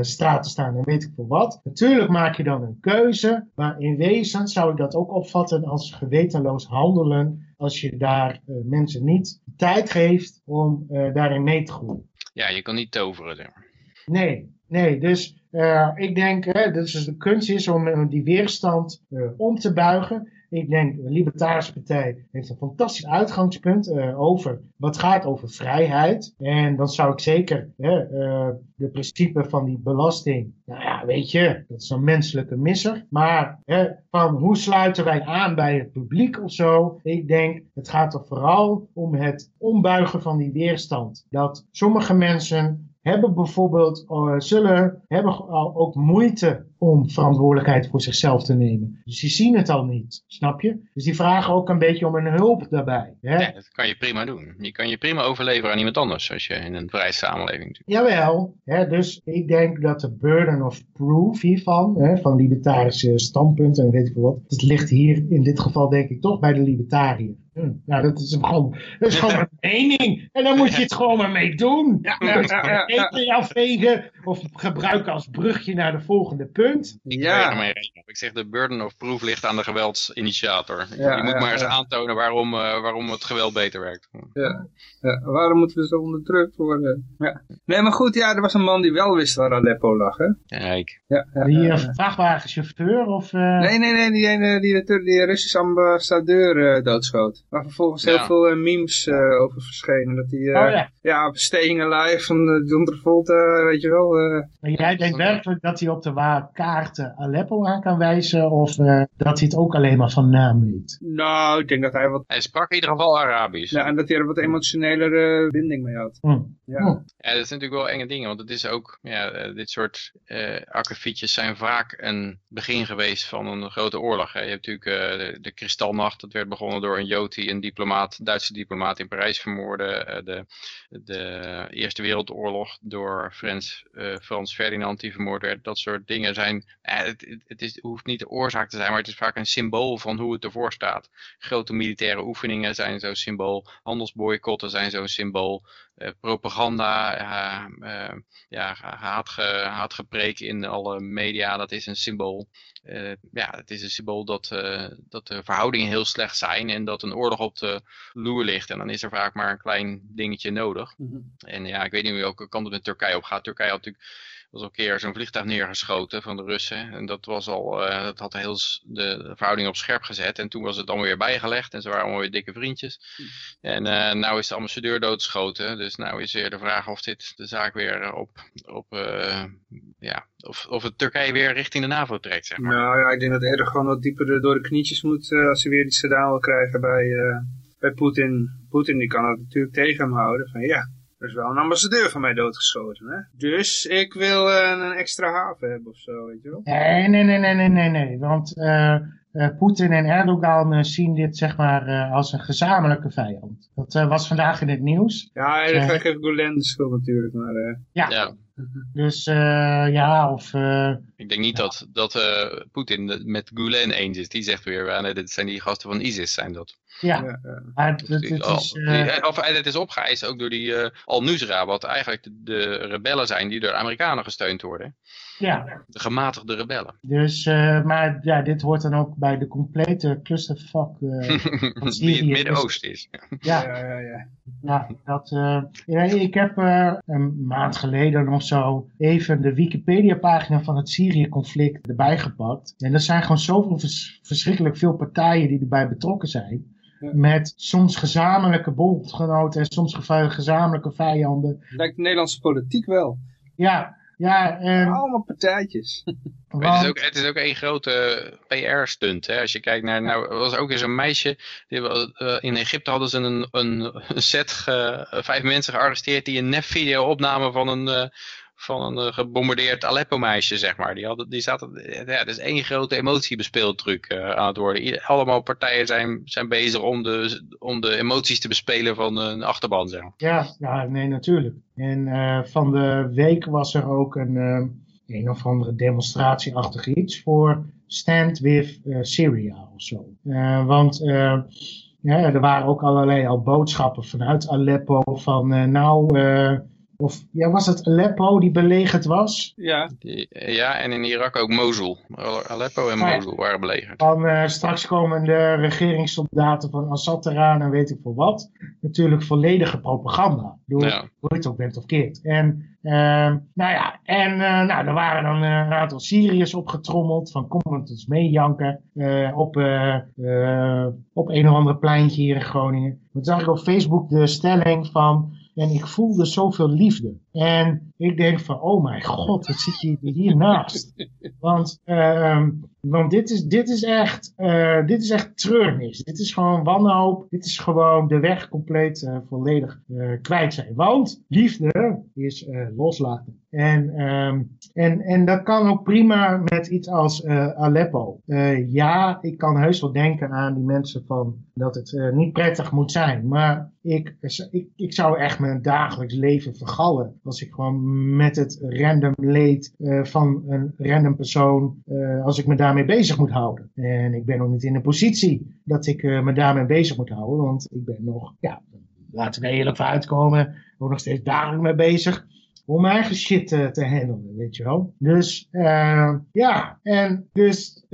straat te staan en weet ik veel wat. Natuurlijk maak je dan een keuze. Maar in wezen zou ik dat ook opvatten als gewetenloos handelen als je daar uh, mensen niet tijd geeft om uh, daarin mee te groeien. Ja, je kan niet toveren, zeg maar. Nee, nee, dus uh, ik denk hè, dus de kunst is om die weerstand om te buigen. Ik denk, de Libertarische Partij heeft een fantastisch uitgangspunt uh, over wat gaat over vrijheid. En dan zou ik zeker hè, uh, de principe van die belasting, nou ja, weet je, dat is een menselijke misser. Maar hè, van hoe sluiten wij aan bij het publiek of zo? Ik denk, het gaat er vooral om het ombuigen van die weerstand. Dat sommige mensen hebben bijvoorbeeld, uh, zullen, hebben ook moeite om verantwoordelijkheid voor zichzelf te nemen. Dus die zien het al niet, snap je? Dus die vragen ook een beetje om een hulp daarbij. Hè? Ja, dat kan je prima doen. Je kan je prima overleveren aan iemand anders als je in een vrije samenleving zit. Jawel, hè, dus ik denk dat de burden of proof hiervan, hè, van libertarische standpunten en weet ik veel wat, dat ligt hier in dit geval denk ik toch bij de libertariër. Hm. Nou, dat is, gewoon, dat is gewoon (laughs) een mening. En dan moet je het gewoon maar mee doen. Ja, ja, ja, ja, ja. afvegen of gebruiken als brugje naar de volgende punt. Ik, ja. ermee ik zeg de burden of proof ligt aan de geweldsinitiator. Ja, je moet ja, maar eens ja. aantonen waarom, uh, waarom het geweld beter werkt. Ja. ja. waarom moeten we zo onderdrukt worden? Ja. Nee, maar goed, ja, er was een man die wel wist waar Aleppo lag, hè? Kijk. Ja, ja, die uh, vrachtwagenchauffeur of... Uh... Nee, nee, nee, die, ene, die, die, die Russische ambassadeur doodschoot. Waar vervolgens heel veel memes over verschenen. Dat die, oh, ja. ja, op Staying Alive van John Travolta, weet je wel. Maar jij denkt werkelijk dat hij op de kaarten Aleppo aan kan wijzen of uh, dat hij het ook alleen maar van naam weet? Nou, ik denk dat hij wat... Hij sprak in ieder geval Arabisch. Ja, en dat hij er wat emotionelere binding mee had. Hm. Ja. Hm. ja, dat zijn natuurlijk wel enge dingen, want het is ook, ja, dit soort uh, akkefietjes zijn vaak een begin geweest van een grote oorlog. Hè. Je hebt natuurlijk uh, de, de Kristalnacht, dat werd begonnen door een Jood die een diplomaat, Duitse diplomaat in Parijs vermoorde. de, de Eerste Wereldoorlog door Frans, Frans Ferdinand die vermoord werd. Dat soort dingen zijn eh, het, het, is, het hoeft niet de oorzaak te zijn, maar het is vaak een symbool van hoe het ervoor staat. Grote militaire oefeningen zijn zo'n symbool, handelsboycotten zijn zo'n symbool, eh, propaganda, eh, eh, ja, haatge, haatgepreek in alle media, dat is een symbool. Eh, ja, het is een symbool dat, eh, dat de verhoudingen heel slecht zijn en dat een oorlog op de loer ligt. En dan is er vaak maar een klein dingetje nodig. Mhm. En ja, ik weet niet welke kant het met Turkije op gaat. Turkije had natuurlijk was al een keer zo'n vliegtuig neergeschoten van de Russen. En dat was al, eh, dat had heel de, verhouding op scherp gezet. En toen was het dan weer bijgelegd en ze waren allemaal weer dikke vriendjes. En eh nou is de ambassadeur doodgeschoten. Dus nou is weer de vraag of dit de zaak weer op, op eh, ja, of, of het Turkije weer richting de NAVO trekt, zeg maar. Nou ja, ik denk dat Erdogan wat dieper door de knietjes moet als hij weer iets gedaan wil krijgen bij, bij Poetin. Poetin die kan het natuurlijk tegen hem houden. Van ja, er is wel een ambassadeur van mij doodgeschoten. Hè? Dus ik wil eh, een extra haven hebben of zo, weet je wel. Nee, nee, nee, nee, nee, nee, nee. Want eh, eh, Poetin en Erdogan zien dit zeg maar eh, als een gezamenlijke vijand. Dat eh, was vandaag in het nieuws. Ja, en dan geeft Gulen de schuld natuurlijk. Maar eh, Ja, Ja, dus eh, ja, of... eh, ik denk niet dat, dat eh, Poetin het met Gulen eens is. Die zegt weer, nee, dit zijn die gasten van ISIS, zijn dat. Ja, ja, ja. maar het, is... die- eh, of, en het is opgeëist ook door die eh, Al-Nusra, wat eigenlijk de, de rebellen zijn die door de Amerikanen gesteund worden. ja, De gematigde rebellen. dus, eh, maar ja, dit hoort dan ook bij de complete clusterfuck. eh, (laughs) die het Syrië is- Midden-Oosten is. ja, ja, ja, ja. Ja, dat, eh, ja, ik heb eh, een maand geleden of zo even de Wikipedia-pagina van het Syrië-conflict erbij gepakt. En er zijn gewoon zoveel vers- verschrikkelijk veel partijen die erbij betrokken zijn. Met soms gezamenlijke bondgenoten en soms gezamenlijke vijanden. Lijkt de Nederlandse politiek wel. Ja, ja, en... Allemaal partijtjes. (laughs) Want- het, is ook, het is ook een grote PR-stunt. Als je kijkt naar, nou er was ook eens een meisje, die, eh, in Egypte hadden ze een, een, een set, ge- vijf mensen gearresteerd die een nepvideo opnamen van een, eh, van een eh, gebombardeerd Aleppo-meisje, zeg maar. Die, hadden, die zaten, ja, het is één grote emotiebespeeltruc eh aan het worden. Allemaal partijen zijn, zijn bezig om de, om de emoties te bespelen van een achterban, zeg maar. Ja, ja, nee, natuurlijk. En eh, van de week was er ook een, een of andere demonstratieachtig iets voor Stand with Syria of zo. Want ja, er waren ook allerlei al boodschappen vanuit Aleppo van nou, of ja, was het Aleppo die belegerd was? Ja, Die- Ja, en in Irak ook Mosul. Aleppo en Ah, ja. Mosul waren belegerd. Van eh, straks komen de regeringssoldaten van Assad eraan en weet ik veel wat. Natuurlijk volledige propaganda. Door Ja. hoe je het ook bent of keert. En ehm, nou ja, en eh, nou, er waren dan eh, een aantal Syriërs opgetrommeld van kom met ons mee janken eh, op, eh, eh, op een of ander pleintje hier in Groningen. Toen zag ik op Facebook de stelling van en ik voelde zoveel liefde. En ik denk van, oh mijn god, wat zit je hiernaast? Want, ehm, want dit, is, dit, is echt, eh, dit is echt treurnis. Dit is gewoon wanhoop. Dit is gewoon de weg compleet eh, volledig eh, kwijt zijn. Want liefde is loslaten. En, ehm, en, en dat kan ook prima met iets als Aleppo. Ja, ik kan heus wel denken aan die mensen van dat het niet prettig moet zijn. Maar ik, ik, ik zou echt mijn dagelijks leven vergallen als ik gewoon met het random leed eh, van een random persoon, eh, als ik me daarmee bezig moet houden. En ik ben nog niet in een positie dat ik eh, me daarmee bezig moet houden, want ik ben nog, ja, laten we er eerlijk voor uitkomen, ook nog steeds dagelijks mee bezig om mijn eigen shit eh, te handelen, weet je wel. Dus ja, en dus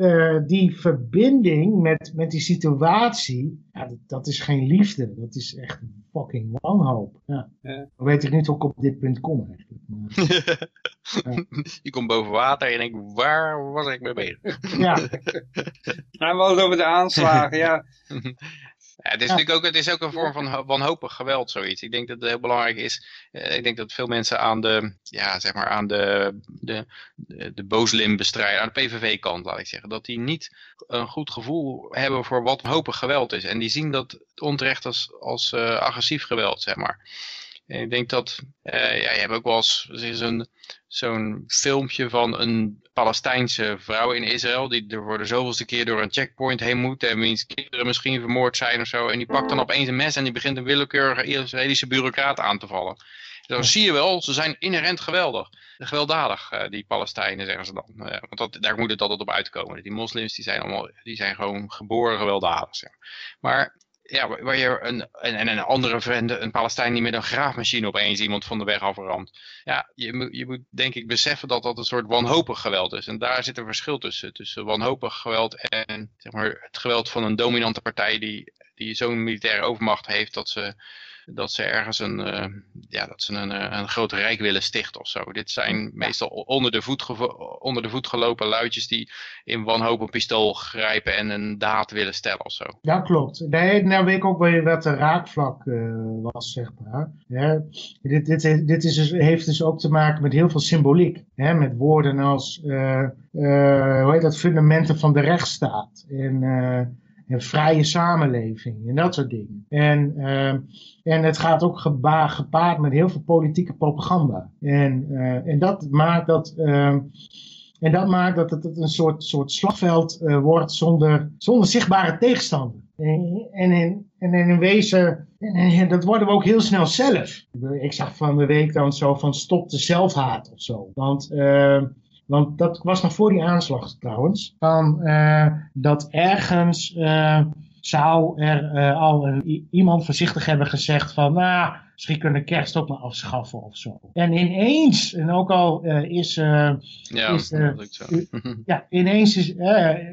die verbinding met, met die situatie, ja, dat is geen liefde, dat is echt fucking wanhoop. Ja. Weet ik niet hoe ik op dit punt kom eigenlijk. Maar, (laughs) Je komt boven water en denk, waar was ik mee bezig? ja, (laughs) nou, we hadden het over de aanslagen. ja, (laughs) Ja, het, is natuurlijk ook, het is ook een vorm van ho- wanhopig geweld, zoiets. Ik denk dat het heel belangrijk is. eh, ik denk dat veel mensen aan de, ja, zeg maar aan de, de, de, de booslimbestrijder, aan de PVV-kant, laat ik zeggen, dat die niet een goed gevoel hebben voor wat wanhopig geweld is. En die zien dat onterecht als, als eh, agressief geweld, zeg maar. En ik denk dat, eh, ja, je hebt ook wel eens er is zo'n zo'n filmpje van een Palestijnse vrouw in Israël, die er voor de zoveelste keer door een checkpoint heen moet en wiens kinderen misschien vermoord zijn of zo. En die pakt dan opeens een mes en die begint een willekeurige Israëlische bureaucraat aan te vallen. Dan zie je wel, ze zijn inherent geweldig. Gewelddadig, uh, die Palestijnen, zeggen ze dan. Uh, want dat, daar moet het altijd op uitkomen. Die moslims die zijn, allemaal, die zijn gewoon geboren gewelddadig. Zeg. Maar ja, waar je een, en, een andere vriend, een Palestijn die met een graafmachine opeens iemand van de weg aframt. Ja, je, moet, je moet denk ik beseffen dat dat een soort wanhopig geweld is. En daar zit een verschil tussen. Tussen wanhopig geweld en zeg maar, het geweld van een dominante partij die, die zo'n militaire overmacht heeft dat ze dat ze ergens een, uh, ja, dat ze een, eh, een groot rijk willen stichten of zo. Dit zijn meestal onder de, voet onder de voet gelopen luidjes die in wanhoop een pistool grijpen en een daad willen stellen of zo. Ja, klopt. Nee, nou weet ik ook wel wat de raakvlak uh, was, zeg maar. Ja, dit dit, dit is dus, heeft dus ook te maken met heel veel symboliek. Hè, met woorden als, hoe heet dat, fundamenten van de rechtsstaat. En een vrije samenleving en dat soort dingen. En, uh, en het gaat ook gepaard met heel veel politieke propaganda. En, uh, en dat maakt dat. Uh, en dat maakt dat het een soort, soort slagveld uh, wordt zonder, zonder zichtbare tegenstander. En, en, en in wezen, en, en, dat worden we ook heel snel zelf. Ik zag van de week dan zo van stop de zelfhaat of zo. Want uh, want dat was nog voor die aanslag trouwens. Van, uh, dat ergens uh, zou er uh, al iemand voorzichtig hebben gezegd van... Nou, misschien kunnen kerst ook maar afschaffen of zo. En ineens, en ook al is... ja, is, zo. (laughs) ja, ineens is...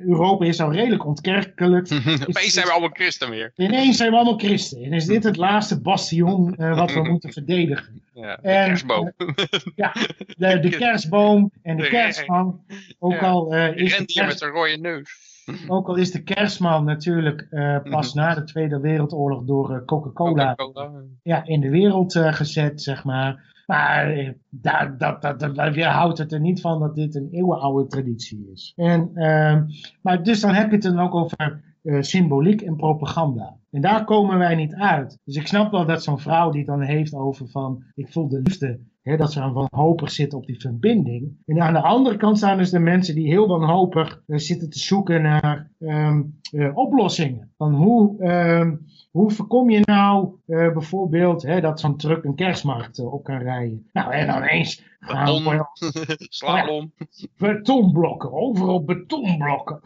Europa is al redelijk ontkerkelijk. (laughs) Opeens zijn we allemaal christen weer. Ineens zijn we allemaal christen. En is dit het laatste bastion wat we (laughs) moeten verdedigen. Ja, de en, kerstboom. Uh, ja, de, de, kerstboom en de, de kerstman. Ook ja, al uh, is de met zijn rode neus. Ook al is de kerstman natuurlijk uh, pas na de Tweede Wereldoorlog door Coca-Cola Coca ja, in de wereld gezet, zeg maar. Maar daar, dat, dat, dat, houdt het er niet van dat dit een eeuwenoude traditie is. En, ehm, maar dus dan heb je het dan ook over symboliek en propaganda. En daar komen wij niet uit. Dus ik snap wel dat zo'n vrouw die dan heeft over van, ik voel de liefde, dat ze dan wanhopig zit op die verbinding. En aan de andere kant staan dus de mensen die heel wanhopig uh, zitten te zoeken naar um, uh, oplossingen. Van hoe, um, hoe voorkom je nou uh, bijvoorbeeld hè, dat zo'n truck een kerstmarkt op kan rijden? Nou, en dan eens gaan. (laughs) Slalom. betonblokken, overal betonblokken.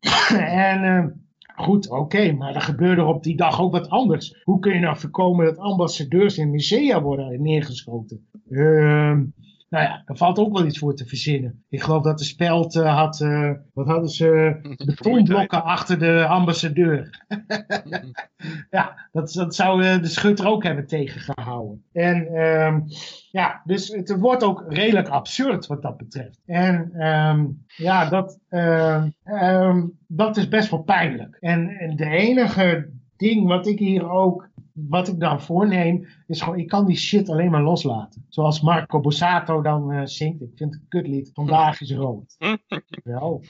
(coughs) en Goed, oké, maar er gebeurde op die dag ook wat anders. Hoe kun je nou voorkomen dat ambassadeurs in musea worden neergeschoten? Ehm nou ja, daar valt ook wel iets voor te verzinnen. Ik geloof dat de speld uh, had, uh, wat hadden ze, (laughs) betonblokken achter de ambassadeur. (laughs) ja, dat, dat zou uh, de schutter ook hebben tegengehouden. En um, ja, dus het wordt ook redelijk absurd wat dat betreft. En um, ja, dat, um, dat is best wel pijnlijk. En, en de enige ding wat ik hier ook wat ik dan voorneem, is gewoon, ik kan die shit alleen maar loslaten. Zoals Marco Bossato dan uh, zingt. Ik vind het een kutlied. Vandaag is rood. (laughs) Wel,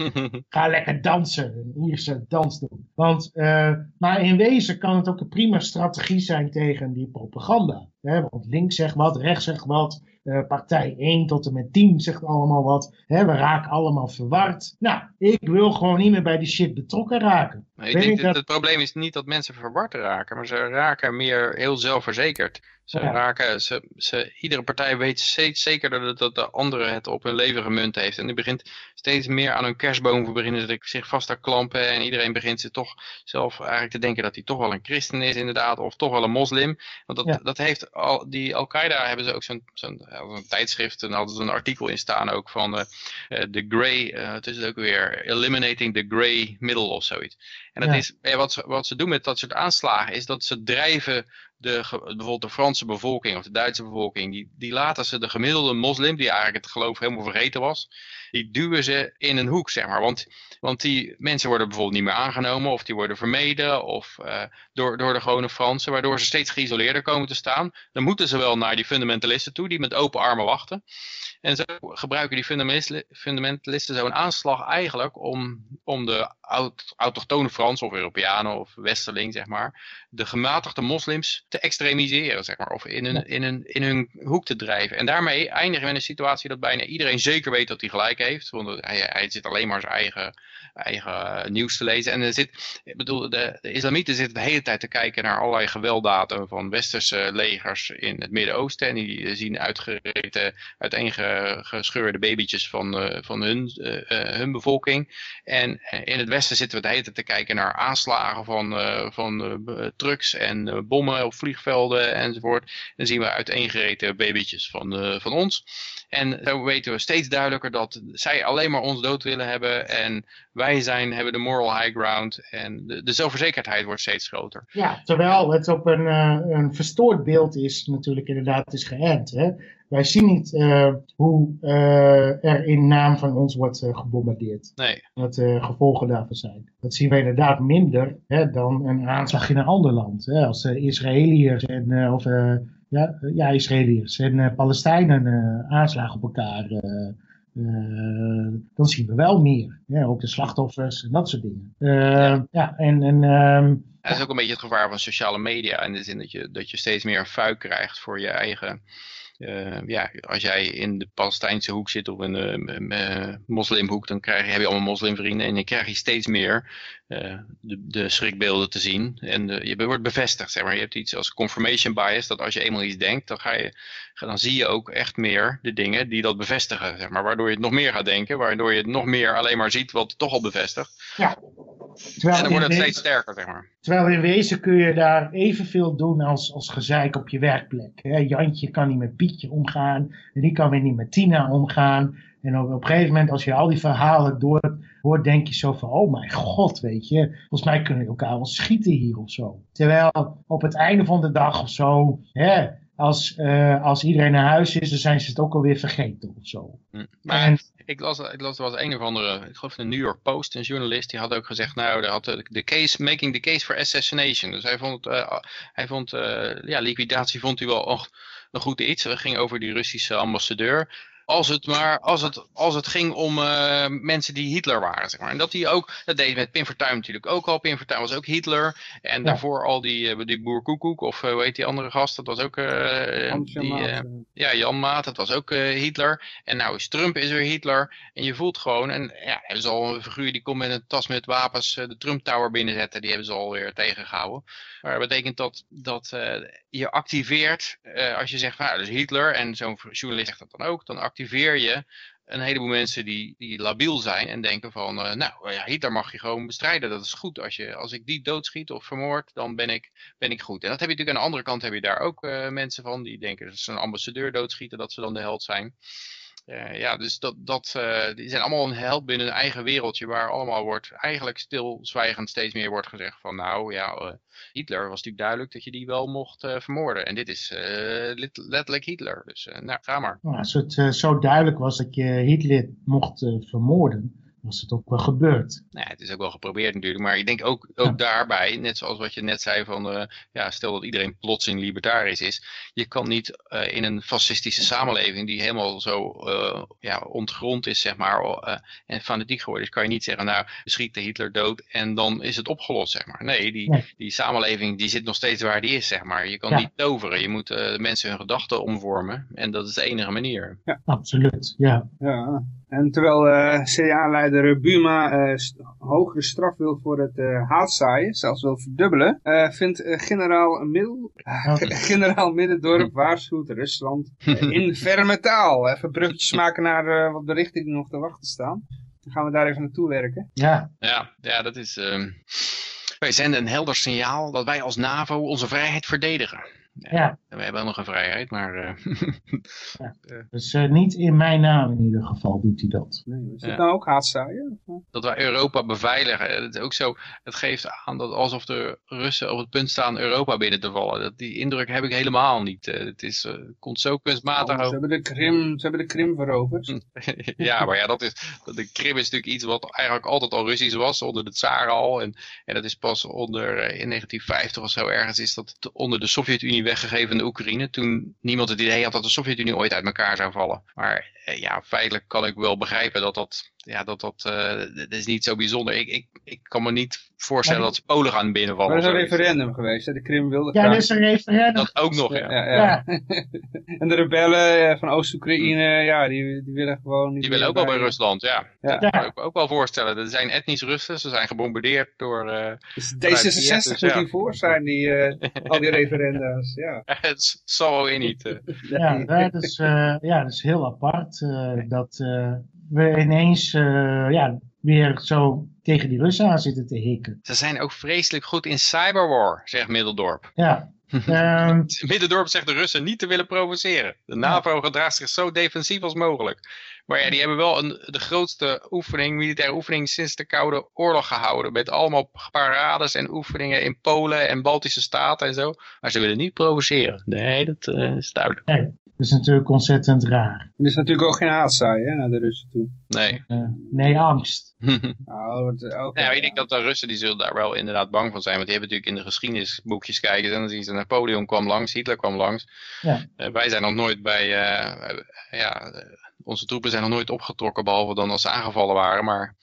ga lekker dansen. Een Ierse dans doen. Want, uh, maar in wezen kan het ook een prima strategie zijn tegen die propaganda. Hè? Want links zegt wat, rechts zegt wat. Uh, partij 1 tot en met 10 zegt allemaal wat. Hè, we raken allemaal verward. Nou, ik wil gewoon niet meer bij die shit betrokken raken. Maar ik denk dat het probleem is niet dat mensen verward raken, maar ze raken meer heel zelfverzekerd. Ze raken, ze, ze, iedere partij weet steeds zeker dat, dat de andere het op hun leven gemunt heeft. En die begint steeds meer aan hun kerstboom beginnen ze zich vast te klampen. En iedereen begint zich toch zelf eigenlijk te denken dat hij toch wel een christen is inderdaad. Of toch wel een moslim. Want dat, dat heeft al, die Al-Qaeda hebben ze ook zo'n zo'n tijdschrift. En hadden ze een artikel in staan ook van de, uh, de grey, uh, het is het ook weer, eliminating the grey middle of zoiets. En dat is, wat, ze, wat ze doen met dat soort aanslagen is dat ze drijven de, bijvoorbeeld de Franse bevolking of de Duitse bevolking, die, die laten ze de gemiddelde moslim, die eigenlijk het geloof helemaal vergeten was, die duwen ze in een hoek, zeg maar. Want, want die mensen worden bijvoorbeeld niet meer aangenomen of die worden vermeden of uh, door, door de gewone Fransen, waardoor ze steeds geïsoleerder komen te staan. Dan moeten ze wel naar die fundamentalisten toe, die met open armen wachten. En zo gebruiken die fundamentalisten zo'n aanslag eigenlijk om, om de autochtone Fransen of Europeanen of Westerling, zeg maar, de gematigde moslims te extremiseren, zeg maar, of in hun, in, hun, in hun hoek te drijven. En daarmee eindigen we in een situatie dat bijna iedereen zeker weet dat hij gelijk heeft heeft. Want hij, zit alleen maar zijn eigen, eigen nieuws te lezen. En er zit, ik bedoel, de, de islamieten zitten de hele tijd te kijken naar allerlei gewelddaden van westerse legers in het Midden-Oosten. En die zien uitgereten, uiteengescheurde babytjes van, van hun, hun bevolking. En in het westen zitten we de hele tijd te kijken naar aanslagen van, van trucks en bommen op vliegvelden enzovoort. En dan zien we uiteengereten babytjes van, van ons. En zo weten we steeds duidelijker dat zij alleen maar ons dood willen hebben. En wij zijn, hebben de moral high ground. En de, de zelfverzekerdheid wordt steeds groter. Ja, terwijl het op een, uh, een verstoord beeld is natuurlijk inderdaad is geënt. Hè? Wij zien niet uh, hoe uh, er in naam van ons wordt gebombardeerd. Nee. Wat de gevolgen daarvan zijn. Dat zien we inderdaad minder hè, dan een aanslag in een ander land. Hè? Als Israëliërs en, of ja, ja, Israëliërs en Palestijnen aanslagen op elkaar, dan zien we wel meer. Ja, ook de slachtoffers en dat soort dingen. Ja. ja. en... en um, dat is ook een beetje het gevaar van sociale media. In de zin dat je, dat je steeds meer een fuik krijgt voor je eigen uh, ja, als jij in de Palestijnse hoek zit of in de uh, moslimhoek, dan krijg je, heb je allemaal moslimvrienden en dan krijg je steeds meer de, de schrikbeelden te zien. En de, je wordt bevestigd, zeg maar. Je hebt iets als confirmation bias, dat als je eenmaal iets denkt, dan, ga je, dan zie je ook echt meer de dingen die dat bevestigen, zeg maar. Waardoor je het nog meer gaat denken, waardoor je het nog meer alleen maar ziet wat het toch al bevestigt. Ja. Terwijl en dan wordt het steeds sterker, zeg maar. Terwijl in wezen kun je daar evenveel doen als, als gezeik op je werkplek. Hè? Jantje kan niet met Pietje omgaan. En die kan weer niet met Tina omgaan. En op, op een gegeven moment, als je al die verhalen door hoort, denk je zo van, oh mijn god, weet je. Volgens mij kunnen we elkaar wel schieten hier of zo. Terwijl op het einde van de dag of zo, hè, als, uh, als iedereen naar huis is, dan zijn ze het ook alweer vergeten of zo. Hm. Maar en, ik las, ik las, er was een of andere, ik geloof de New York Post, een journalist, die had ook gezegd, nou, hij had de, de case, making the case for assassination. Dus hij vond, uh, hij vond uh, ja, liquidatie vond hij wel och, een goed iets. Het ging over die Russische ambassadeur. Als het maar, als het, als het ging om uh, mensen die Hitler waren, zeg maar. En dat hij ook, dat deed met Pim Fortuyn natuurlijk ook al. Pim Fortuyn was ook Hitler. En ja. daarvoor al die, uh, die Boer Koekoek, of uh, hoe heet die andere gast, dat was ook, die, ja, Jan Maat, dat was ook Hitler. En nou is Trump is weer Hitler. En je voelt gewoon, en ja, hebben ze al een figuur die komt met een tas met wapens de Trump Tower binnenzetten. Die hebben ze alweer tegengehouden. Maar dat betekent dat, dat je activeert, als je zegt, nou, dus Hitler, en zo'n journalist zegt dat dan ook, dan activeer je een heleboel mensen die, die labiel zijn en denken van, uh, nou ja, Hitler mag je gewoon bestrijden, dat is goed. Als, je, als ik die doodschiet of vermoord, dan ben ik, ben ik goed. En dat heb je natuurlijk aan de andere kant, heb je daar ook uh, mensen van die denken dat ze een ambassadeur doodschieten, dat ze dan de held zijn. Uh, ja, dus dat, dat, uh, die zijn allemaal een held binnen hun eigen wereldje waar allemaal wordt eigenlijk stilzwijgend steeds meer wordt gezegd van nou ja, uh, Hitler was natuurlijk duidelijk dat je die wel mocht vermoorden. En dit is letterlijk Hitler. Dus nou, ga maar. Nou, als het zo duidelijk was dat je Hitler mocht vermoorden, was het ook wel gebeurd. Nou ja, het is ook wel geprobeerd natuurlijk, maar ik denk ook, ook ja. daarbij, net zoals wat je net zei van, uh, ja, stel dat iedereen plotseling libertarisch is, je kan niet uh, in een fascistische samenleving die helemaal zo uh, ja, ontgrond is, zeg maar, en fanatiek geworden is, kan je niet zeggen, nou, schiet de Hitler dood en dan is het opgelost, zeg maar. Nee, die, nee. die samenleving die zit nog steeds waar die is, zeg maar. Je kan ja. niet toveren, je moet mensen hun gedachten omvormen en dat is de enige manier. Ja, absoluut, ja. Ja, en terwijl uh, CDA-leider Buma uh, st hogere straf wil voor het uh, haatzaaien, zelfs wil verdubbelen, vindt generaal, Middel, (laughs) generaal Middendorp waarschuwt Rusland in (laughs) ferme taal. Even bruggetjes maken naar wat berichten die nog te wachten staan. Dan gaan we daar even naartoe werken. Ja, ja, ja dat is... wij zenden een helder signaal dat wij als NAVO onze vrijheid verdedigen. Ja. We hebben ook nog een vrijheid, maar... Uh, (laughs) ja. Dus uh, niet in mijn naam in ieder geval doet hij dat. Nee, is het ja. nou ook haatzaaien? Dat wij Europa beveiligen. Het, is ook zo, het geeft aan dat alsof de Russen op het punt staan Europa binnen te vallen. Dat, die indruk heb ik helemaal niet. Uh, het is, komt zo kunstmatig oh, ze, hebben de Krim, ze hebben de Krim veroverd. (laughs) ja, maar ja, dat is, de Krim is natuurlijk iets wat eigenlijk altijd al Russisch was, onder de tsaren al. En, en dat is pas onder, in 1950 of zo ergens, is dat onder de Sovjet-Unie weggegeven in de Oekraïne. Toen niemand het idee had dat de Sovjet-Unie ooit uit elkaar zou vallen. Maar ja, feitelijk kan ik wel begrijpen dat dat, ja, dat, dat, eh, dat is niet zo bijzonder. Ik, ik, ik kan me niet voorstellen Maar dat ze Polen gaan binnenvallen. Maar er is een referendum geweest, hè? de Krim wilde Ja, er is een referendum. Dat ook nog, ja. Ja, ja. Ja. (laughs) en de rebellen eh, van Oost-Oekraïne, ja, die, die willen gewoon niet Die willen ook wel bij Rusland, ja. Ja. Dat kan ik me ook wel voorstellen. Er zijn etnisch Russen, ze zijn gebombardeerd door... eh, Dus Vanuit D66 Kiev, dus moet ja. hiervoor zijn, die, eh, al die referenda's. Ja. (laughs) het zal wel in niet. eh. Ja, dat is, eh, ja, dat is heel apart. Eh, dat eh, we ineens eh, ja, weer zo tegen die Russen aan zitten te hikken. Ze zijn ook vreselijk goed in cyberwar, zegt Middeldorp. Ja. (laughs) Ehm, Middendorp zegt de Russen niet te willen provoceren. De NAVO gedraagt zich zo defensief als mogelijk. Maar ja, die hebben wel een, de grootste oefening, militaire oefening sinds de Koude Oorlog gehouden. Met allemaal parades en oefeningen in Polen en Baltische Staten en zo. Maar ze willen niet provoceren. Nee, dat eh, is duidelijk. nee, dat is natuurlijk ontzettend raar. Er is natuurlijk ook geen haatzaai hè, naar de Russen toe. Nee. Eh, nee, angst. (laughs) Nou, het, Nou, ik denk dat de Russen die zullen daar wel inderdaad bang van zijn. Want die hebben natuurlijk in de geschiedenisboekjes kijken. En dan zien ze Napoleon kwam langs, Hitler kwam langs. Ja. Eh, wij zijn nog nooit bij... eh, ja, eh, onze troepen zijn nog nooit opgetrokken. Behalve dan als ze aangevallen waren. Maar eh,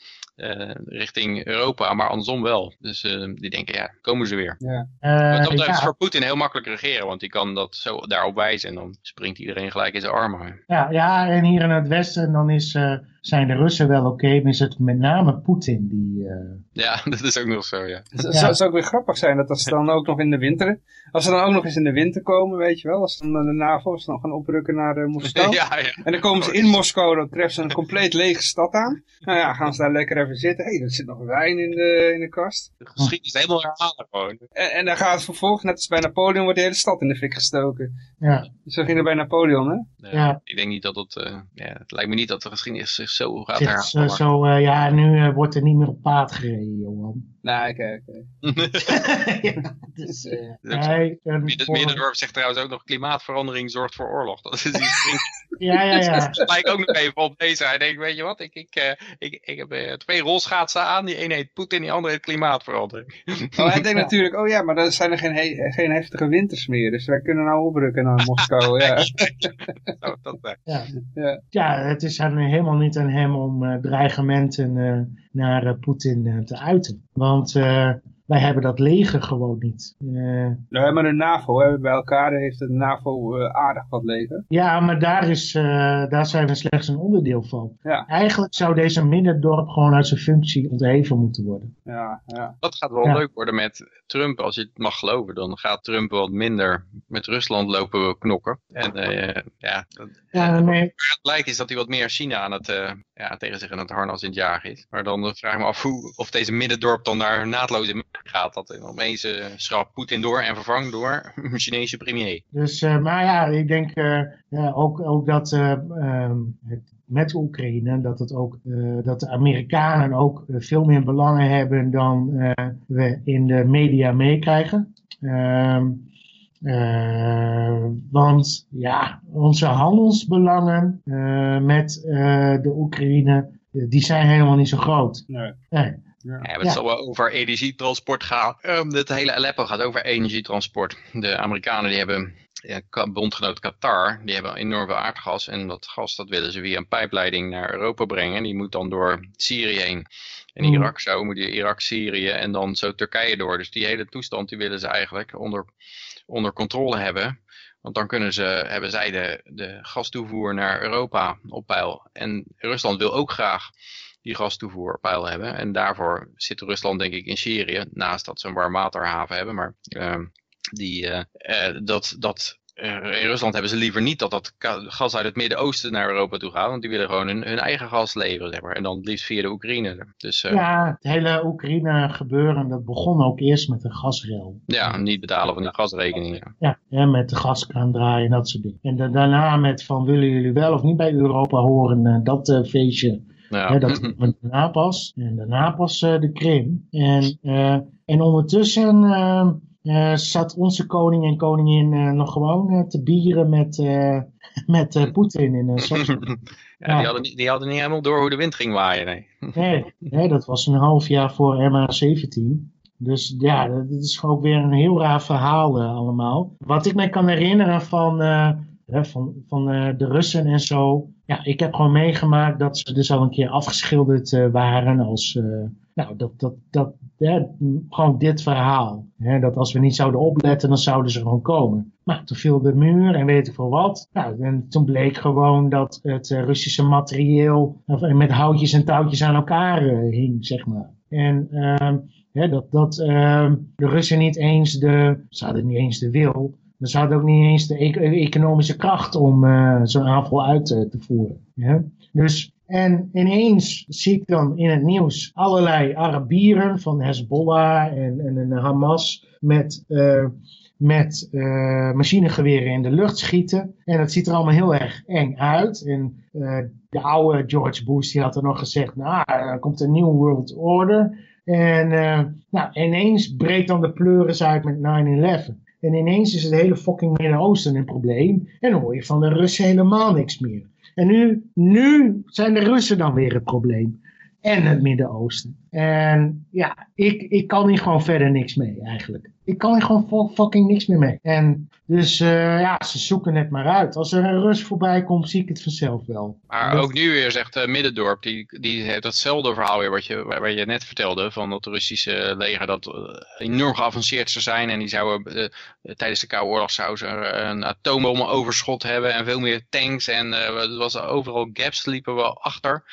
richting Europa. Maar andersom wel. Dus eh, die denken, ja, komen ze weer. Eh, Wat dat betreft is ja, voor Poetin heel makkelijk regeren. Want die kan dat zo daarop wijzen. En dan springt iedereen gelijk in zijn armen. ja, ja, en hier in het westen dan is, eh, zijn de Russen wel oké, maar is het met name Poetin die... eh, Ja, (laughs) dat is ook nog zo, ja. Het zou, Ja. zou ook weer grappig zijn dat als ze dan ook nog in de winter, als ze dan ook nog eens in de winter komen, weet je wel, als dan de NAVO dan gaan oprukken naar eh, Moskou. (laughs) ja, ja. En dan komen ze in Moskou, dan treffen ze een compleet lege stad aan. Nou ja, gaan ze daar lekker even zitten. Hé, hey, er zit nog wijn in de, in de kast. De geschiedenis helemaal herhalen gewoon. En, en dan gaat het vervolgens, net als bij Napoleon, wordt de hele stad in de fik gestoken. ja, Zo ging het bij Napoleon, hè? Ja. Ik denk niet dat het, eh, ja, het lijkt me niet dat de geschiedenis zich zo gaat zit zo, zo eh, ja, nu eh, wordt er niet meer op paard gereden, Johan. (laughs) (laughs) Ja, dus, eh, Dat nee, Midden- voor- Middendorp zegt trouwens ook nog klimaatverandering zorgt voor oorlog. Dat is die (laughs) ja, ja, ja. gelijk ook nog even op deze. Hij denkt, weet je wat, ik, ik, eh, ik, ik heb twee rolschaatsen aan. Die ene heet Poetin, die andere heet klimaatverandering. Oh, hij denkt natuurlijk, oh ja, maar dan zijn er geen, he- geen heftige winters meer. Dus wij kunnen nou oprukken naar Moskou, ja. Dat, eh, Ja. Ja. ja, het is helemaal niet hem om eh, dreigementen eh, naar eh, Poetin te uiten. Want wij hebben dat leger gewoon niet. Eh, Nou, maar de NAVO, hè, bij elkaar heeft de NAVO eh, aardig wat leger. ja, maar daar, is, eh, daar zijn we slechts een onderdeel van. Ja. Eigenlijk zou deze middendorp gewoon uit zijn functie ontheven moeten worden. Ja, ja. dat gaat wel Ja. leuk worden met Trump. Als je het mag geloven, dan gaat Trump wat minder met Rusland lopen knokken. En eh, ja, dat- Ja, nee, het lijkt is dat hij wat meer China aan het, eh, ja, tegen zich aan het harnas in het jagen is. Maar dan vraag ik me af hoe, of deze middendorp dan daar naadloos in gaat. Dat er opeens uh, schrap Poetin door en vervangt door (laughs) een Chinese premier. Dus, eh, maar ja, ik denk eh, ja, ook, ook dat eh, ehm, het, met Oekraïne, dat, het ook, eh, dat de Amerikanen ook eh, veel meer belangen hebben dan eh, we in de media meekrijgen. Ehm, eh, want ja, onze handelsbelangen eh, met eh, de Oekraïne, eh, die zijn helemaal niet zo groot. Nee. Nee. Ja, het Ja. zal wel over energietransport gaan. Um, het hele Aleppo gaat over energietransport. De Amerikanen die hebben bondgenoot Qatar, die hebben enorm veel aardgas. En dat gas dat willen ze via een pijpleiding naar Europa brengen. Die moet dan door Syrië heen. En Mm. Irak zo, moet je Irak, Syrië en dan zo Turkije door. Dus die hele toestand die willen ze eigenlijk onder, onder controle hebben. Want dan kunnen ze, hebben zij de, de gastoevoer naar Europa op peil. En Rusland wil ook graag die gastoevoer op peil hebben. En daarvoor zit Rusland denk ik in Syrië, naast dat ze een warmwaterhaven hebben. Maar ehm, die, eh, eh, dat, dat, eh, in Rusland hebben ze liever niet dat dat gas uit het Midden-Oosten naar Europa toe gaat. Want die willen gewoon hun, hun eigen gas leveren. Zeg maar. En dan het liefst via de Oekraïne. Dus ja. Ja, het hele Oekraïne gebeuren, dat begon ook eerst met een gasrel. niet betalen van die gasrekeningen. Ja, met de gaskraan draaien en dat soort dingen. En da- daarna met van willen jullie wel of niet bij Europa horen, dat feestje. Ja. Dat (laughs) daarna pas. En daarna pas eh, de Krim. En, eh, en ondertussen eh, eh, zat onze koning en koningin nog gewoon te bieren met, (laughs) met Poetin in (laughs) een ja, die, hadden niet, die hadden niet helemaal door hoe de wind ging waaien. Nee. Nee, nee, dat was een half jaar voor MH17. Dus ja, dat is ook weer een heel raar verhaal allemaal. Wat ik me kan herinneren van, van, van de Russen en zo. Ja, ik heb gewoon meegemaakt dat ze dus al een keer afgeschilderd uh, waren als, uh, nou, dat, dat, dat, ja, gewoon dit verhaal. Hè, dat als we niet zouden opletten, dan zouden ze gewoon komen. Maar toen viel de muur en weet ik veel wat. Nou, en toen bleek gewoon dat het uh, Russische materieel met houtjes en touwtjes aan elkaar hing, zeg maar. En uh, dat, dat uh, de Russen niet eens de, ze hadden niet eens de wil, ze hadden ook niet eens de e economische kracht om uh, zo'n aanval uit te voeren. Ja? Dus, en ineens zie ik dan in het nieuws allerlei Arabieren van Hezbollah en, en, en Hamas met, uh, met machinegeweren in de lucht schieten. En dat ziet er allemaal heel erg eng uit. En de oude George Bush die had er nog gezegd, nou, er komt een nieuwe world order. En nou, ineens breekt dan de pleuris uit met 9-11. En ineens is het hele fucking Midden-Oosten een probleem. En dan hoor je van de Russen helemaal niks meer. En nu, nu zijn de Russen dan weer het probleem. En het Midden-Oosten. En ja, ik, ik kan hier gewoon verder niks mee eigenlijk. Ik kan hier gewoon fucking niks meer mee. En dus uh, ja, ze zoeken het maar uit. Als er een Rus voorbij komt, zie ik het vanzelf wel. Maar ook nu weer zegt uh, Middendorp, die, die heeft datzelfde verhaal weer wat je, wat je net vertelde. Van dat Russische leger dat uh, enorm geavanceerd zou zijn. En die zouden tijdens de Koude Oorlog zouden ze een atoombomenoverschot hebben. En veel meer tanks. En er was overal gaps liepen wel achter.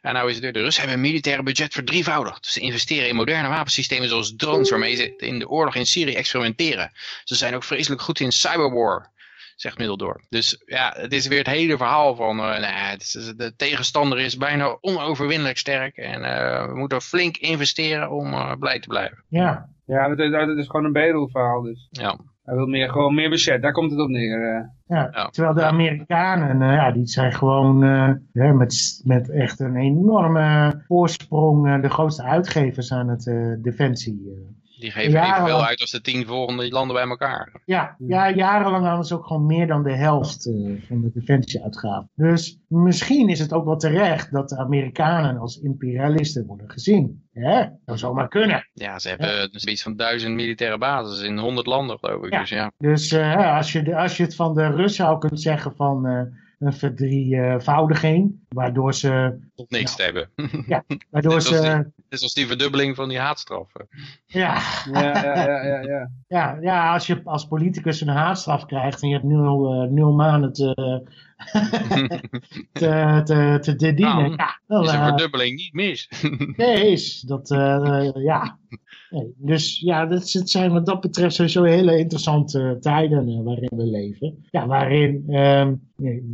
En nou is het weer, de Russen hebben een militaire budget verdrievoudigd. Ze investeren in moderne wapensystemen zoals drones waarmee ze in de oorlog in Syrië experimenteren. Ze zijn ook vreselijk goed in cyberwar, zegt Middeldorp. Dus ja, het is weer het hele verhaal van uh, nou, is, de tegenstander is bijna onoverwinnelijk sterk en uh, we moeten flink investeren om uh, blij te blijven. Ja, ja dat, is, dat is gewoon een bedelverhaal dus. Ja. Hij wil meer, gewoon meer budget, daar komt het op neer. Ja, ja. Terwijl de Amerikanen, uh, ja, die zijn gewoon uh, met, met echt een enorme voorsprong de grootste uitgevers aan het defensie. Die geven evenveel uit als de tien volgende landen bij elkaar. Ja, ja jarenlang hadden ze ook gewoon meer dan de helft uh, van de defensieuitgaven. Dus misschien is het ook wel terecht dat de Amerikanen als imperialisten worden gezien. Ja, dat zou maar kunnen. Ja, ze hebben ja. zoiets van duizend militaire bases in honderd landen, geloof ik. Ja. Dus, ja. dus uh, als, je, als je het van de Russen zou kunnen zeggen van... Uh, een verdrievoudiging, waardoor ze... Tot niks nou, hebben. Ja, waardoor (laughs) ze... Net zoals die verdubbeling van die haatstraffen. Ja. Ja, ja, ja, ja, ja. (laughs) ja, ja als je als politicus een haatstraf krijgt en je hebt nul, uh, nul maanden te, (laughs) te, te, te, te dienen. Nou, ja, dan, is een uh, verdubbeling niet mis. (laughs) nee, is dat, uh, ja. Nee, dus ja, dat, het zijn wat dat betreft sowieso hele interessante tijden waarin we leven. Ja, waarin um,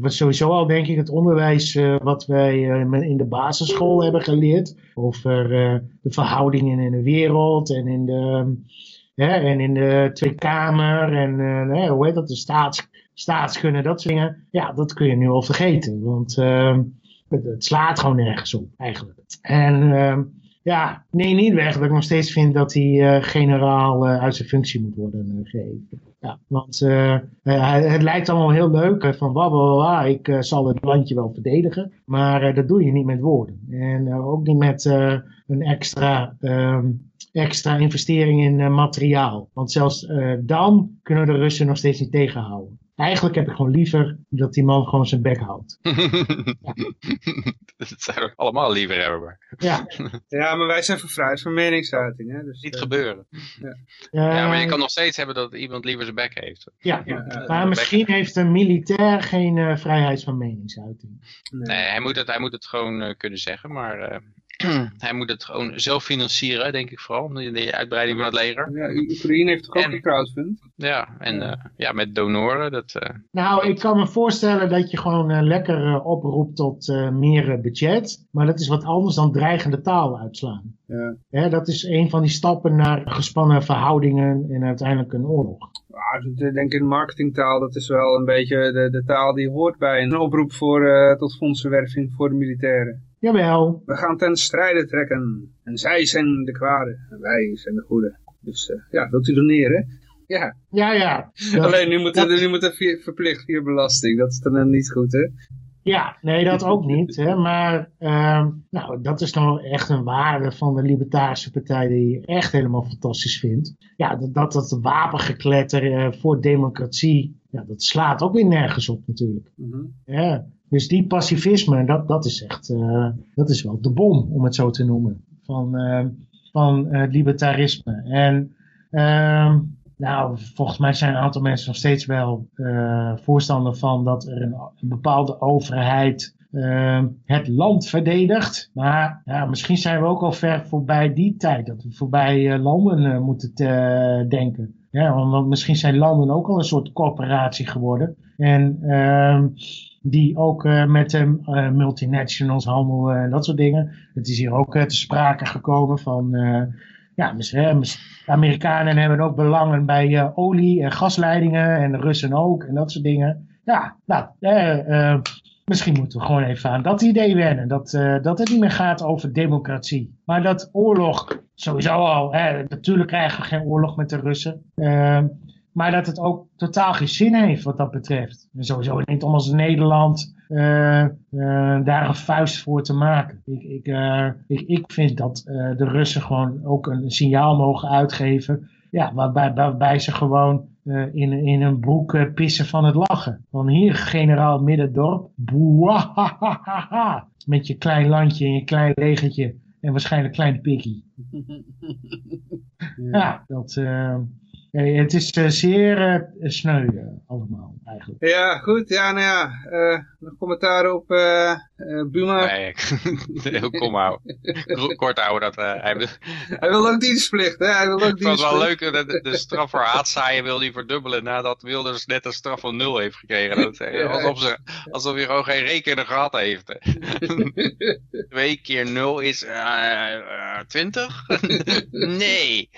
sowieso al denk ik het onderwijs uh, wat wij uh, in de basisschool hebben geleerd over de verhoudingen in de wereld en in de, um, ja, en in de Tweede Kamer en hoe heet dat, de staats, staatskunde, dat soort dingen. Ja, dat kun je nu al vergeten, want het, het slaat gewoon nergens op eigenlijk. En ja, nee, niet weg. Dat ik nog steeds vind dat hij uh, generaal uh, uit zijn functie moet worden uh, gegeven. Ja, want het lijkt allemaal heel leuk. Van wa, wa, wa, ik zal het landje wel verdedigen. Maar dat doe je niet met woorden. En ook niet met een extra, um, extra investering in materiaal. Want zelfs dan kunnen de Russen nog steeds niet tegenhouden. Eigenlijk heb ik gewoon liever dat die man gewoon zijn bek houdt. ja. (laughs) Dat zouden we allemaal liever hebben. Maar. Ja. ja, maar wij zijn voor vrijheid van meningsuiting. Hè? Dus, Niet uh, gebeuren. Ja. Uh, ja, maar je kan nog steeds hebben dat iemand liever zijn bek heeft. Ja, ja maar misschien heeft een militair geen uh, vrijheid van meningsuiting. Nee, nee hij, moet het, hij moet het gewoon uh, kunnen zeggen, maar (clears throat) hij moet het gewoon zelf financieren, denk ik vooral, de, de uitbreiding van het leger. Ja, Oekraïne heeft toch ook een crowdfund? Ja, en ja. Uh, ja, met donoren. Dat, uh, nou, ik kan me voorstellen dat je gewoon uh, lekker oproept tot meer budget, maar dat is wat anders dan dreigende taal uitslaan. Ja. Ja, dat is een van die stappen naar gespannen verhoudingen en uiteindelijk een oorlog. Ja, ik denk in marketingtaal, dat is wel een beetje de, de taal die hoort bij een oproep voor, uh, tot fondsenwerving voor de militairen. Jawel. We gaan ten strijde trekken. En zij zijn de kwade. En wij zijn de goede. Dus uh, ja, wilt u doneren? Ja. Ja, ja. Dat, Alleen nu moet, dat... nu moet er verplicht via belasting. Dat is dan niet goed, hè? Ja, nee, dat ook niet. Hè. Maar uh, nou, dat is nou echt een waarde van de Libertarische Partij die ik echt helemaal fantastisch vind. Ja, dat dat, dat wapengekletter uh, voor democratie, ja, dat slaat ook weer nergens op natuurlijk. Mm -hmm. ja, Dus die pacifisme, dat, dat is echt, uh, dat is wel de bom, om het zo te noemen, van, uh, van uh, libertarisme. En ehm, nou, volgens mij zijn een aantal mensen nog steeds wel voorstander van dat er een, bepaalde overheid uh, het land verdedigt. Maar ja, misschien zijn we ook al ver voorbij die tijd. Dat we voorbij landen moeten denken. Ja, want misschien zijn landen ook al een soort corporatie geworden. En ehm, die ook met de multinationals handelen en dat soort dingen. Het is hier ook te sprake gekomen van... ja, Amerikanen hebben ook belangen bij olie- en gasleidingen en de Russen ook en dat soort dingen. Ja, nou, Misschien moeten we gewoon even aan dat idee wennen. Dat, uh, dat het niet meer gaat over democratie. Maar dat oorlog, sowieso al. Hè, natuurlijk krijgen we geen oorlog met de Russen. Maar dat het ook totaal geen zin heeft wat dat betreft. En sowieso niet om als Nederland uh, daar een vuist voor te maken. Ik, ik, ik, ik vind dat de Russen gewoon ook een signaal mogen uitgeven. Ja, waarbij, waarbij ze gewoon in, in een broek pissen van het lachen. Van hier, generaal Middendorp. Boehahaha. Met je klein landje en je klein legertje. En waarschijnlijk klein pikkie. ja. (laughs) ja, dat... Nee, het is uh, zeer uh, sneu uh, allemaal eigenlijk. Ja, goed. Ja, nou ja. nog commentaar op Buma? Nee, heel (laughs) kom houden. Kort houden. Dat, hij, wil... (laughs) hij wil ook dienstplicht, hè? Hij wil ook dienstplicht. Het was wel leuk, de, de straf voor haatzaaien wil hij verdubbelen nadat Wilders net een straf van nul heeft gekregen. Dat, alsof, ze, alsof hij gewoon geen rekening gehad heeft. (laughs) Twee keer nul is twintig? nee,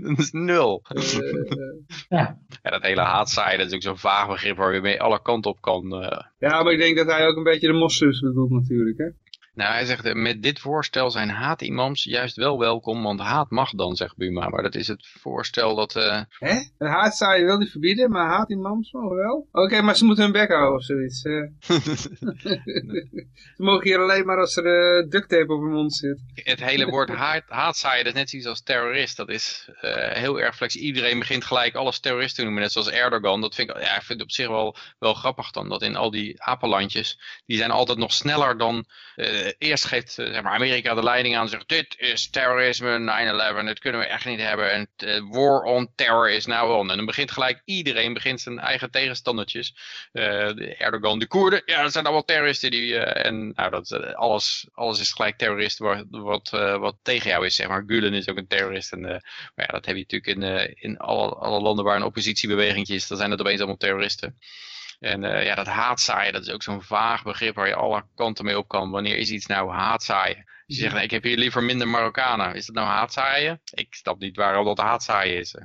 dat is nul. (laughs) ja. ja, dat hele haatzaaien, dat is ook zo'n vaag begrip waar je mee alle kanten op kan. Uh... Ja, maar ik denk dat hij ook een beetje de mossus bedoelt natuurlijk, hè? Nou, hij zegt, met dit voorstel zijn haatimams juist wel welkom, want haat mag dan, zegt Buma. Maar dat is het voorstel dat... Uh... Hè? Een haatzaaien wil hij verbieden, maar haatimams mogen wel? Oké, okay, maar ze moeten hun bek houden of zoiets. Uh. (laughs) ze mogen hier alleen maar als er uh, duct tape op hun mond zit. Het hele woord haat, haatzaaien, dat is net zoiets als terrorist. Dat is heel erg flexibel. Iedereen begint gelijk alles terrorist te noemen, net zoals Erdogan. Dat vind ik, ja, ik vind het op zich wel, wel grappig dan, dat in al die apenlandjes, die zijn altijd nog sneller dan eerst geeft zeg maar, Amerika de leiding aan en zegt dit is terrorisme, 9-11, dit kunnen we echt niet hebben. En uh, war on terror is now on. En dan begint gelijk iedereen begint zijn eigen tegenstandertjes. De Erdogan, de Koerden, ja dat zijn allemaal terroristen. Die, en nou, dat, alles, alles is gelijk terrorist wat, wat, wat tegen jou is. Zeg maar. Gulen is ook een terrorist. En, maar ja, dat heb je natuurlijk in, in alle, alle landen waar een oppositiebeweging is. Dan zijn dat opeens allemaal terroristen. En uh, ja, dat haatzaaien, dat is ook zo'n vaag begrip waar je alle kanten mee op kan. Wanneer is iets nou haatzaaien? Je zegt, nee, ik heb hier liever minder Marokkanen. Is dat nou haatzaaien? Ik snap niet waarom dat haatzaaien is.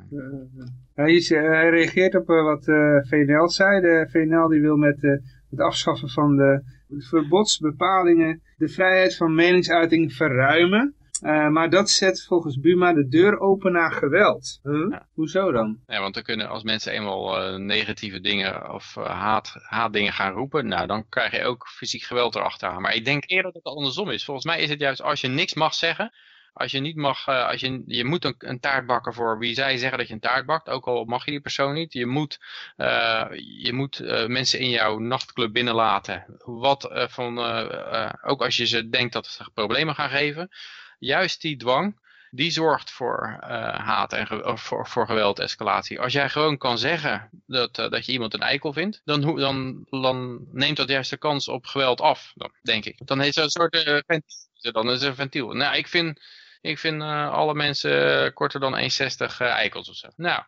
Hij, is, uh, hij reageert op uh, wat VNL zei. De VNL die wil met het afschaffen van de verbodsbepalingen de vrijheid van meningsuiting verruimen. Uh, maar dat zet volgens Buma de deur open naar geweld. Huh? Ja. Hoezo dan? Ja, want dan kunnen als mensen eenmaal uh, negatieve dingen of uh, haat, haatdingen gaan roepen, nou dan krijg je ook fysiek geweld erachter. Maar ik denk eerder dat het andersom is. Volgens mij is het juist als je niks mag zeggen, als je niet mag, als je, je moet een, een, taart bakken voor wie zij zeggen dat je een taart bakt, ook al mag je die persoon niet. Je moet, je moet mensen in jouw nachtclub binnenlaten. Wat van, ook als je ze denkt dat ze problemen gaan geven juist die dwang, die zorgt voor uh, haat en voor, voor geweld, escalatie. Als jij gewoon kan zeggen dat, uh, dat je iemand een eikel vindt, dan, dan, dan neemt dat juist de kans op geweld af, dan, denk ik. Dan is er een soort uh, ventiel. Dan is een ventiel. Nou, ik vind, ik vind alle mensen korter dan 1,60 eikels of zo. Nou,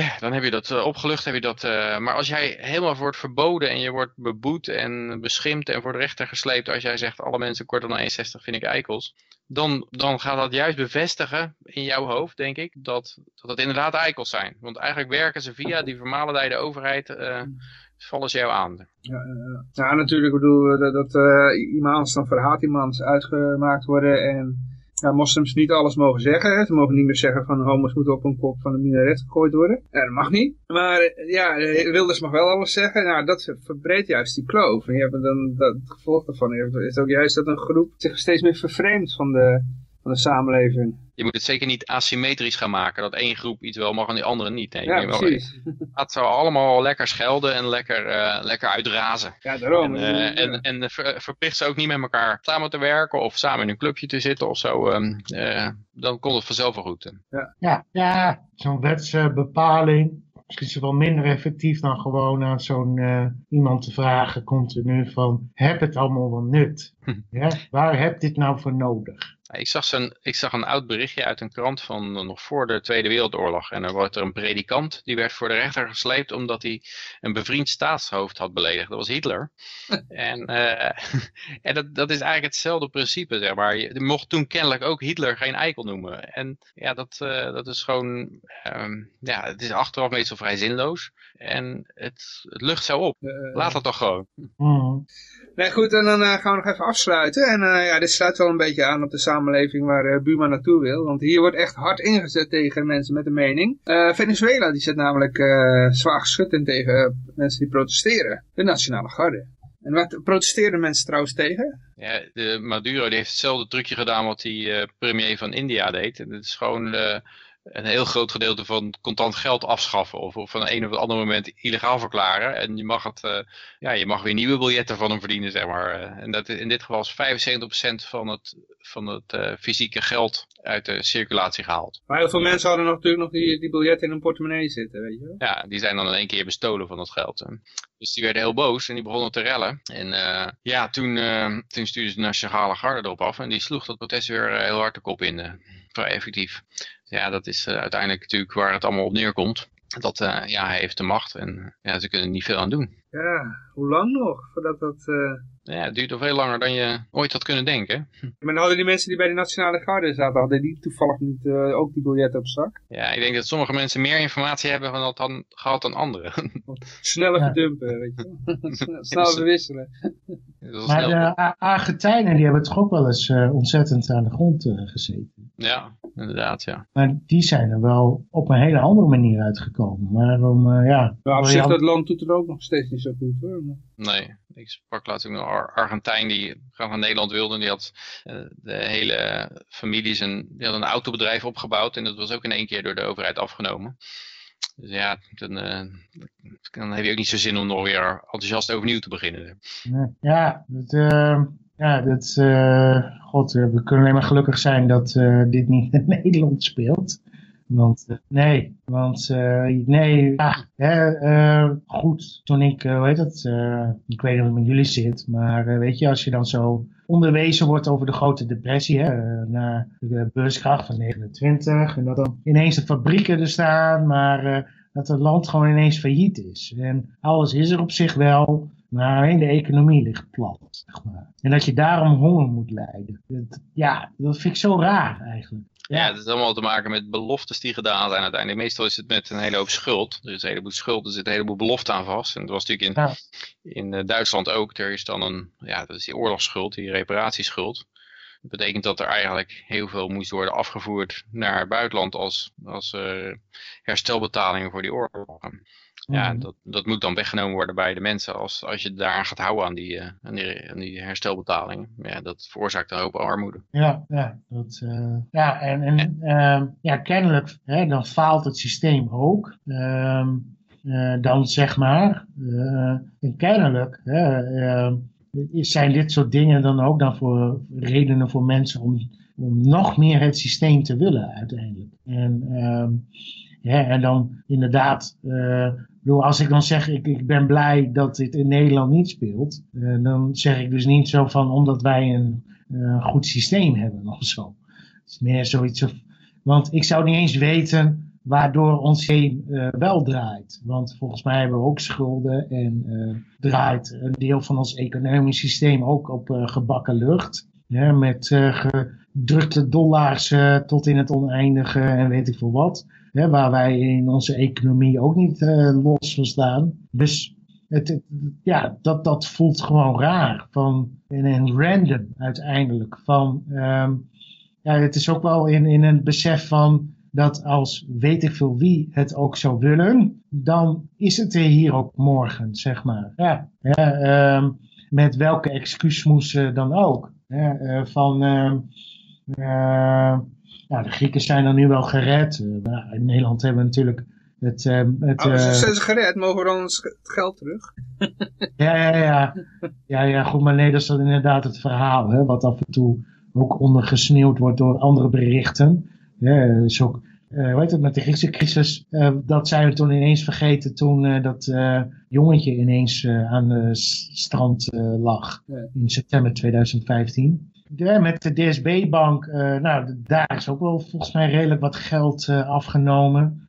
ja, dan heb je dat uh, opgelucht, heb je dat. Uh, maar als jij helemaal wordt verboden en je wordt beboet en beschimpt en voor de rechter gesleept als jij zegt alle mensen korter dan 1,60 vind ik eikels, dan, dan gaat dat juist bevestigen in jouw hoofd, denk ik, dat, dat het inderdaad eikels zijn. Want eigenlijk werken ze via die vermalendijde overheid, uh, vallen ze jou aan. Ja, ja natuurlijk, ik bedoel, dat, dat imams dan voor imams uitgemaakt worden en ja, moslims niet alles mogen zeggen. Hè. Ze mogen niet meer zeggen van homo's moeten op een kop van de minaret gegooid worden. Ja, dat mag niet. Maar ja, Wilders mag wel alles zeggen. Nou, dat verbreedt juist die kloof. En je hebt dan, dat, gevolg daarvan is ook juist dat een groep zich steeds meer vervreemdt van de, van de samenleving. Je moet het zeker niet asymmetrisch gaan maken. Dat één groep iets wel mag en die andere niet. Nee, Ja, precies. Het zou allemaal lekker schelden en lekker, eh, lekker uitrazen. Ja, daarom. En, eh, en, en ver- verplicht ze ook niet met elkaar samen te werken of samen in een clubje te zitten of zo. ehm, eh, dan komt het vanzelf wel goed. Ja, ja zo'n wetsbepaling. Misschien is het wel minder effectief dan gewoon aan zo'n iemand te vragen continu van, heb het allemaal wel nut? Ja, waar heb dit nou voor nodig? Ik zag, zo'n, ik zag een oud berichtje uit een krant van eh, nog voor de Tweede Wereldoorlog. En er wordt er een predikant, die werd voor de rechter gesleept omdat hij een bevriend staatshoofd had beledigd. Dat was Hitler. (laughs) en eh, (laughs) en dat, dat is eigenlijk hetzelfde principe, zeg maar. Je mocht toen kennelijk ook Hitler geen eikel noemen. En ja, dat, eh, dat is gewoon, ehm, ja, het is achteraf meestal vrij zinloos. En het, het lucht zo op. Laat dat toch gewoon. Mhm. Nee, goed, en dan eh, gaan we nog even afsluiten. En eh, ja, dit sluit wel een beetje aan op de samenleving waar eh, Buma naartoe wil. Want hier wordt echt hard ingezet tegen mensen met een mening. Eh, Venezuela die zet namelijk eh zwaar geschut in tegen mensen die protesteren. De Nationale Garde. En wat protesteren mensen trouwens tegen? Ja, de Maduro die heeft hetzelfde trucje gedaan wat die premier van India deed. En dat is gewoon een heel groot gedeelte van contant geld afschaffen. Of, of van een, of ander moment illegaal verklaren. En je mag, het, eh, ja, je mag weer nieuwe biljetten van hem verdienen, zeg maar. Eh, En dat, in dit geval is 75% van het, van het eh, fysieke geld uit de circulatie gehaald. Maar heel veel mensen hadden nog, natuurlijk nog die, die biljetten in hun portemonnee zitten, weet je wel. Ja, die zijn dan in één keer bestolen van dat geld. hè. Dus die werden heel boos en die begonnen te rellen. En ja, toen, toen stuurde de Nationale Garde erop af en die sloeg dat protest weer heel hard de kop in. Eh, vrij effectief. Ja, dat is eh, uiteindelijk natuurlijk waar het allemaal op neerkomt. Dat, eh, ja, hij heeft de macht en ja, ze kunnen er niet veel aan doen. Ja, hoe lang nog voordat dat... eh, Ja, het duurt al veel langer dan je ooit had kunnen denken. (laughs) Maar dan hadden die mensen die bij de Nationale Garde zaten, hadden die toevallig niet eh, ook die biljetten op zak? Ja, ik denk dat sommige mensen meer informatie hebben van dat dan, gehad dan anderen. Sneller Ja. verdumpen, weet je wel. (laughs) (laughs) Sneller verwisselen. Dat is Maar snel- de Argentijnen die hebben toch ook wel eens eh, ontzettend aan de grond eh, gezeten. Ja, inderdaad, ja. Maar die zijn er wel op een hele andere manier uitgekomen. Waarom, eh, ja. Maar op wil zich, je dat land doet het ook nog steeds niet zo goed hoor. Nee, ik sprak laatst ook een Ar- Argentijn die graag naar Nederland wilde. En die had eh, de hele familie zijn, die had een autobedrijf opgebouwd. En dat was ook in één keer door de overheid afgenomen. Dus ja, dan, eh, heb je ook niet zo zin om nog weer enthousiast overnieuw te beginnen. Ja, dat, eh, ja, dat, god, we kunnen alleen maar gelukkig zijn dat dit niet in (laughs) Nederland speelt. Want, eh, nee, want, eh, nee, hè, eh, goed, toen ik, hoe heet eh, ik weet niet hoe het met jullie zit, maar weet je, als je dan zo onderwezen wordt over de grote depressie, hè, na de beurskracht van 29, en dat dan ineens de fabrieken er staan, maar dat het land gewoon ineens failliet is. En alles is er op zich wel, maar alleen de economie ligt plat, zeg maar. En dat je daarom honger moet lijden. Dat, ja, dat vind ik zo raar eigenlijk. Ja, het is allemaal te maken met beloftes die gedaan zijn uiteindelijk. Meestal is het met een hele hoop schuld. Er is een heleboel schuld, er zit een heleboel belofte aan vast. En dat was natuurlijk in, Ja. in eh, Duitsland ook. Er is dan een, ja, dat is die oorlogsschuld, die reparatieschuld. Dat betekent dat er eigenlijk heel veel moest worden afgevoerd naar het buitenland als, als eh, herstelbetalingen voor die oorlogen. Ja, Mhm. dat, dat moet dan weggenomen worden bij de mensen als, als je daaraan gaat houden aan die, eh, aan die, aan die herstelbetalingen. Ja, dat veroorzaakt een hoop armoede. Ja, ja, dat, eh, ja en, en ehm, ja, kennelijk hè, dan faalt het systeem ook. Ehm, eh, dan zeg maar, en kennelijk hè, ehm, zijn dit soort dingen dan ook dan voor redenen voor mensen om, om nog meer het systeem te willen uiteindelijk. En, ja, en dan inderdaad, eh, bedoel, als ik dan zeg ik, ik ben blij dat dit in Nederland niet speelt, eh, dan zeg ik dus niet zo van omdat wij een eh, goed systeem hebben (laughs) of zo. Het is meer zoiets of, want ik zou niet eens weten waardoor ons heen wel draait. Want volgens mij hebben we ook schulden en draait een deel van ons economisch systeem ook op gebakken lucht. Met gedrukte dollars tot in het oneindige en weet ik veel wat. Hè, waar wij in onze economie ook niet eh, los van staan. Dus het, ja, dat, dat voelt gewoon raar. Van, en, random uiteindelijk. Van, ehm, ja, het is ook wel in, in een besef van dat als weet ik veel wie het ook zou willen, dan is het er hier ook morgen, zeg maar. Ja, ehm, met welke excuusmoes eh, dan ook. Eh, van, ehm, Uh, nou, de Grieken zijn dan nu wel gered. Uh, in Nederland hebben we natuurlijk het... Uh, het oh, ze zijn ze gered, mogen we dan het geld terug? (laughs) ja, ja, ja. Ja, ja, goed, maar nee, dat is dan inderdaad het verhaal, hè, wat af en toe ook ondergesneeuwd wordt door andere berichten. Ja, dus ook uh, hoe heet het, met de Griekse crisis, uh, dat zijn we toen ineens vergeten toen uh, dat jongetje ineens aan de strand lag ja. in september 2015. Met de DSB-bank, nou, daar is ook wel volgens mij redelijk wat geld afgenomen.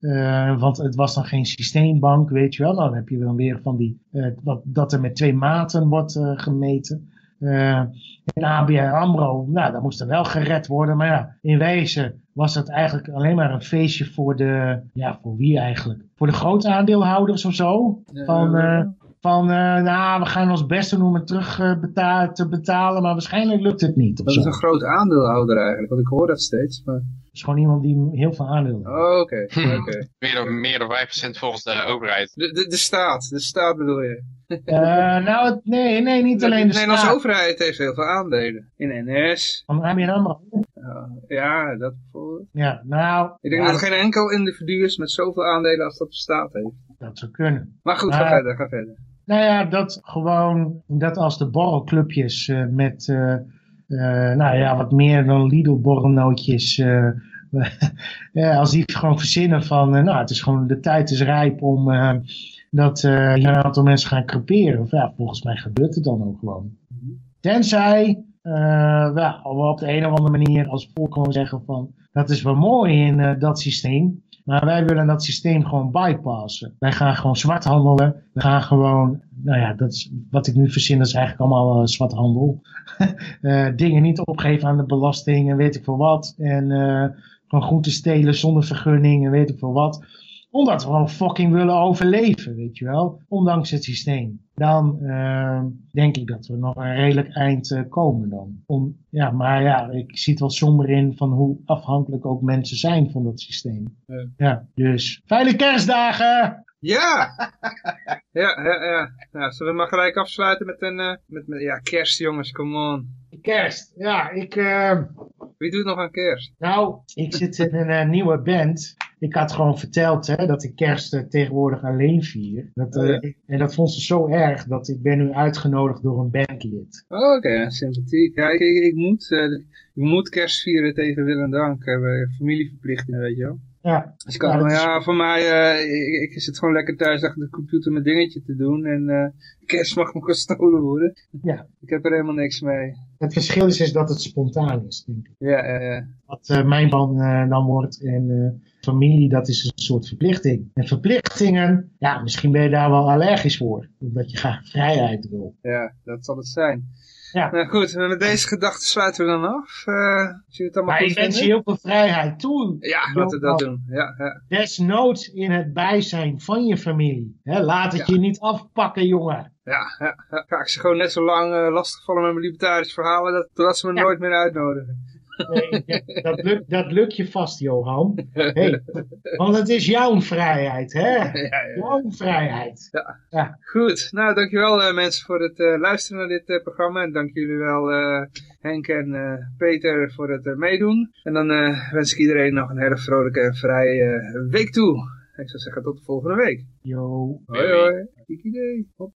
want het was dan geen systeembank, weet je wel. Nou, dan heb je dan weer van die, wat, dat er met twee maten wordt gemeten. en ABN AMRO, nou, dat moest er wel gered worden. Maar ja, in wezen was dat eigenlijk alleen maar een feestje voor de, ja, voor wie eigenlijk? Voor de grote aandeelhouders of zo? Van, van uh, nou, we gaan ons best doen om het terug uh, beta te betalen, maar waarschijnlijk lukt het niet. Dat is een groot aandeelhouder eigenlijk, want ik hoor dat steeds. Maar... Het is gewoon iemand die heel veel aandelen heeft. Oh, oké. Okay. okay. (laughs) meer, dan, meer dan 5% volgens de overheid. De, de, de staat, de staat bedoel je? Uh, nou, nee, nee, niet alleen de, de staat. De Nederlandse overheid heeft heel veel aandelen. In NS. Van ABN AMRO. ja, dat bijvoorbeeld. Ja, nou... Ik denk ja, dat er geen enkel individu is met zoveel aandelen als dat de staat heeft. Dat zou kunnen. Maar goed, ga verder, ga verder. Nou ja, dat gewoon, dat als de borrelclubjes uh, met, uh, uh, nou ja, wat meer dan Lidl borrelnootjes, (laughs) ja, als die gewoon verzinnen van, nou, het is gewoon, de tijd is rijp om dat een aantal mensen gaan creperen. Of ja, volgens mij gebeurt het dan ook gewoon. Tenzij, ja, op de een of andere manier als volk gewoon zeggen van, dat is wel mooi in dat systeem. Maar wij willen dat systeem gewoon bypassen. Wij gaan gewoon zwart handelen. We gaan gewoon, nou ja, dat is, wat ik nu verzin, dat is eigenlijk allemaal uh, zwart handel. uh, (laughs) dingen niet opgeven aan de belasting en weet ik veel wat. En uh, gewoon groenten stelen zonder vergunning en weet ik veel wat omdat we gewoon fucking willen overleven, weet je wel. Ondanks het systeem. Dan uh, denk ik dat we nog een redelijk eind uh, komen dan. Om, ja, maar ja, ik zie het wel somber in van hoe afhankelijk ook mensen zijn van dat systeem. Ja, ja dus veilige kerstdagen! Ja! (laughs) ja, ja, ja. Nou, zullen we maar gelijk afsluiten met een, uh, met, met, ja, kerst jongens, come on. Kerst, ja, ik... Uh... Wie doet nog aan kerst? Nou, ik zit in een uh, nieuwe band. Ik had gewoon verteld hè, dat ik kerst uh, tegenwoordig alleen vier. Dat, oh, ja. ik, en dat vond ze zo erg dat ik ben nu uitgenodigd door een bandlid. Oh, Oké, okay. sympathiek. Ja, ik, ik, ik moet, ik moet kerst vieren tegen wil en dank. We hebben familieverplichtingen, weet je wel. Ja. Dus kan, ja, ja, voor mij, uh, ik, ik, zit gewoon lekker thuis achter de computer mijn dingetje te doen. En uh, kerst mag me gestolen worden. Ja. Ik heb er helemaal niks mee. Het verschil is, is dat het spontaan is, denk ik. Ja, ja, ja. Wat uh, mijn ban dan wordt en familie, dat is een soort verplichting. En verplichtingen, ja, misschien ben je daar wel allergisch voor. Omdat je graag vrijheid wil. Ja, dat zal het zijn. Ja. Nou goed, met deze gedachten sluiten we dan af. Uh, zie het allemaal maar ik wens je heel veel vrijheid toe. Ja, laten we dat doen. Ja, ja. Desnoods in het bijzijn van je familie. He, laat het ja. je niet afpakken, jongen. Ja, ja, ja. Ga ik ze gewoon net zo lang uh, lastigvallen met mijn libertarische verhalen, dat, totdat ze me nooit meer uitnodigen. Nee, dat, lukt, dat lukt je vast, Johan. Hey, want het is jouw vrijheid, hè? Ja, ja. Jouw vrijheid. Ja. ja. Goed. Nou, dankjewel uh, mensen voor het uh, luisteren naar dit uh, programma. En dank jullie wel Henk en Peter voor het meedoen. En dan wens ik iedereen nog een hele vrolijke en vrije week toe. Ik zou zeggen tot de volgende week. Yo. Hoi hoi. Kijk idee. Hop.